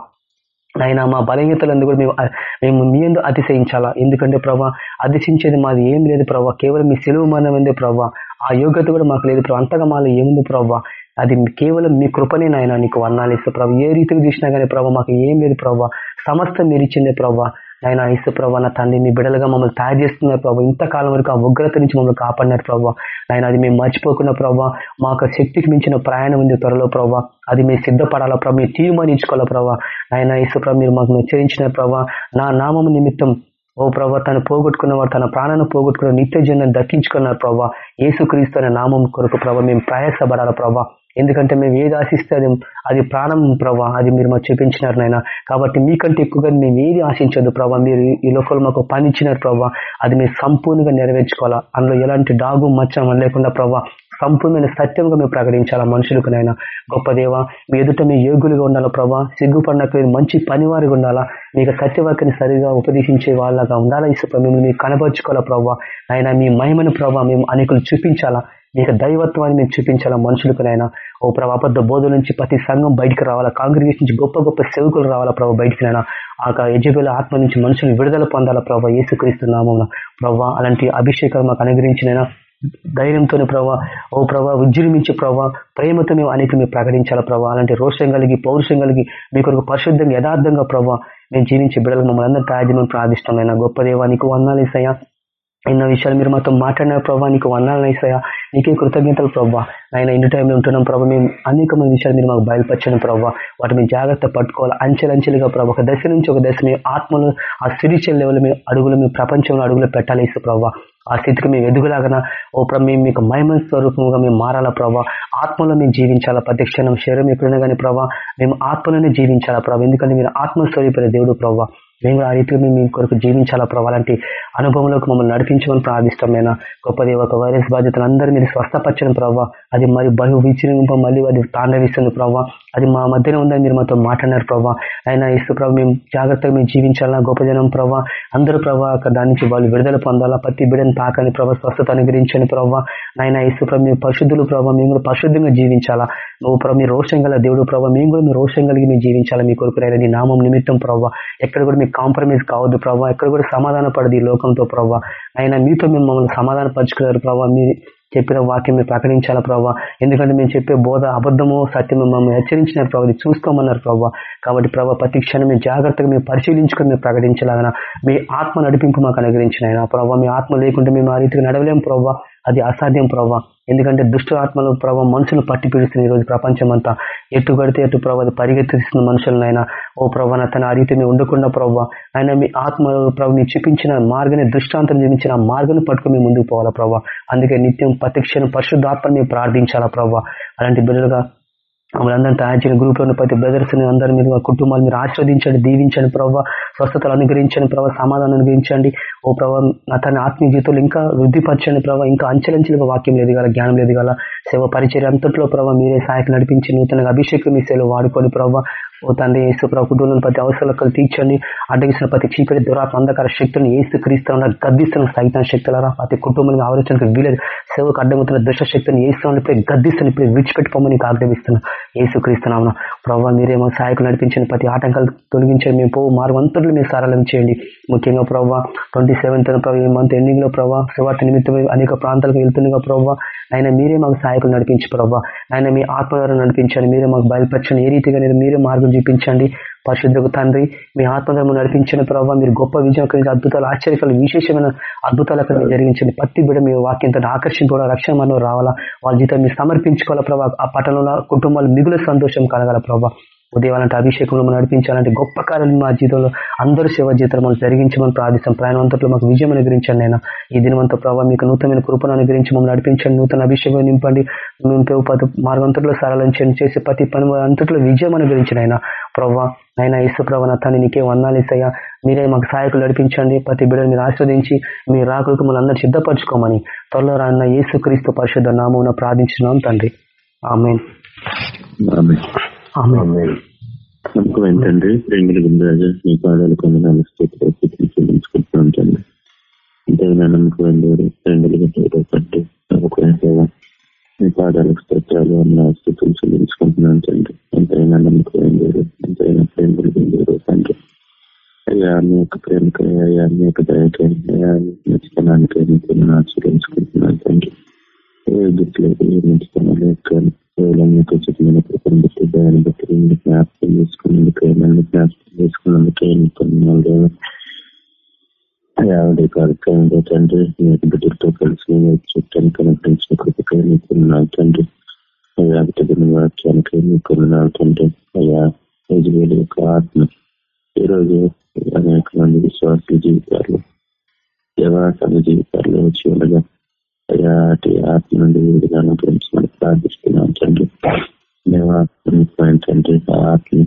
ఆయన మా బలహీనతలందు కూడా మేము మేము మీ ఎందు అతిశయించాలా? ఎందుకంటే ప్రభా అతిశించేది మాది ఏం లేదు ప్రభా కేవలం మీ సెలవు మనం ప్రభా. ఆ యోగ్యత కూడా మాకు లేదు ప్రభా అంతగా మాలో ఏముంది ప్రభా? అది కేవలం మీ కృపనే నాయన నీకు వర్ణాలు ఇస్తే ప్రభా. ఏ రీతికి చూసినా కానీ ప్రభా మాకు ఏం లేదు ప్రభా. సమస్త మీరు ఇచ్చిందే ప్రభా. ఆయన ఐసు ప్రభావ నా తండ్రి మీ బిడ్డలుగా మమ్మల్ని తయారు చేస్తున్నారు ప్రభావ ఇంతకాలం వరకు ఆ ఉగ్రత నుంచి మమ్మల్ని కాపాడినారు ప్రభావ ఆయన అది మేము మర్చిపోకున్న ప్రభావ మాకు శక్తికి మించిన ప్రయాణం ఉంది త్వరలో ప్రభావ అది మేము సిద్ధపడాలా ప్రభావ మీరు తీర్మానించుకోవాలా ప్రభావ ఆయన ఐసు ప్రభావ మీరు మాకు హెచ్చరించిన ప్రభావ నా నామం నిమిత్తం ఓ ప్రభావ తను పోగొట్టుకున్నవారు తన ప్రాణాన్ని పోగొట్టుకున్న నిత్య జీవనాన్ని దక్కించుకున్నారు ప్రభావ ఏసుక్రీస్తు అనే నామం కొరకు ప్రభావ మేము ప్రయాసపడాల ప్రభా. ఎందుకంటే మేము ఏది ఆశిస్తే అది అది ప్రాణం ప్రభా అది మీరు మాకు చూపించినారు నాయన. కాబట్టి మీకంటే ఎక్కువగా మేము ఏది ఆశించదు ప్రభా మీరు ఈ లోకల్ మాకు పని ఇచ్చినారు ప్రభా అది మీరు సంపూర్ణంగా నెరవేర్చుకోవాలా. అందులో ఎలాంటి డాగు మచ్చం లేకుండా ప్రభా సంపూర్ణమైన సత్యంగా మేము ప్రకటించాలా మనుషులకు నైనా గొప్ప దేవ మీ ఎదుట మీ యోగులుగా ఉండాలా ప్రభా సిగ్గుపడినకు మంచి పనివారిగా ఉండాలా. మీకు సత్యవాక్యని సరిగా ఉపదేశించే వాళ్ళగా ఉండాలా ఇసు మేము మీకు కనబరుచుకోవాలా ప్రభావ ఆయన మీ మహిమను ప్రభావ మేము అనేకులు చూపించాలా. మీకు దైవత్వాన్ని మేము చూపించాలా మనుషులకునైనా? ఓ ప్రభా అబద్ధ బోధ నుంచి ప్రతి సంఘం బయటకు రావాలా? కాంగ్రిగేషన్ నుంచి గొప్ప గొప్ప సేవకులు రావాలా ప్రభావ బయటకునైనా? ఆ యజబేల ఆత్మ నుంచి మనుషులు విడుదల పొందాలా ప్రభావ ఏసుక్రీస్తున్నాము ప్రభావ అలాంటి అభిషేకాలు మాకు అనుగ్రహించినైనా? ధైర్యంతో ప్రభావ ఓ ప్రభా విజృంభించే ప్రభావ ప్రేమతో మేము అనేక మేము ప్రకటించాల ప్రభావ అలాంటి రోషం కలిగి పౌరుషం కలిగి మీ కొరకు పరిశుద్ధంగా యథార్థంగా ప్రభావ మేము జీవించే బిడ్డలు మమ్మల్ని అందరూ తయారు ప్రార్థిష్టమైన గొప్ప దేవానికి వందాలేసయ్యా ఎన్నో విషయాలు మీరు మాతో మాట్లాడిన ప్రభావ నీకు వందాలను నీకే కృతజ్ఞతలు ప్రభావ ఆయన ఇన్ని టైంలో ఉంటున్నాం ప్రభావ మేము అనేకమైన విషయాలు మీరు మాకు బయలుపరచడం ప్రభావ వాటిని జాగ్రత్త పట్టుకోవాలి. అంచెలంచెలుగా ప్రభావ ఒక దశ నుంచి ఒక దశ మేము ఆత్మలు ఆ స్పిరిచువల్ లెవెల్ మేము అడుగులు మీ ప్రపంచంలో అడుగులు పెట్టాలి ఇసు ప్రభావ ఆ స్థితికి మేము ఎదుగులాగన? ఓ మేము మీకు మహిమ స్వరూపంగా మేము మారాలా ప్రభావ ఆత్మలో మేము జీవించాలా? ప్రతిక్షణం శరీరం ఎప్పుడైనా కానీ ప్రభావ మేము ఆత్మలోనే జీవించాలా ప్రభావ ఎందుకంటే మీరు ఆత్మస్వరూపైన దేవుడు ప్రభావ మేము ఆ రీతిలో మేము మీ కొరకు జీవించాలా ప్రభావ అనుభవంలోకి మమ్మల్ని నడిపించమని ప్రార్థిష్టమైన గొప్పది ఒక వైరస్ బాధ్యతలు అందరూ మీరు స్వస్థపరచని ప్రభావ అది మరి బహు విచ్ఛిన్నింప మళ్ళీ అది తాండవిస్తుంది ప్రభావ అది మా మధ్యనే ఉందని మీరు మాతో మాట్లాడినారు ప్రభావ అయినా ఇస్తు ప్రభావ మేము జాగ్రత్తగా మేము జీవించాలా గొప్ప జనం ప్రభావ అందరూ ప్రభావ అక్కడ దాని నుంచి వాళ్ళు విడుదల పొందాలా? ప్రతి బిడని తాకని ప్రభావ స్వస్థత అనుగ్రహించని ప్రభావ ఆయన ఇస్తు ప్రభావ మేము పరిశుద్ధులు ప్రభావ మేము కూడా పరిశుద్ధంగా జీవించాలా? నువ్వు ప్రభావ మీ రోషం గల దేవుడు ప్రభావ మేము కూడా మీ రోషం కలిగి మేము జీవించాలా? మీ కొరకు నీ నామం నిమిత్తం ప్రభావ ఎక్కడ కూడా మేము కాంప్రమైజ్ కావద్దు ప్రభావ ఎక్కడ కూడా సమాధాన పడదు ఈ లోకంతో ప్రభావ ఆయన మీతో మేము మమ్మల్ని సమాధాన పరుచుకున్నారు ప్రభావ మీ చెప్పిన వాక్యం మేము ప్రకటించాలా ప్రభావ ఎందుకంటే మేము చెప్పే బోధ అబద్ధమో సత్యమో మమ్మల్ని హెచ్చరించినారు ప్రభావ ఇది చూసుకోమన్నారు ప్రభావ కాబట్టి ప్రభావ ప్రతి క్షణం మేము జాగ్రత్తగా మేము పరిశీలించుకొని మేము ప్రకటించలాగన మీ ఆత్మ నడిపింపు మాకు అనుగ్రహించిన ఆయన ప్రభావ మీ ఆత్మ లేకుంటే మేము ఆ రీతిగా నడవలేము ప్రభావ అది అసాధ్యం ప్రభావ ఎందుకంటే దుష్ట ఆత్మలు ప్రభావ మనుషులు పట్టి పీడిస్తుంది ఈ రోజు ప్రపంచం అంతా ఎటు కడితే ఎటు ప్రభావ అది మనుషులనైనా. ఓ ప్రభావ తన ఆ రీతి మేము ఉండకుండా ప్రభావ ఆయన మీ ఆత్మ ప్రభు మీరు చూపించిన మార్గాన్ని దృష్టాంతం చూపించిన ఆ మార్గాన్ని పట్టుకుని మేము ముందుకు పోవాలా ప్రభావ అందుకే నిత్యం ప్రత్యక్షను పరిశుద్ధాత్మని మేము ప్రార్థించాలా ప్రభావ అలాంటి బిడ్డలుగా మమ్మల్ని తయారు చేయని గ్రూప్లో ప్రతి బ్రదర్స్ని అందరి మీద కుటుంబాలు మీరు ఆస్వాదించండి దీవించండి ప్రభావ స్వస్థతలు అనుగ్రహించండి ప్రభావ సమాధానం అనుగ్రహించండి. ఓ ప్రభావ తన ఆత్మీయ జీవితంలో ఇంకా వృద్ధిపరచండి ప్రభావ ఇంకా అంచెలంచెలుగా వాక్యం లేదు గల జ్ఞానం లేదు గల సేవ పరిచయం అంతట్లో ప్రభావ మీరే సహాయకు నడిపించి నూతన అభిషేకం మీ సేవలు వాడుకోండి ప్రభావ ఓ తండ్రి ఏసు ప్రభు కుటుంబంలో ప్రతి అవసరాలకు తీర్చండి. అడ్డగిస్తున్న ప్రతి చీకటి దురాత్మ అంధకార శక్తులను ఏసు క్రీస్తున్న గద్దిస్తున్న సైతం శక్తులరా? ప్రతి కుటుంబానికి ఆవరించడానికి వీలేదు. సేవకు అడ్డమవుతున్న దుష్ట శక్తిని ఏసు ఇప్పుడు గద్దిస్తున్న ఇప్పుడు విడిచిపెట్టుకోమని ఆగ్రహిస్తున్నా ఏసు క్రీస్తున్నాము ప్రభావ మీరేమో సహాయకులు నడిపించండి ప్రతి ఆటంకాలు తొలగించండి. మేము పోవు మార్వంతులు మీరు సరళం చేయండి. ముఖ్యంగా ప్రభావ ట్వంటీ సెవెంత్ ప్రభావ ఈ మంత్ ఎండింగ్లో ప్రభావ శివార్త నిమిత్తం అనేక ప్రాంతాలకు వెళ్తుండగా ప్రభావ ఆయన మీరే మాకు సహాయకులు నడిపించు ప్రభావ ఆయన మీ ఆత్మ ద్వారా నడిపించండి. మీరే మాకు బయలుపరచండి. ఏ రీతిగా నేను మీరే మార్గం చూపించండి. పరిశుద్ధకు తండ్రి మీ ఆత్మధర్మం నడిపించిన ప్రభావ మీరు గొప్ప విజయం అక్కడి అద్భుతాలు ఆశ్చర్యకాలు విశేషమైన అద్భుతాలు అక్కడ జరిగించండి. ప్రతి బిడ మీ వాక్యంతో ఆకర్షించుకోవడం రక్షణ మనం రావాలా? వాళ్ళ జీతం మీరు సమర్పించుకోవాలా ప్రభావ ఆ పట్టణంలో కుటుంబాలు మిగులు సంతోషం కలగాల ప్రభావ ఉదయం అలాంటి అభిషేకంలో మనం నడిపించాలంటే గొప్ప కార్యాలు మా జీవితంలో అందరూ సేవ జీవితం మనం జరిగించమని ప్రార్థిస్తాం. ప్రయాణవంతట్లో మాకు విజయం అనుగ్రహించండి నేను ఈ దినవంత ప్రభావ మీకు నూతనమైన కృపను అనుగ్రహించి మమ్మల్ని నడిపించండి. నూతన అభిషేకం నింపండి. మేము పది మార్గంతట్లో సరళించండి చేసే ప్రతి పని అంతట్లో విజయం అనుగ్రహించిన ఆయన ప్రభావ అయినా ఇసు ప్రభావ తను నీకే వందాలు ఇస్తాయా మీరే మాకు సహాయకులు నడిపించండి. ప్రతి బిడ్డను మీరు ఆస్వాదించి మీ రాకులకు మమ్మల్ని అందరూ సిద్ధపరచుకోమని త్వరలో రాన్న యేసు క్రీస్తు పరిశుద్ధ నామం ప్రార్థించినాం తండ్రి. ఆమె నమ్మకం ఏంటండి రెండు గుండరాజా మీ పాదాలు కొందనాలు స్థితిలో స్థితిని చెల్లించుకుంటున్నాం తండ్రి ఇంతైనా నమ్మకం ఏంటి రెండు పట్టి నమ్మకం సేవ మీ పాదాలకు స్తోత్రాలు అన్న స్థితులు చెల్లించుకుంటున్నాను తండ్రి ఎంతైనా నమ్మకం ఏంటి ఎంతైనా ప్రేమ కలిగింది తండ్రి అయ్యా మీ యొక్క ప్రేమకై అయ్యా మీ యొక్క దయకై అయ్యా మంచితనానికి మీకు ఆచరించుకుంటున్నాను తండ్రి. కృపను బట్టి దయాన్ని బట్టి జ్ఞాపకం చేసుకున్నందుకు నన్ను జ్ఞాపకం చేసుకున్నందుకు ఎన్నుకున్నాను యావడే కార్యక్రమంలో తండ్రి మీ బిడ్డలతో కలిసి చుట్టాన్ని కనిపించిన కృపకై నీకున్నాను తండ్రి అయ్యా బిడ్డ వాక్యానికి తండ్రి అయ్యా యొక్క ఆత్మ ఈరోజు అనేక మంది విశ్వాస జీవితాలు దేవాసన జీవితాల్లో వచ్చి ఉండగా అటు ఆత్మ నుండి విడుదల గురించి మనం ప్రార్థిస్తున్నాం తండ్రి మేము నమ్మకమైన తండ్రి ఆత్మ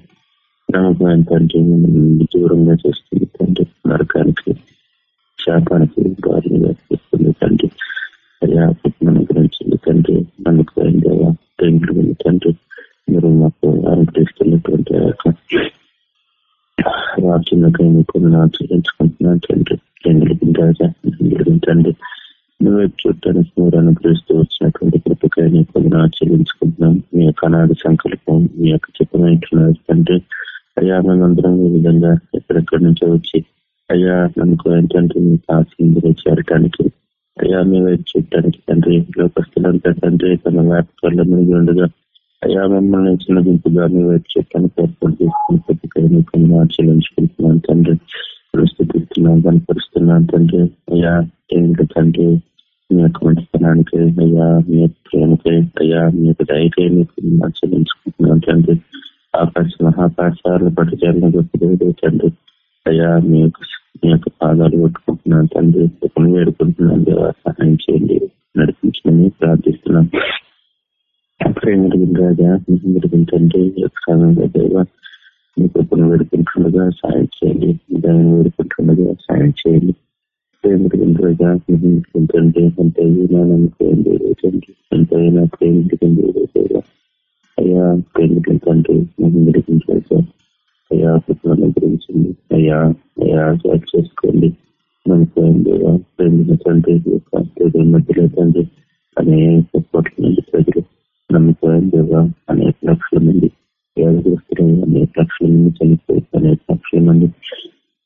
నమ్మకమైన తండ్రి దూరంగా చేస్తుంది. తండ్రి నరకానికి శాపానికి బారిని చేస్తుంది తండ్రి అయ్యా పుట్టిన గురించి తండ్రి నమ్మకమైన దేవా ప్రేమికులు తండ్రి మీరు మాకు అనుగ్రహిస్తున్నటువంటి రాజ్యంలో మీకు ఆచరించుకుంటున్నాను తండ్రి రెండు రాజా తండ్రి నువ్వే చూడటానికి మీరు అనుగ్రహిస్తూ వచ్చినటువంటి కృపకై నీ పొందిన ఆచరించుకుంటున్నాం మీ యొక్క అనాడు సంకల్పం మీ యొక్క చెప్పమైనట్టున్నారు తండ్రి. అయ్యా మేమందరం ఈ విధంగా ఎక్కడెక్కడి నుంచో వచ్చి అయ్యా నమ్మకు ఏంటంటే మీ ఆశీర్వదించి చేరటానికి అయ్యా మేము చూడటానికి తండ్రి. లోకస్తులంతా తండ్రి తన వ్యాపకాల్లో మునిగి ఉండగా అయ్యా మమ్మల్ని చిన్న గుంపుగా మీ వైపు చూడటానికి ఏర్పాటు చేసుకుని ప్రతికై మీకు ఆచరించుకుంటున్నాను తండ్రి. ప్రస్తుతిస్తున్నాను కనపరుస్తున్నాను తండ్రి అయ్యా ఏంటి తండ్రి మీ యొక్క మంచితనానికి అయ్యా మీ యొక్క ప్రేమకై అయ్యా మీ యొక్క దయకై మీకు ఆచరించుకుంటున్నాను తండ్రి ఆకాశ మహాకాశాలను పట్టు చేరిన గొప్ప తండ్రి అయ్యా మీ యొక్క మీ యొక్క పాదాలు కొట్టుకుంటున్నాను తండ్రి ఒకరిని వేడుకుంటున్నాను దేవా సహాయం చేయండి నడిపించమని ప్రార్థిస్తున్నాను ప్రేమ రాజా తండ్రి యొక్క సమయంలో దేవ మీ కృపను వేడుకుంటుండగా సాయం చేయండి. దాన్ని వేడుకుంటుండగా సాయం చేయండి. ప్రేమికులుగా తండ్రి ఎంతైనా నమ్మకండి తండ్రి ఎంతైనా ప్రేమికులు అయ్యా ప్రేమికుల తండ్రి మెరుగుంటారు అయ్యా కృపను గురించింది అయ్యా అయ్యా జాబ్ చేసుకోండి. నమ్మకం దేవా ప్రేమికుల తండ్రి యొక్క మధ్యలో తండ్రి అనేక కోట్ల మంది ప్రజలు నమ్మకం దేవా అనేక లక్షల మంది వ్యాధిగ్రస్తులు అనేక లక్షల మంది చనిపోయి మంది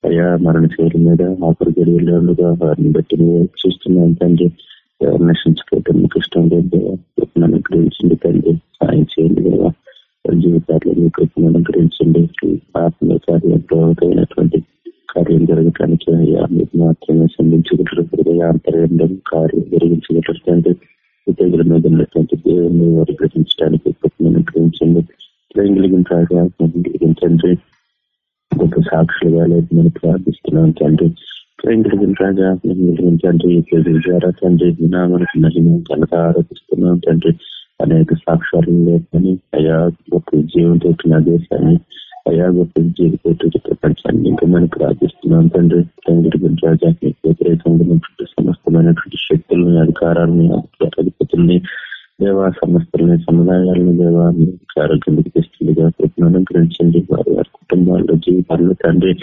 అయ్యా మరణ మీద ఆఖరి గడియలుగా వారిని బట్టి చూస్తున్నాం తండ్రి. ఎవరు నశించుకోవటం మీకు ఇష్టం లేదు గ్రహించండి తండ్రి. సాయం చేయండి జీవితాల్లో మీ ఆత్మ కార్యం ప్రభావితమైనటువంటి కార్యం జరగటానికి అయ్యా మీకు మాత్రమే సంధించగలరు. హృదయ అంతర్యంలో కార్యం జరిగించగలరు తండ్రి. ఇతరుల మీద ఉన్నటువంటి దేవుని వారు గ్రహించడానికి కృపను అనుగ్రహించండి తండ్రి గొప్ప సాక్షులుగా లేదు మనం ప్రార్థిస్తున్నాం తండ్రి ప్రేంగుడిగిన రాజా తండ్రి ద్వారా తండ్రి మనకు మహిమ కనుక ఆరోపిస్తున్నాం తండ్రి అనేక సాక్ష్యాలు లేదని అయా గొప్ప జీవంతో నా దేశాన్ని అయా గొప్ప జీవితో ప్రపంచాన్ని ఇంకా మనం ప్రార్థిస్తున్నాం తండ్రి ప్రేంగుడిగిన రాజా వ్యతిరేకంగా సమస్తమైనటువంటి శక్తులని అధికారాలని అధిపతుల్ని దేవా సమస్తలని సముదాయాలను దేవా ఆరోగ్యం తెస్తుందిగా కృపను గ్రహించండి వారి వారి కుటుంబాల్లో జీవితాల్లో తండ్రి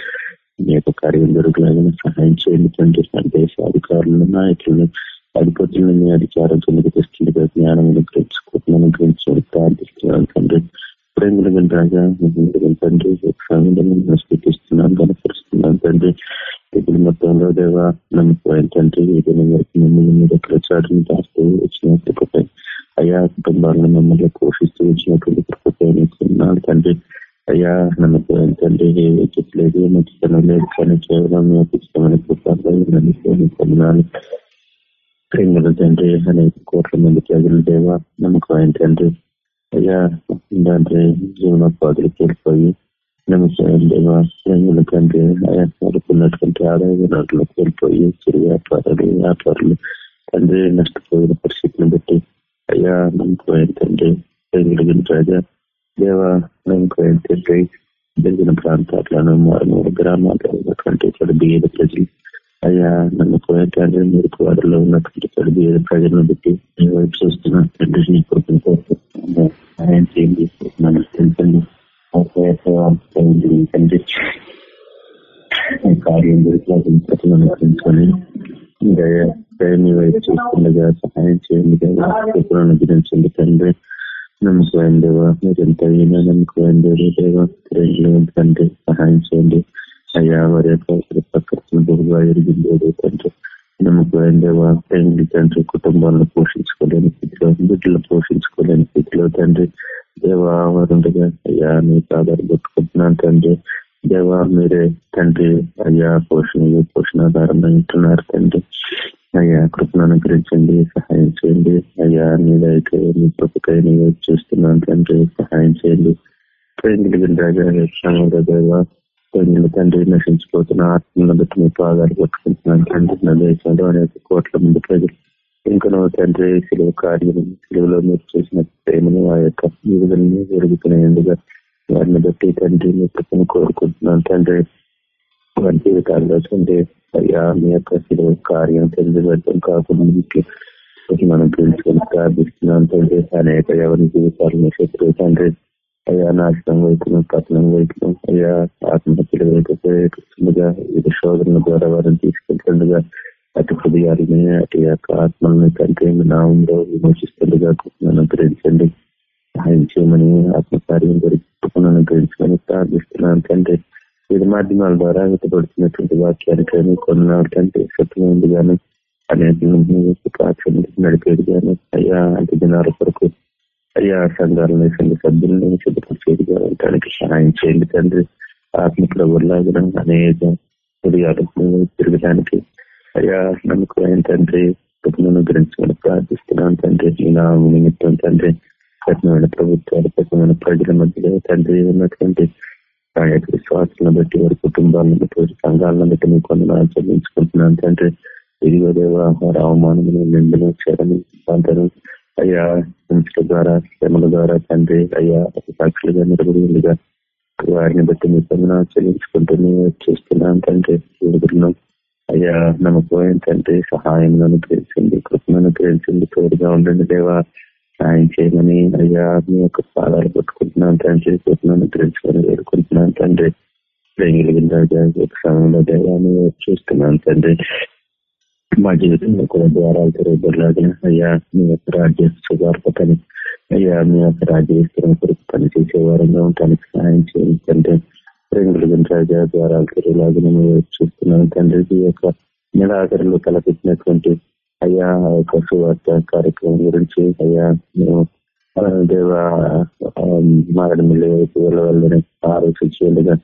మీ యొక్క కార్యం దొరకలేదని సహాయం చేయండి తండ్రి. దేశ అధికారులను నాయకులను అధిపతులను మీ అధికారంలోకి తెస్తుందిగా జ్ఞానం గ్రహించి కృపను గ్రహించండి ప్రార్థిస్తున్నాను తండ్రి. ప్రేమలు రాజా తండ్రి. స్థితిస్తున్నాను కనపరుస్తున్నాను తండ్రి. ఇప్పుడు మొత్తంలో దేవా నమ్మకం ఏంటంటే ఏదైనా వరకు మిమ్మల్ని మీరు ప్రచారం దాస్తూ వచ్చిన అయ్యా కుటుంబాలను మమ్మల్ని పోషిస్తూ వచ్చినటువంటి కృపన్నాడు తండ్రి. అయ్యా నమ్మకం తండ్రి? ఏ లేదు మంచితనం లేదు కానీ కేవలం మీ ఇష్టమైన కృపాలు ప్రేమల తండ్రి అనేక కోట్ల మంది ప్రజలు దేవా నమ్మకం ఏంటంటే అయ్యా దాంట్లో జీవనోపాధులు కోల్పోయి నమ్మకం దేవా? ప్రేమల తండ్రి అయా కోరుకున్నటువంటి ఆదాయ వనరులు కోల్పోయి చిరు వ్యాపారులు వ్యాపారులు తండ్రి నష్టపోయిన పరిస్థితిని బట్టి అయ్యా నమ్మకం ఏంటంటే రాజా దేవ మేము ఏంటంటే జరిగిన ప్రాంతాలను మారుమూరు గ్రామాల్లో ఉన్నటువంటి ఇక్కడ బీద ప్రజలు. అయ్యా నన్ను ఏంటంటే మీరు వారిలో ఉన్నటువంటి ఇక్కడ బీద ప్రజలను బట్టి నేను వైపు చూస్తున్నా. తండ్రి నీ కొడుకుని చేయండి నన్ను తెలుసండి. తండ్రి. కార్యం ప్రజలను తెలుసుకొని వైపు చూస్తుండగా సహాయం చేయండి కదా గురించండి తండ్రి. నమ్మకం దేవా మీరు ఎంత అయినా నమ్మకం దేవా తండ్రి సహాయం చేయండి. అయ్యా వారి యొక్క ప్రకృతిని బహుగా తండ్రి. నమ్మకం దేవా తండ్రి తండ్రి కుటుంబాలను పోషించుకోలేని స్థితిలో బిడ్డలు పోషించుకోలేని స్థితిలో తండ్రి. దేవా వారుండగా అయ్యా నీకు ఆధారపెట్టుకుంటున్నాను తండ్రి. దేవా మీరే తండ్రి అయ్యా పోషణ పోషణాధారం ఉంటున్నారు తండ్రి. అయ్యా కృపను అనుగ్రహించండి సహాయం చేయండి. అయ్యా నీదైతే నీ కృపకై నీ చూస్తున్నాను తండ్రి సహాయం చేయండి. ప్రేమిల తండ్రి నశించిపోతున్న ఆత్మలను బట్టి మీ పాదాలు పట్టుకుంటున్నాను తండ్రి. నా దేశంలో అనేక కోట్ల మంది ప్రజలు ఇంకా తండ్రి సెలవు కార్యం సెలవులో మీరు చేసిన ప్రేమను ఆ యొక్క విడుదలని జరుగుతున్నాయి వారిని బట్టి తండ్రి మీ కృపను కోరుకుంటున్నాను తండ్రి. వారి జీవితాల్లో తండ్రి అయ్యా మీ యొక్క శిలువ కార్యం వ్యర్థం కాకుండా మీకు మనం పిలుచుకొని ప్రార్థిస్తున్నాం తండ్రి. అనేక ఎవరి జీవితాలను శత్రువు తండ్రి. అయ్యా నాశనం వైపును పతనం వైపును అయ్యా ఆత్మహత్యల వైపు ప్రేరేపిస్తుండగా ఇది శోధన ద్వారా వారిని తీసుకెళ్తుండగా అటు హృదయాలని అటు యొక్క ఆత్మలను తండ్రి నామంలో విమోచిస్తుండగా మనం ప్రేమించండి సహాయం చేయమని ఆత్మకార్యం దొరికి గ్రహించుకొని ప్రార్థిస్తున్నాను తండ్రి వివిధ మాధ్యమాల ద్వారా వ్యక్తపడుతున్నటువంటి వాక్యానికి కొన్నాళ్ళంటే సత్యమైంది కానీ అనేక నడిపేది కానీ అయ్యా అంత దినాల కొరకు అయ్యా సంఘాలను సంఘ సభ్యులను సిద్ధపరిచేది కానీ దానికి సహాయం చేయండి తండ్రి ఆత్మకుల వల్ల అనేక హృదయాలకు తిరగడానికి అయ్యా నమ్మకం తండ్రి కుటుంబం గురించి మనం ప్రార్థిస్తున్నాం తండ్రి నా నిమిత్తం తండ్రి కఠినమైన ప్రభుత్వాలు కఠినమైన ప్రజల మధ్యలో తండ్రి ఉన్నటువంటి ఆ యొక్క విశ్వాసాలను బట్టి వారి కుటుంబాలను బట్టి సంఘాలను బట్టి మీ కొన్ని ఆచరించుకుంటున్నాను. తండ్రి ఇదిగో దేవ అవమానములు నిందలు క్షరము అంటారు అయ్యా హింసల ద్వారా శ్రమల ద్వారా తండ్రి అయ్యా సాక్షులుగా నిలబడిగా వారిని బట్టి మీ పనులు ఆచరించుకుంటూనే మేము తండ్రి ఎదుగుతున్నాం అయ్యా నమ్మకం ఏంటంటే సహాయం అనుగ్రహించండి కృపను అనుగ్రహించండి తోడుగా ఉండండి దేవా. సాయం చేయమని అయ్యా మీ యొక్క పాదాలు పట్టుకుంటున్నాను తండ్రి కృపను గ్రహించుకొని వేడుకుంటున్నాను తండ్రి. ప్రేమిలిగిన సమయంలో దేవాన్ని చూస్తున్నాను తండ్రి. మా జీవితంలో కూడా ద్వారాలు తెరవబడలాగా అయ్యా మీ యొక్క రాజ్య సువార్పతని అయ్యా మీ యొక్క రాజ్య విస్తరణ కొరకు పనిచేసే వారంగా ఉండటానికి సహాయం చేయండి తండ్రి. ప్రేమిలిగిన రాజా ద్వారాలు తెరవలాగా మేము చూస్తున్నాం తండ్రి. ఈ యొక్క నెలాఖరులు తలపెట్టినటువంటి అయ్యా ఆ యొక్క సువార్త కార్యక్రమం గురించి అయ్యా. మేము దేవ మారడం వైపు వెళ్ళవాలని ఆలోచించేలుగా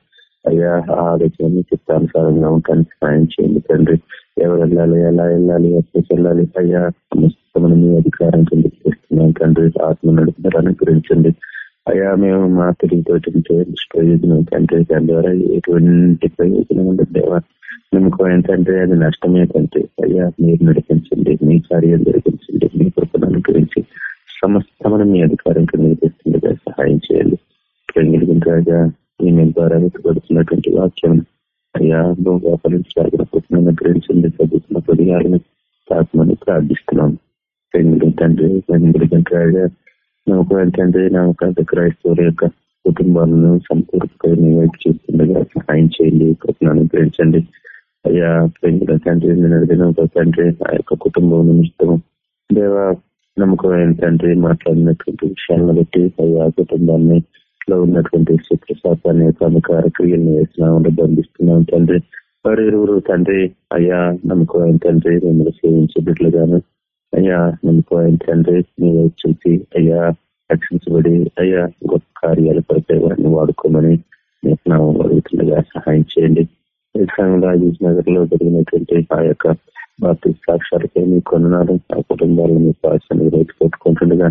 అయ్యా ఆలోచన చిత్తానుసారంగా ఉండటానికి సాయం చేయండి తండ్రి. ఎవరు వెళ్ళాలి ఎలా వెళ్ళాలి ఎప్పుడు వెళ్ళాలి? అయ్యా సమస్తమైన మీ అధికారం కింద చేస్తున్నాం తండ్రి. ఆత్మ నడుపుతారని గురించండి అయ్యా మేము మా తిరిగితోటి ప్రయోజనం తండ్రి దాని ద్వారా ఎటువంటి ప్రయోజనం ఉండదు దేవా. నమ్మకం ఏంటంటే అది నష్టమే కంటే అయ్యా మీరు నడిపించండి మీ కార్యం జరిపించండి మీ కృపను గురించి సమస్తమైన మీ అధికారం కింద సహాయం చేయాలి ప్రేమిలిగిన ఈ ఈమె ద్వారా వెతుకబడుతున్నటువంటి వాక్యం అయ్యా వ్యాపారించాలని కృపను అనుగ్రహించండి చదువుతున్న పొదిగాలని తాకమని ప్రార్థిస్తున్నాం. ప్రేమిలిగిన తండ్రి ప్రేమిలిగిన రాజా నాకు ఏంటంటే నమ్మకాంత క్రైస్తవుల యొక్క కుటుంబాలను సంపూర్తిగా మీ వైపు చూస్తుండగా సహాయం చేయండి కృపణను గ్రహించండి అయ్యా ప్రేమిల తండ్రి అడిగిన. ఒక తండ్రి ఆ యొక్క కుటుంబం నిమిత్తం దేవ నమ్మకం ఏంటంటే మాట్లాడినటువంటి విషయాలను బట్టి అయ్యా కుటుంబాన్ని లో ఉన్నటువంటి శత్రుశాపాన్ని అధికార క్రియలను వేసిన బంధిస్తున్నాం తండ్రి. వారు ఇరువురు తండ్రి అయ్యా నమ్మకం ఏంటంటే మిమ్మల్ని సేవించే బిడ్డలుగాను అయ్యా నమ్మకం ఏంటంటే మీ వైపు చూసి అయ్యా రక్షించబడి అయ్యా గొప్ప కార్యాలు పడితే వారిని వాడుకోమని నేను అడుగుతుండగా సహాయం చేయండి. రాజేష్ నగర్లో జరిగినటువంటి ఆ యొక్క బాప్తి సాక్ష్యాలపై మీ కొన్నాడు ఆ కుటుంబాలను మీ పాశాన్ని రైతు కొట్టుకుంటుండగా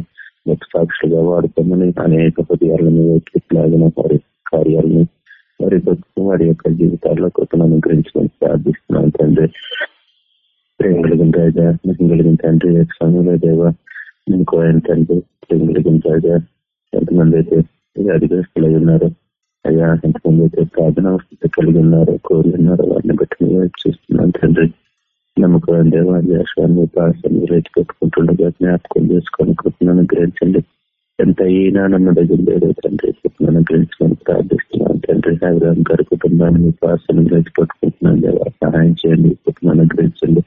గొప్ప సాక్షులుగా వాడుకోమని అనేక హృదయాలను లాగిన వారి కార్యాలని వారి వారి యొక్క జీవితాల్లో కృపను అనుగ్రహించమని ప్రార్థిస్తున్నాను తండ్రి. ప్రేమ కలిగిన రాజా నిజం కలిగిన తండ్రి సమయంలో దేవ? ఇంకో తండ్రి ప్రేమ కలిగిన రాజా ఎంతమంది అయితే అధిగస్తులై ఉన్నారు అయ్యా ఎంతమంది అయితే ప్రార్థన అవస్థ కలిగి ఉన్నారు కోరి ఉన్నారు వారిని బట్టి చూస్తున్నాను తండ్రి. నమ్మకం దేవా జాషాన్ని పాసాన్ని రేటు పెట్టుకుంటుండగా జ్ఞాపకం చేసుకొని కృపను గ్రహించండి ఎంత అయినా నమ్మ దగ్గర లేదు తండ్రి కృపను గ్రహించుకొని ప్రార్థిస్తున్నాను తండ్రి. అభిరామ్ గారి కుటుంబాన్ని పాసాన్ని రేటు పెట్టుకుంటున్నాను దేవా. సహాయం చేయండి కృపను గ్రహించండి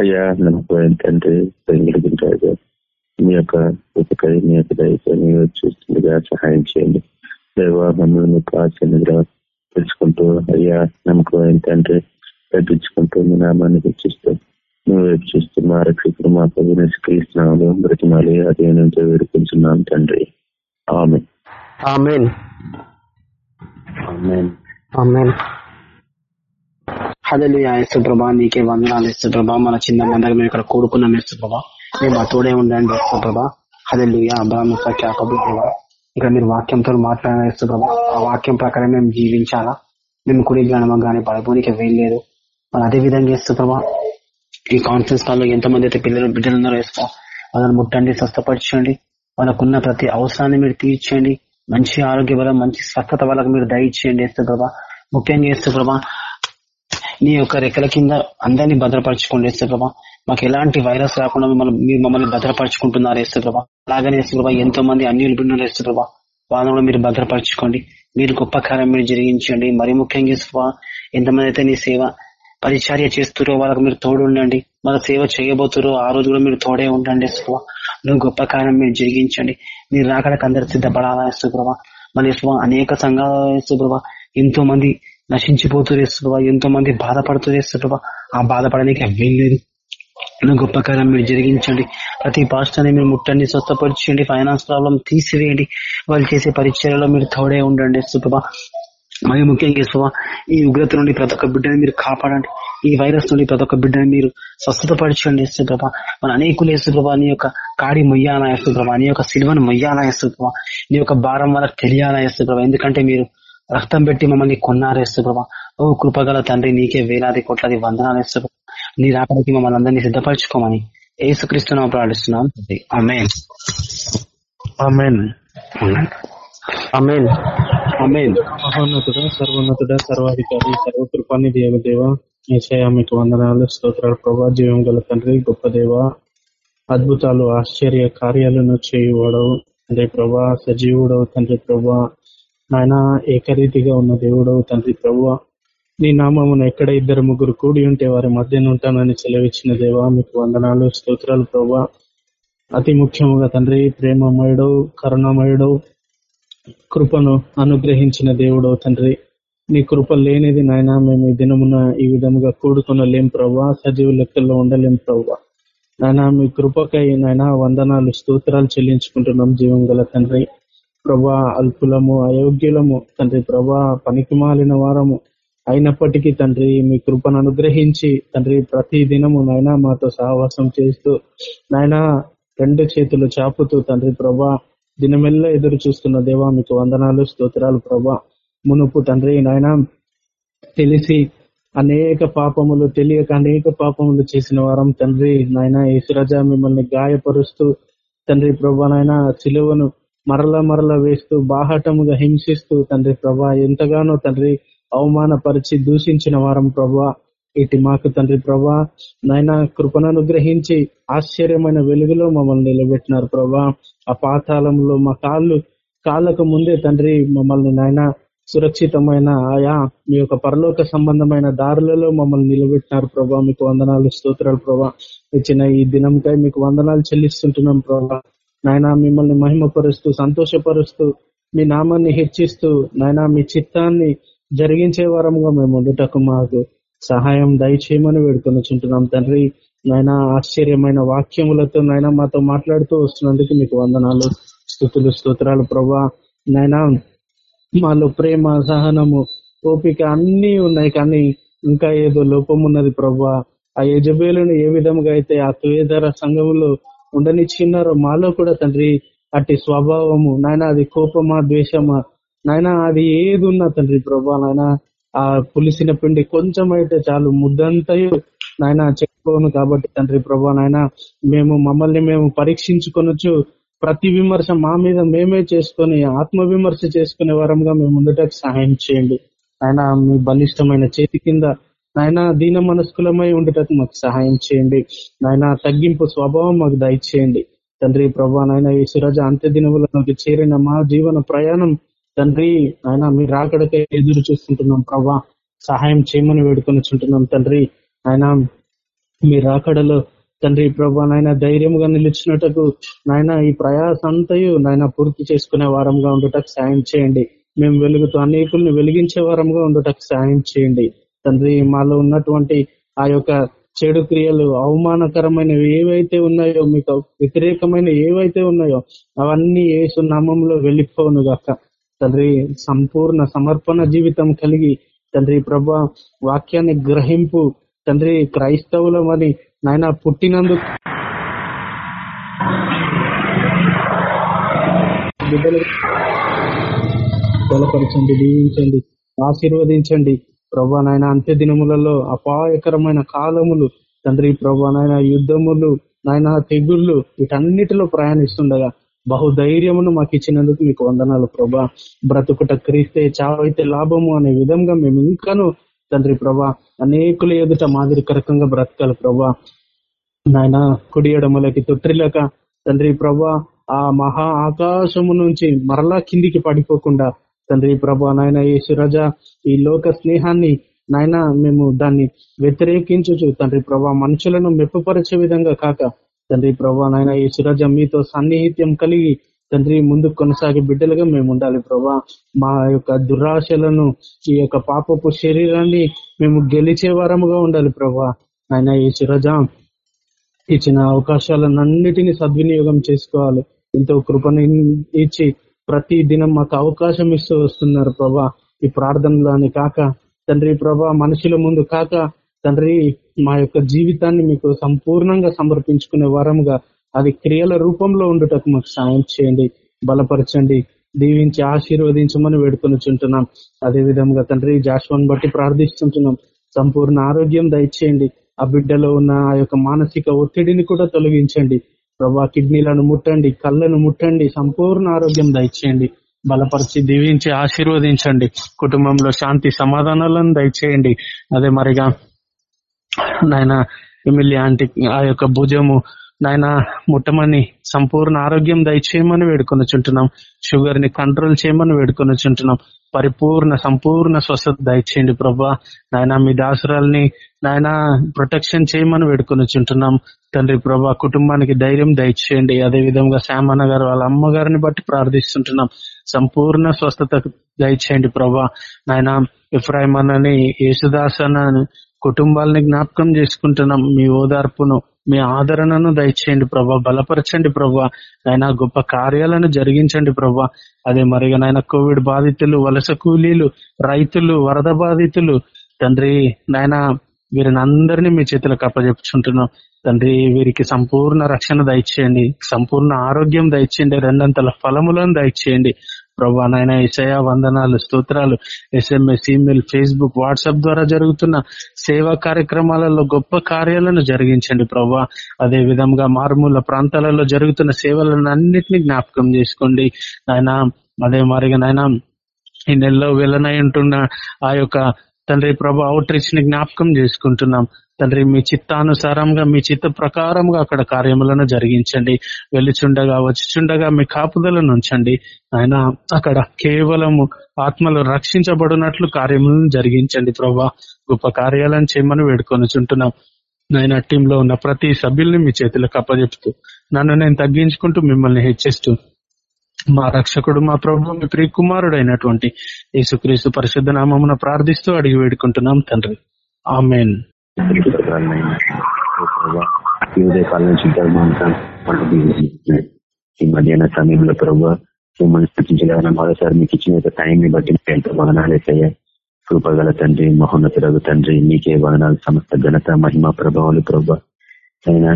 అయ్యా నమ్మకం ఏంటంటే పెంగిలిగింటారు మీ యొక్క ఉపకై మీ యొక్క దయతో మీరు చూస్తుండగా సహాయం చేయండి. దేవా మమ్మల్ని పాసన్నిగా తెలుసుకుంటూ అయ్యా నమ్మకం ఏంటంటే తగ్గించుకుంటూ మీ నామాన్ని హెచ్చిస్తూ నువ్వు హెచ్చిస్తూ మా రక్షకుడు మా పదిన స్క్రీస్తున్నాము బ్రతిమాలి అదే నుంచో వేడుకుంటున్నాం తండ్రి ఆమె ఆమెన్. ఆమెన్. హదలు యేసు ప్రభా నీకే వందనాలు యేసు ప్రభా. మన చిన్న మందరం మేము ఇక్కడ కూడుకున్నాం యేసు ప్రభా. మేము అతోడే ఉండండి యేసు ప్రభా. హదలు అబ్రాహ్మ క్యాకబు ప్రభా ఇక్కడ మీరు వాక్యంతో మాట్లాడారు ప్రభా. ఆ వాక్యం ప్రకారం మేము జీవించాలా? మేము కుడి జ్ఞానం కానీ పడబోనికి వేయలేదు మరి అదే విధంగా యేసు ప్రభా ఈ కాన్ఫరెన్స్ కాల్లో ఎంతమంది అయితే పిల్లలు బిడ్డలు ఉన్నారో వేసుకో వాళ్ళని ముట్టండి స్వస్థపరచండి. వాళ్ళకున్న ప్రతి అవసరాన్ని మీరు తీర్చండి. మంచి ఆరోగ్య బలం మంచి స్వస్థత వాళ్ళకి మీరు దయచేయండి వేస్తూ ప్రభా. ముఖ్యంగా వేస్తూ ప్రభా నీ యొక్క రెక్కల కింద అందరినీ భద్రపరచుకోండి వేస్తే మాకు ఎలాంటి వైరస్ రాకుండా మిమ్మల్ని మీరు మమ్మల్ని భద్రపరచుకుంటున్నారు వేస్తే అలాగనే వేస్తే ఎంతో మంది అన్యులు బిడ్డలు వేస్తే వాళ్ళని కూడా మీరు భద్రపరచుకోండి. మీరు గొప్ప కార్యం మీరు జరిగించండి. మరి ముఖ్యంగా వేస్తే ఎంతమంది అయితే నీ సేవ పరిచర్య చేస్తురో వాళ్ళకి మీరు తోడు ఉండండి. మన సేవ చేయబోతురో ఆ రోజు కూడా మీరు తోడే ఉండండి యేసుప్రభ నువ్వు గొప్ప కార్యం మీరు జరిగించండి. మీరు రాకడానికి అందరు సిద్ధపడాలా యేసుప్రభ మళ్ళీ యేసుప్రభ అనేక సంఘాల యేసుప్రభ ఎంతో మంది నశించిపోతూ యేసుప్రభ ఎంతో మంది బాధపడుతూ యేసుప్రభ ఆ బాధపడడానికి వీల్లేదు. నువ్వు గొప్ప మీరు జరిగించండి. ప్రతి పాస్టర్ని మీరు ముట్టండి స్వస్థపరచండి ఫైనాన్స్ ప్రాబ్లం తీసివేయండి. వాళ్ళు చేసే పరిచయలో మీరు తోడే ఉండండి సుప్రభ మరి ముఖ్యంగా స్వభ ఈ ఉగ్రత నుండి ప్రతి ఒక్క బిడ్డని మీరు కాపాడండి. ఈ వైరస్ నుండి ప్రతి ఒక్క బిడ్డని మీరు స్వస్థతపరచండి ప్రభా. మన అనేకులు ప్రభా నీ యొక్క కాడి మొయ్యాలా ప్రభా. నీ యొక్క సిల్వను మొయ్యాలా ప్రభా. నీ యొక్క భారం వాళ్ళకి తెలియాలా ప్రభా. ఎందుకంటే మీరు రక్తం పెట్టి మమ్మల్ని కొన్నారు ప్రభా. ఓ కృపగల తండ్రి నీకే వేలాది కోట్లాది వందనాలు ప్రభా. నీ రాకడానికి మమ్మల్ని అందరినీ సిద్ధపరచుకోమని ఏసుక్రీస్తున్నా ప్రార్థిస్తున్నాం. ఆమెన్ ఆమెన్ ఆమెన్ ఆమేన్ మహోన్నతుడ సర్వోన్నతుడ సర్వాధికారి సర్వకృపానిధి యొక్క దేవ. ఏసయ మీకు వందనాలు స్తోత్రాలు ప్రభా. జీవం గల తండ్రి గొప్ప దేవ. అద్భుతాలు ఆశ్చర్య కార్యాలను చేయువాడవు. తండ్రి ప్రభా సజీవుడవు తండ్రి ప్రభా. నాయన ఏకరీతిగా ఉన్న దేవుడవు తండ్రి ప్రభు నీ నామమును ఎక్కడ ఇద్దరు ముగ్గురు కూడి ఉంటే వారి మధ్యన ఉంటానని సెలవిచ్చిన దేవా మీకు వందనాలు స్తోత్రాలు ప్రభా అతి ముఖ్యముగా తండ్రి ప్రేమమయుడు కరుణమయుడు కృపను అనుగ్రహించిన దేవుడవు తండ్రి. నీ కృప లేనిది నాయన మేము ఈ దినమున ఈ విధముగా కూడుకొనలేం ప్రభా సజీవ లెక్కల్లో ఉండలేం ప్రభా నాయన మీ కృపకై నాయన వందనాలు స్తోత్రాలు చెల్లించుకుంటున్నాం జీవం గల తండ్రి. ప్రభా అల్పులము అయోగ్యులము తండ్రి ప్రభా పనికి మాలిన వారము అయినప్పటికీ తండ్రి మీ కృపను అనుగ్రహించి తండ్రి ప్రతి దినము నాయన మాతో సహవాసం చేస్తూ నాయన రెండు చేతులు చాపుతూ తండ్రి ప్రభా దినమెల్లా ఎదురు చూస్తున్న దేవా మీకు వందనాలు స్తోత్రాలు ప్రభా. మునుపు తండ్రి నాయన తెలిసి అనేక పాపములు తెలియక అనేక పాపములు చేసిన వారం తండ్రి నాయన ఈశ్వరజ మిమ్మల్ని గాయపరుస్తూ తండ్రి ప్రభా నాయన సిలువను మరల మరల వేస్తూ బాహటముగా హింసిస్తూ తండ్రి ప్రభా ఎంతగానో తండ్రి అవమానపరిచి దూషించిన వారం ప్రభా ఇటు మాకు తండ్రి ప్రభా నాయన కృపను అనుగ్రహించి ఆశ్చర్యమైన వెలుగులో మమ్మల్ని నిలబెట్టినారు ప్రభా. ఆ పాతాళంలో మా కాళ్ళు కాళ్ళకు ముందే తండ్రి మమ్మల్ని నాయన సురక్షితమైన ఆయా మీ యొక్క పరలోక సంబంధమైన దారులలో మమ్మల్ని నిలబెట్టినారు ప్రభా. మీకు వందనాలు స్తోత్రాలు ప్రభా. ఇచ్చిన ఈ దినంకై మీకు వందనాలు చెల్లిస్తుంటున్నాం ప్రభా. నాయన మిమ్మల్ని మహిమపరుస్తూ సంతోషపరుస్తూ మీ నామాన్ని హెచ్చిస్తూ నాయన మీ చిత్తాన్ని జరిగించే వారముగా మేము ముందుటకు మాకు సహాయం దయచేయమని వేడుకొనిచుంటున్నాం. తండ్రి నాయన ఆశ్చర్యమైన వాక్యములతో నాయన మాతో మాట్లాడుతూ వస్తున్నందుకు మీకు వందనాలు స్థుతులు స్తోత్రాలు. ప్రభా నాయన మాలో ప్రేమ సహనము ఓపిక అన్ని ఉన్నాయి కానీ ఇంకా ఏదో లోపం ఉన్నది ప్రభా ఆ యజబేలును ఏ విధంగా అయితే ఆ తువేదర సంఘములో ఉండనిచ్చిన్నారో మాలో కూడా తండ్రి అట్టి స్వభావము. నాయన అది కోపమా ద్వేషమా? నాయన అది ఏది ఉన్నా తండ్రి ప్రభా నాయన ఆ పులిసిన పిండి కొంచెం అయితే చాలు. ముద్దంతయు నాయన చెప్పుకోను కాబట్టి తండ్రి ప్రభా నాయన మేము మమ్మల్ని మేము పరీక్షించుకొనొచ్చు. ప్రతి విమర్శ మా మీద మేమే చేసుకొని ఆత్మ విమర్శ చేసుకునే వారంగా మేము ముందుటకు సహాయం చేయండి. ఆయన మీ బలిష్టమైన చేతి కింద నాయన దీన మనస్కులమై ఉండటకు మాకు సహాయం చేయండి. నాయన తగ్గింపు స్వభావం మాకు దయచేయండి. తండ్రి ప్రభా నాయన ఈ సురజ అంత్య దినములకి చేరిన మా జీవన ప్రయాణం తండ్రి ఆయన మీరు రాకడకే ఎదురు చూస్తుంటున్నాం ప్రభా. సహాయం చేయమని వేడుకొని చుంటున్నాం తండ్రి. ఆయన మీ రాకడలో తండ్రి ప్రభా నాయన ధైర్యంగా నిలిచినట్టుకు నాయన ఈ ప్రయాస అంతయు నాయన పూర్తి చేసుకునే వారంగా ఉండటకు సాయం చేయండి. మేము వెలుగుతూ అనేకుల్ని వెలిగించే వారంగా ఉండటకు సాయం చేయండి. తండ్రి మాలో ఉన్నటువంటి ఆ యొక్క చెడు క్రియలు అవమానకరమైనవి ఏవైతే ఉన్నాయో మీకు వ్యతిరేకమైన ఏవైతే ఉన్నాయో అవన్నీ ఏసు నామంలో వెళ్ళిపోను గాక. తండ్రి సంపూర్ణ సమర్పణ జీవితం కలిగి తండ్రి ప్రభా వాక్యాన్ని గ్రహింపు. తండ్రి క్రైస్తవులమని నాయన పుట్టినందుకు. బిడ్డలు బలపరచండి దీవించండి ఆశీర్వదించండి. ప్రభా నాయన అంత్య దినములలో అపాయకరమైన కాలములు తండ్రి ప్రభా నాయన యుద్ధములు నాయన తెగుళ్ళు వీటన్నిటిలో ప్రయాణిస్తుండగా బహుధైర్యమును మాకు ఇచ్చినందుకు మీకు వందనాలు ప్రభా. బ్రతుకుట క్రీస్తే చావైతే లాభము అనే విధంగా మేము ఇంకాను తండ్రి ప్రభా అనేకుల ఎదుట మాదిరికరకంగా బ్రతకాలి ప్రభా. నాయన కుడి ఎడమలకి తొట్టిలేక తండ్రి ప్రభా ఆ మహా ఆకాశము నుంచి మరలా కిందికి పడిపోకుండా తండ్రి ప్రభా నాయన యేసురాజ ఈ లోక స్నేహాన్ని నాయన మేము దాన్ని వ్యతిరేకించు తండ్రి ప్రభా మనుషులను మెప్పుపరిచే విధంగా కాక తండ్రి ప్రభా నాయన యేసురాజ మీతో సన్నిహిత్యం కలిగి తండ్రి ముందుకు కొనసాగే బిడ్డలుగా మేము ఉండాలి ప్రభా. మా యొక్క దురాశలను ఈ యొక్క పాపపు శరీరాన్ని మేము గెలిచే వారముగా ఉండాలి ప్రభా. ఆయన యేసురాజ ఇచ్చిన అవకాశాలన్నిటినీ సద్వినియోగం చేసుకోవాలి. ఎంతో కృపను ఇచ్చి ప్రతి దినం మాకు అవకాశం ఇస్తూ వస్తున్నారు ప్రభా. ఈ ప్రార్థనలోని కాక తండ్రి ప్రభా మనుషుల ముందు కాక తండ్రి మా యొక్క జీవితాన్ని మీకు సంపూర్ణంగా సమర్పించుకునే వారముగా అది క్రియల రూపంలో ఉండుటకు మాకు సాయం చేయండి బలపరచండి దీవించి ఆశీర్వదించమని వేడుకొని చుంటున్నాం అదే విధంగా తండ్రి జాషువన్ బట్టి ప్రార్థిస్తుంటున్నాం. సంపూర్ణ ఆరోగ్యం దయచేయండి. ఆ బిడ్డలో ఉన్న ఆ యొక్క మానసిక ఒత్తిడిని కూడా తొలగించండి. ప్రభా కిడ్నీలను ముట్టండి కళ్ళను ముట్టండి సంపూర్ణ ఆరోగ్యం దయచేయండి బలపరిచి దీవించి ఆశీర్వదించండి కుటుంబంలో శాంతి సమాధానాలను దయచేయండి. అదే మరిగా నాయన ఎమ్మెల్యే ఆంటీ ఆ యొక్క భుజము నాయన ముట్టమని సంపూర్ణ ఆరోగ్యం దయచేయమని వేడుకొనిచుంటున్నాం. షుగర్ని కంట్రోల్ చేయమని వేడుకొనిచుంటున్నాం. పరిపూర్ణ సంపూర్ణ స్వస్థత దయచేయండి ప్రభా. నాయన మీ దాసురాల్ని నాయన ప్రొటెక్షన్ చేయమని వేడుకొనిచుంటున్నాం. తండ్రి ప్రభా కుటుంబానికి ధైర్యం దయచేయండి. అదే విధంగా శ్యామన్న గారు వాళ్ళ అమ్మగారిని బట్టి ప్రార్థిస్తుంటున్నాం. సంపూర్ణ స్వస్థత దయచేయండి ప్రభా. నాయన ఇఫ్రాయిం అన్నని యేసుదాస్ అన్న కుటుంబాలని జ్ఞాపకం చేసుకుంటున్నాం మీ ఓదార్పును మీ ఆదరణను దయచేయండి ప్రభా. బలపరచండి ప్రభా. ఆయన గొప్ప కార్యాలను జరిగించండి ప్రభా. అదే మరిగా నాయన కోవిడ్ బాధితులు వలస కూలీలు రైతులు వరద బాధితులు తండ్రి నాయన వీరిని అందరినీ మీ చేతులకు అప్పచెప్పుచుంటున్నాం తండ్రి వీరికి సంపూర్ణ రక్షణ దయచేయండి. సంపూర్ణ ఆరోగ్యం దయచేయండి. రెండంతల ఫలములను దయచేయండి. ప్రభా నాయన ఇసయ వందనాలు స్తోత్రాలు. ఎస్ఎంఎస్ ఈమెయిల్ ఫేస్బుక్ వాట్సాప్ ద్వారా జరుగుతున్న సేవా కార్యక్రమాలలో గొప్ప కార్యాలను జరిగించండి ప్రభా. అదే విధంగా మారుమూల ప్రాంతాలలో జరుగుతున్న సేవలను అన్నింటినీ జ్ఞాపకం చేసుకోండి. నాయన అదే మారిగా నాయన ఈ నెలలో వెళ్ళనై ఉంటున్న ఆ యొక్క తండ్రి ప్రభా అవుట్ రీచ్ని జ్ఞాపకం చేసుకుంటున్నాం. తండ్రి మీ చిత్తానుసారంగా మీ చిత్త ప్రకారంగా అక్కడ కార్యములను జరిగించండి. వెళ్ళిచుండగా వచ్చిచుండగా మీ కాపుదలను ఉంచండి. ఆయన అక్కడ కేవలము ఆత్మలు రక్షించబడినట్లు కార్యములను జరిగించండి ప్రభా. గొప్ప కార్యాలను చేయమని వేడుకొనిచుంటున్నాం. నాయన టీంలో ఉన్న ప్రతి సభ్యుల్ని మీ చేతులకు కప్పజెప్తూ నన్ను నేను తగ్గించుకుంటూ మిమ్మల్ని హెచ్చిస్తూ మా రక్షకుడు మా ప్రభు మీ ప్రియ కుమారుడు అయినటువంటి యేసుక్రీస్తు పరిశుద్ధ నామమున ప్రార్థిస్తూ అడిగి వేడుకుంటున్నాం తండ్రి. ఆమెన్. ఈ ఉదయకాలం నుంచి ధర్మాంతం ఈ మధ్యాహ్న సమయంలో ప్రభావ మిమ్మల్ని స్థితించగలన మరోసారి మీకు ఇచ్చిన టైం ని బట్టి మీకు ఎంతో వదనాలు వేసయ్యా కృపగల తండ్రి మహోన్నతుడగు తండ్రి మీకే వదనాలు సమస్త ఘనత మహిమ ప్రభావాలు ప్రభావ అయినా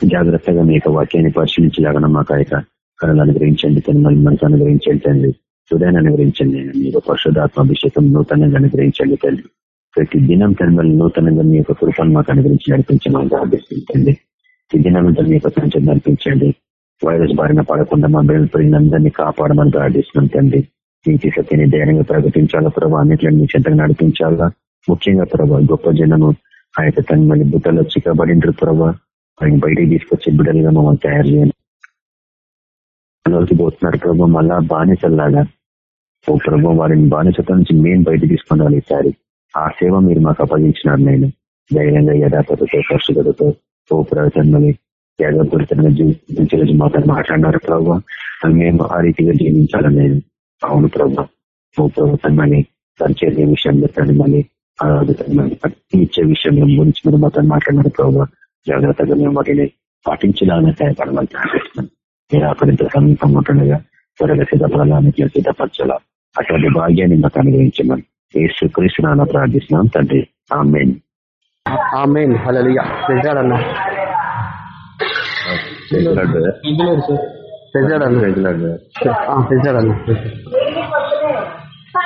జాగ్రత్తగా మీ యొక్క వాక్యాన్ని పరిశీలించలాగన మాకు ఆ యొక్క కళలు అనుగ్రహించండి తను మళ్ళీ మనసు అనుగ్రహించండి తండ్రి హృదయాన్ని అనుగ్రహించండి మీ యొక్క పరిశుధాత్మ అభిషేకం నూతనంగా అనుగ్రహించండి తండ్రి ప్రతి దినం తన నూతనంగా మీ యొక్క కృపను మాకు అనుగ్రహించి నడిపించమని ప్రార్థిస్తుంది ఈ దినం మీ యొక్క సంచం నడిపించండి. వైరస్ బారిన పడకుండా మా బిడ్డలందరినీ కాపాడమని ప్రార్థిస్తున్నాం తండ్రి నీతి సత్యని ధైర్యంగా ప్రకటించాలా ప్రభావ అన్నింటిని మీ చెంతగా నడిపించాలా? ముఖ్యంగా ప్రభావ గొప్ప జనము ఆ యొక్క తన మళ్ళీ బుట్టలో చిక్కబడింటారు ప్రభావ ఆయన బయటికి తీసుకొచ్చి బిడ్డలుగా మమ్మల్ని తయారు చేయండి. పోతున్నారు ప్రభావ మళ్ళా బానిసల్లాగా. ఓ ప్రభావ వారిని బానిసత నుంచి మేము బయట తీసుకున్నాం ఈసారి. ఆ సేవ మీరు మాకు అప్పగించినారు నేను. ధైర్యంగా యథాపతతో పరిశుభ్రతతో ఓ ప్రవచనని యాగపూరితంగా జీవించే మాతో మాట్లాడినారు ప్రభావ మేము ఆ రీతిగా జీవించాలని నేను. అవును ప్రభావ ఓ ప్రభుత్వమని పరిచర్య విషయంలో తను మళ్ళీ ఇచ్చే విషయంలో గురించి మీరు మాతో మాట్లాడినారు ప్రభావ జాగ్రత్తగా మేము వాటిని పాటించడానికి సహాయపడమని ప్రార్థిస్తున్నాం. మీరు అక్కడింత సమీపం ఉంటుండగా త్వరగా సిద్ధపడాలని సిద్ధపరచాలా? అటువంటి భాగ్యాన్ని మాకు అనుగ్రహించమని. యేసు కృష్ణ ప్రార్థిస్తున్నాం తండ్రి. ఆమెన్. ఆమెన్. హల్లెలూయా. ప్రెజాడన్న ప్రెజాడన్న ప్రెజాడన్న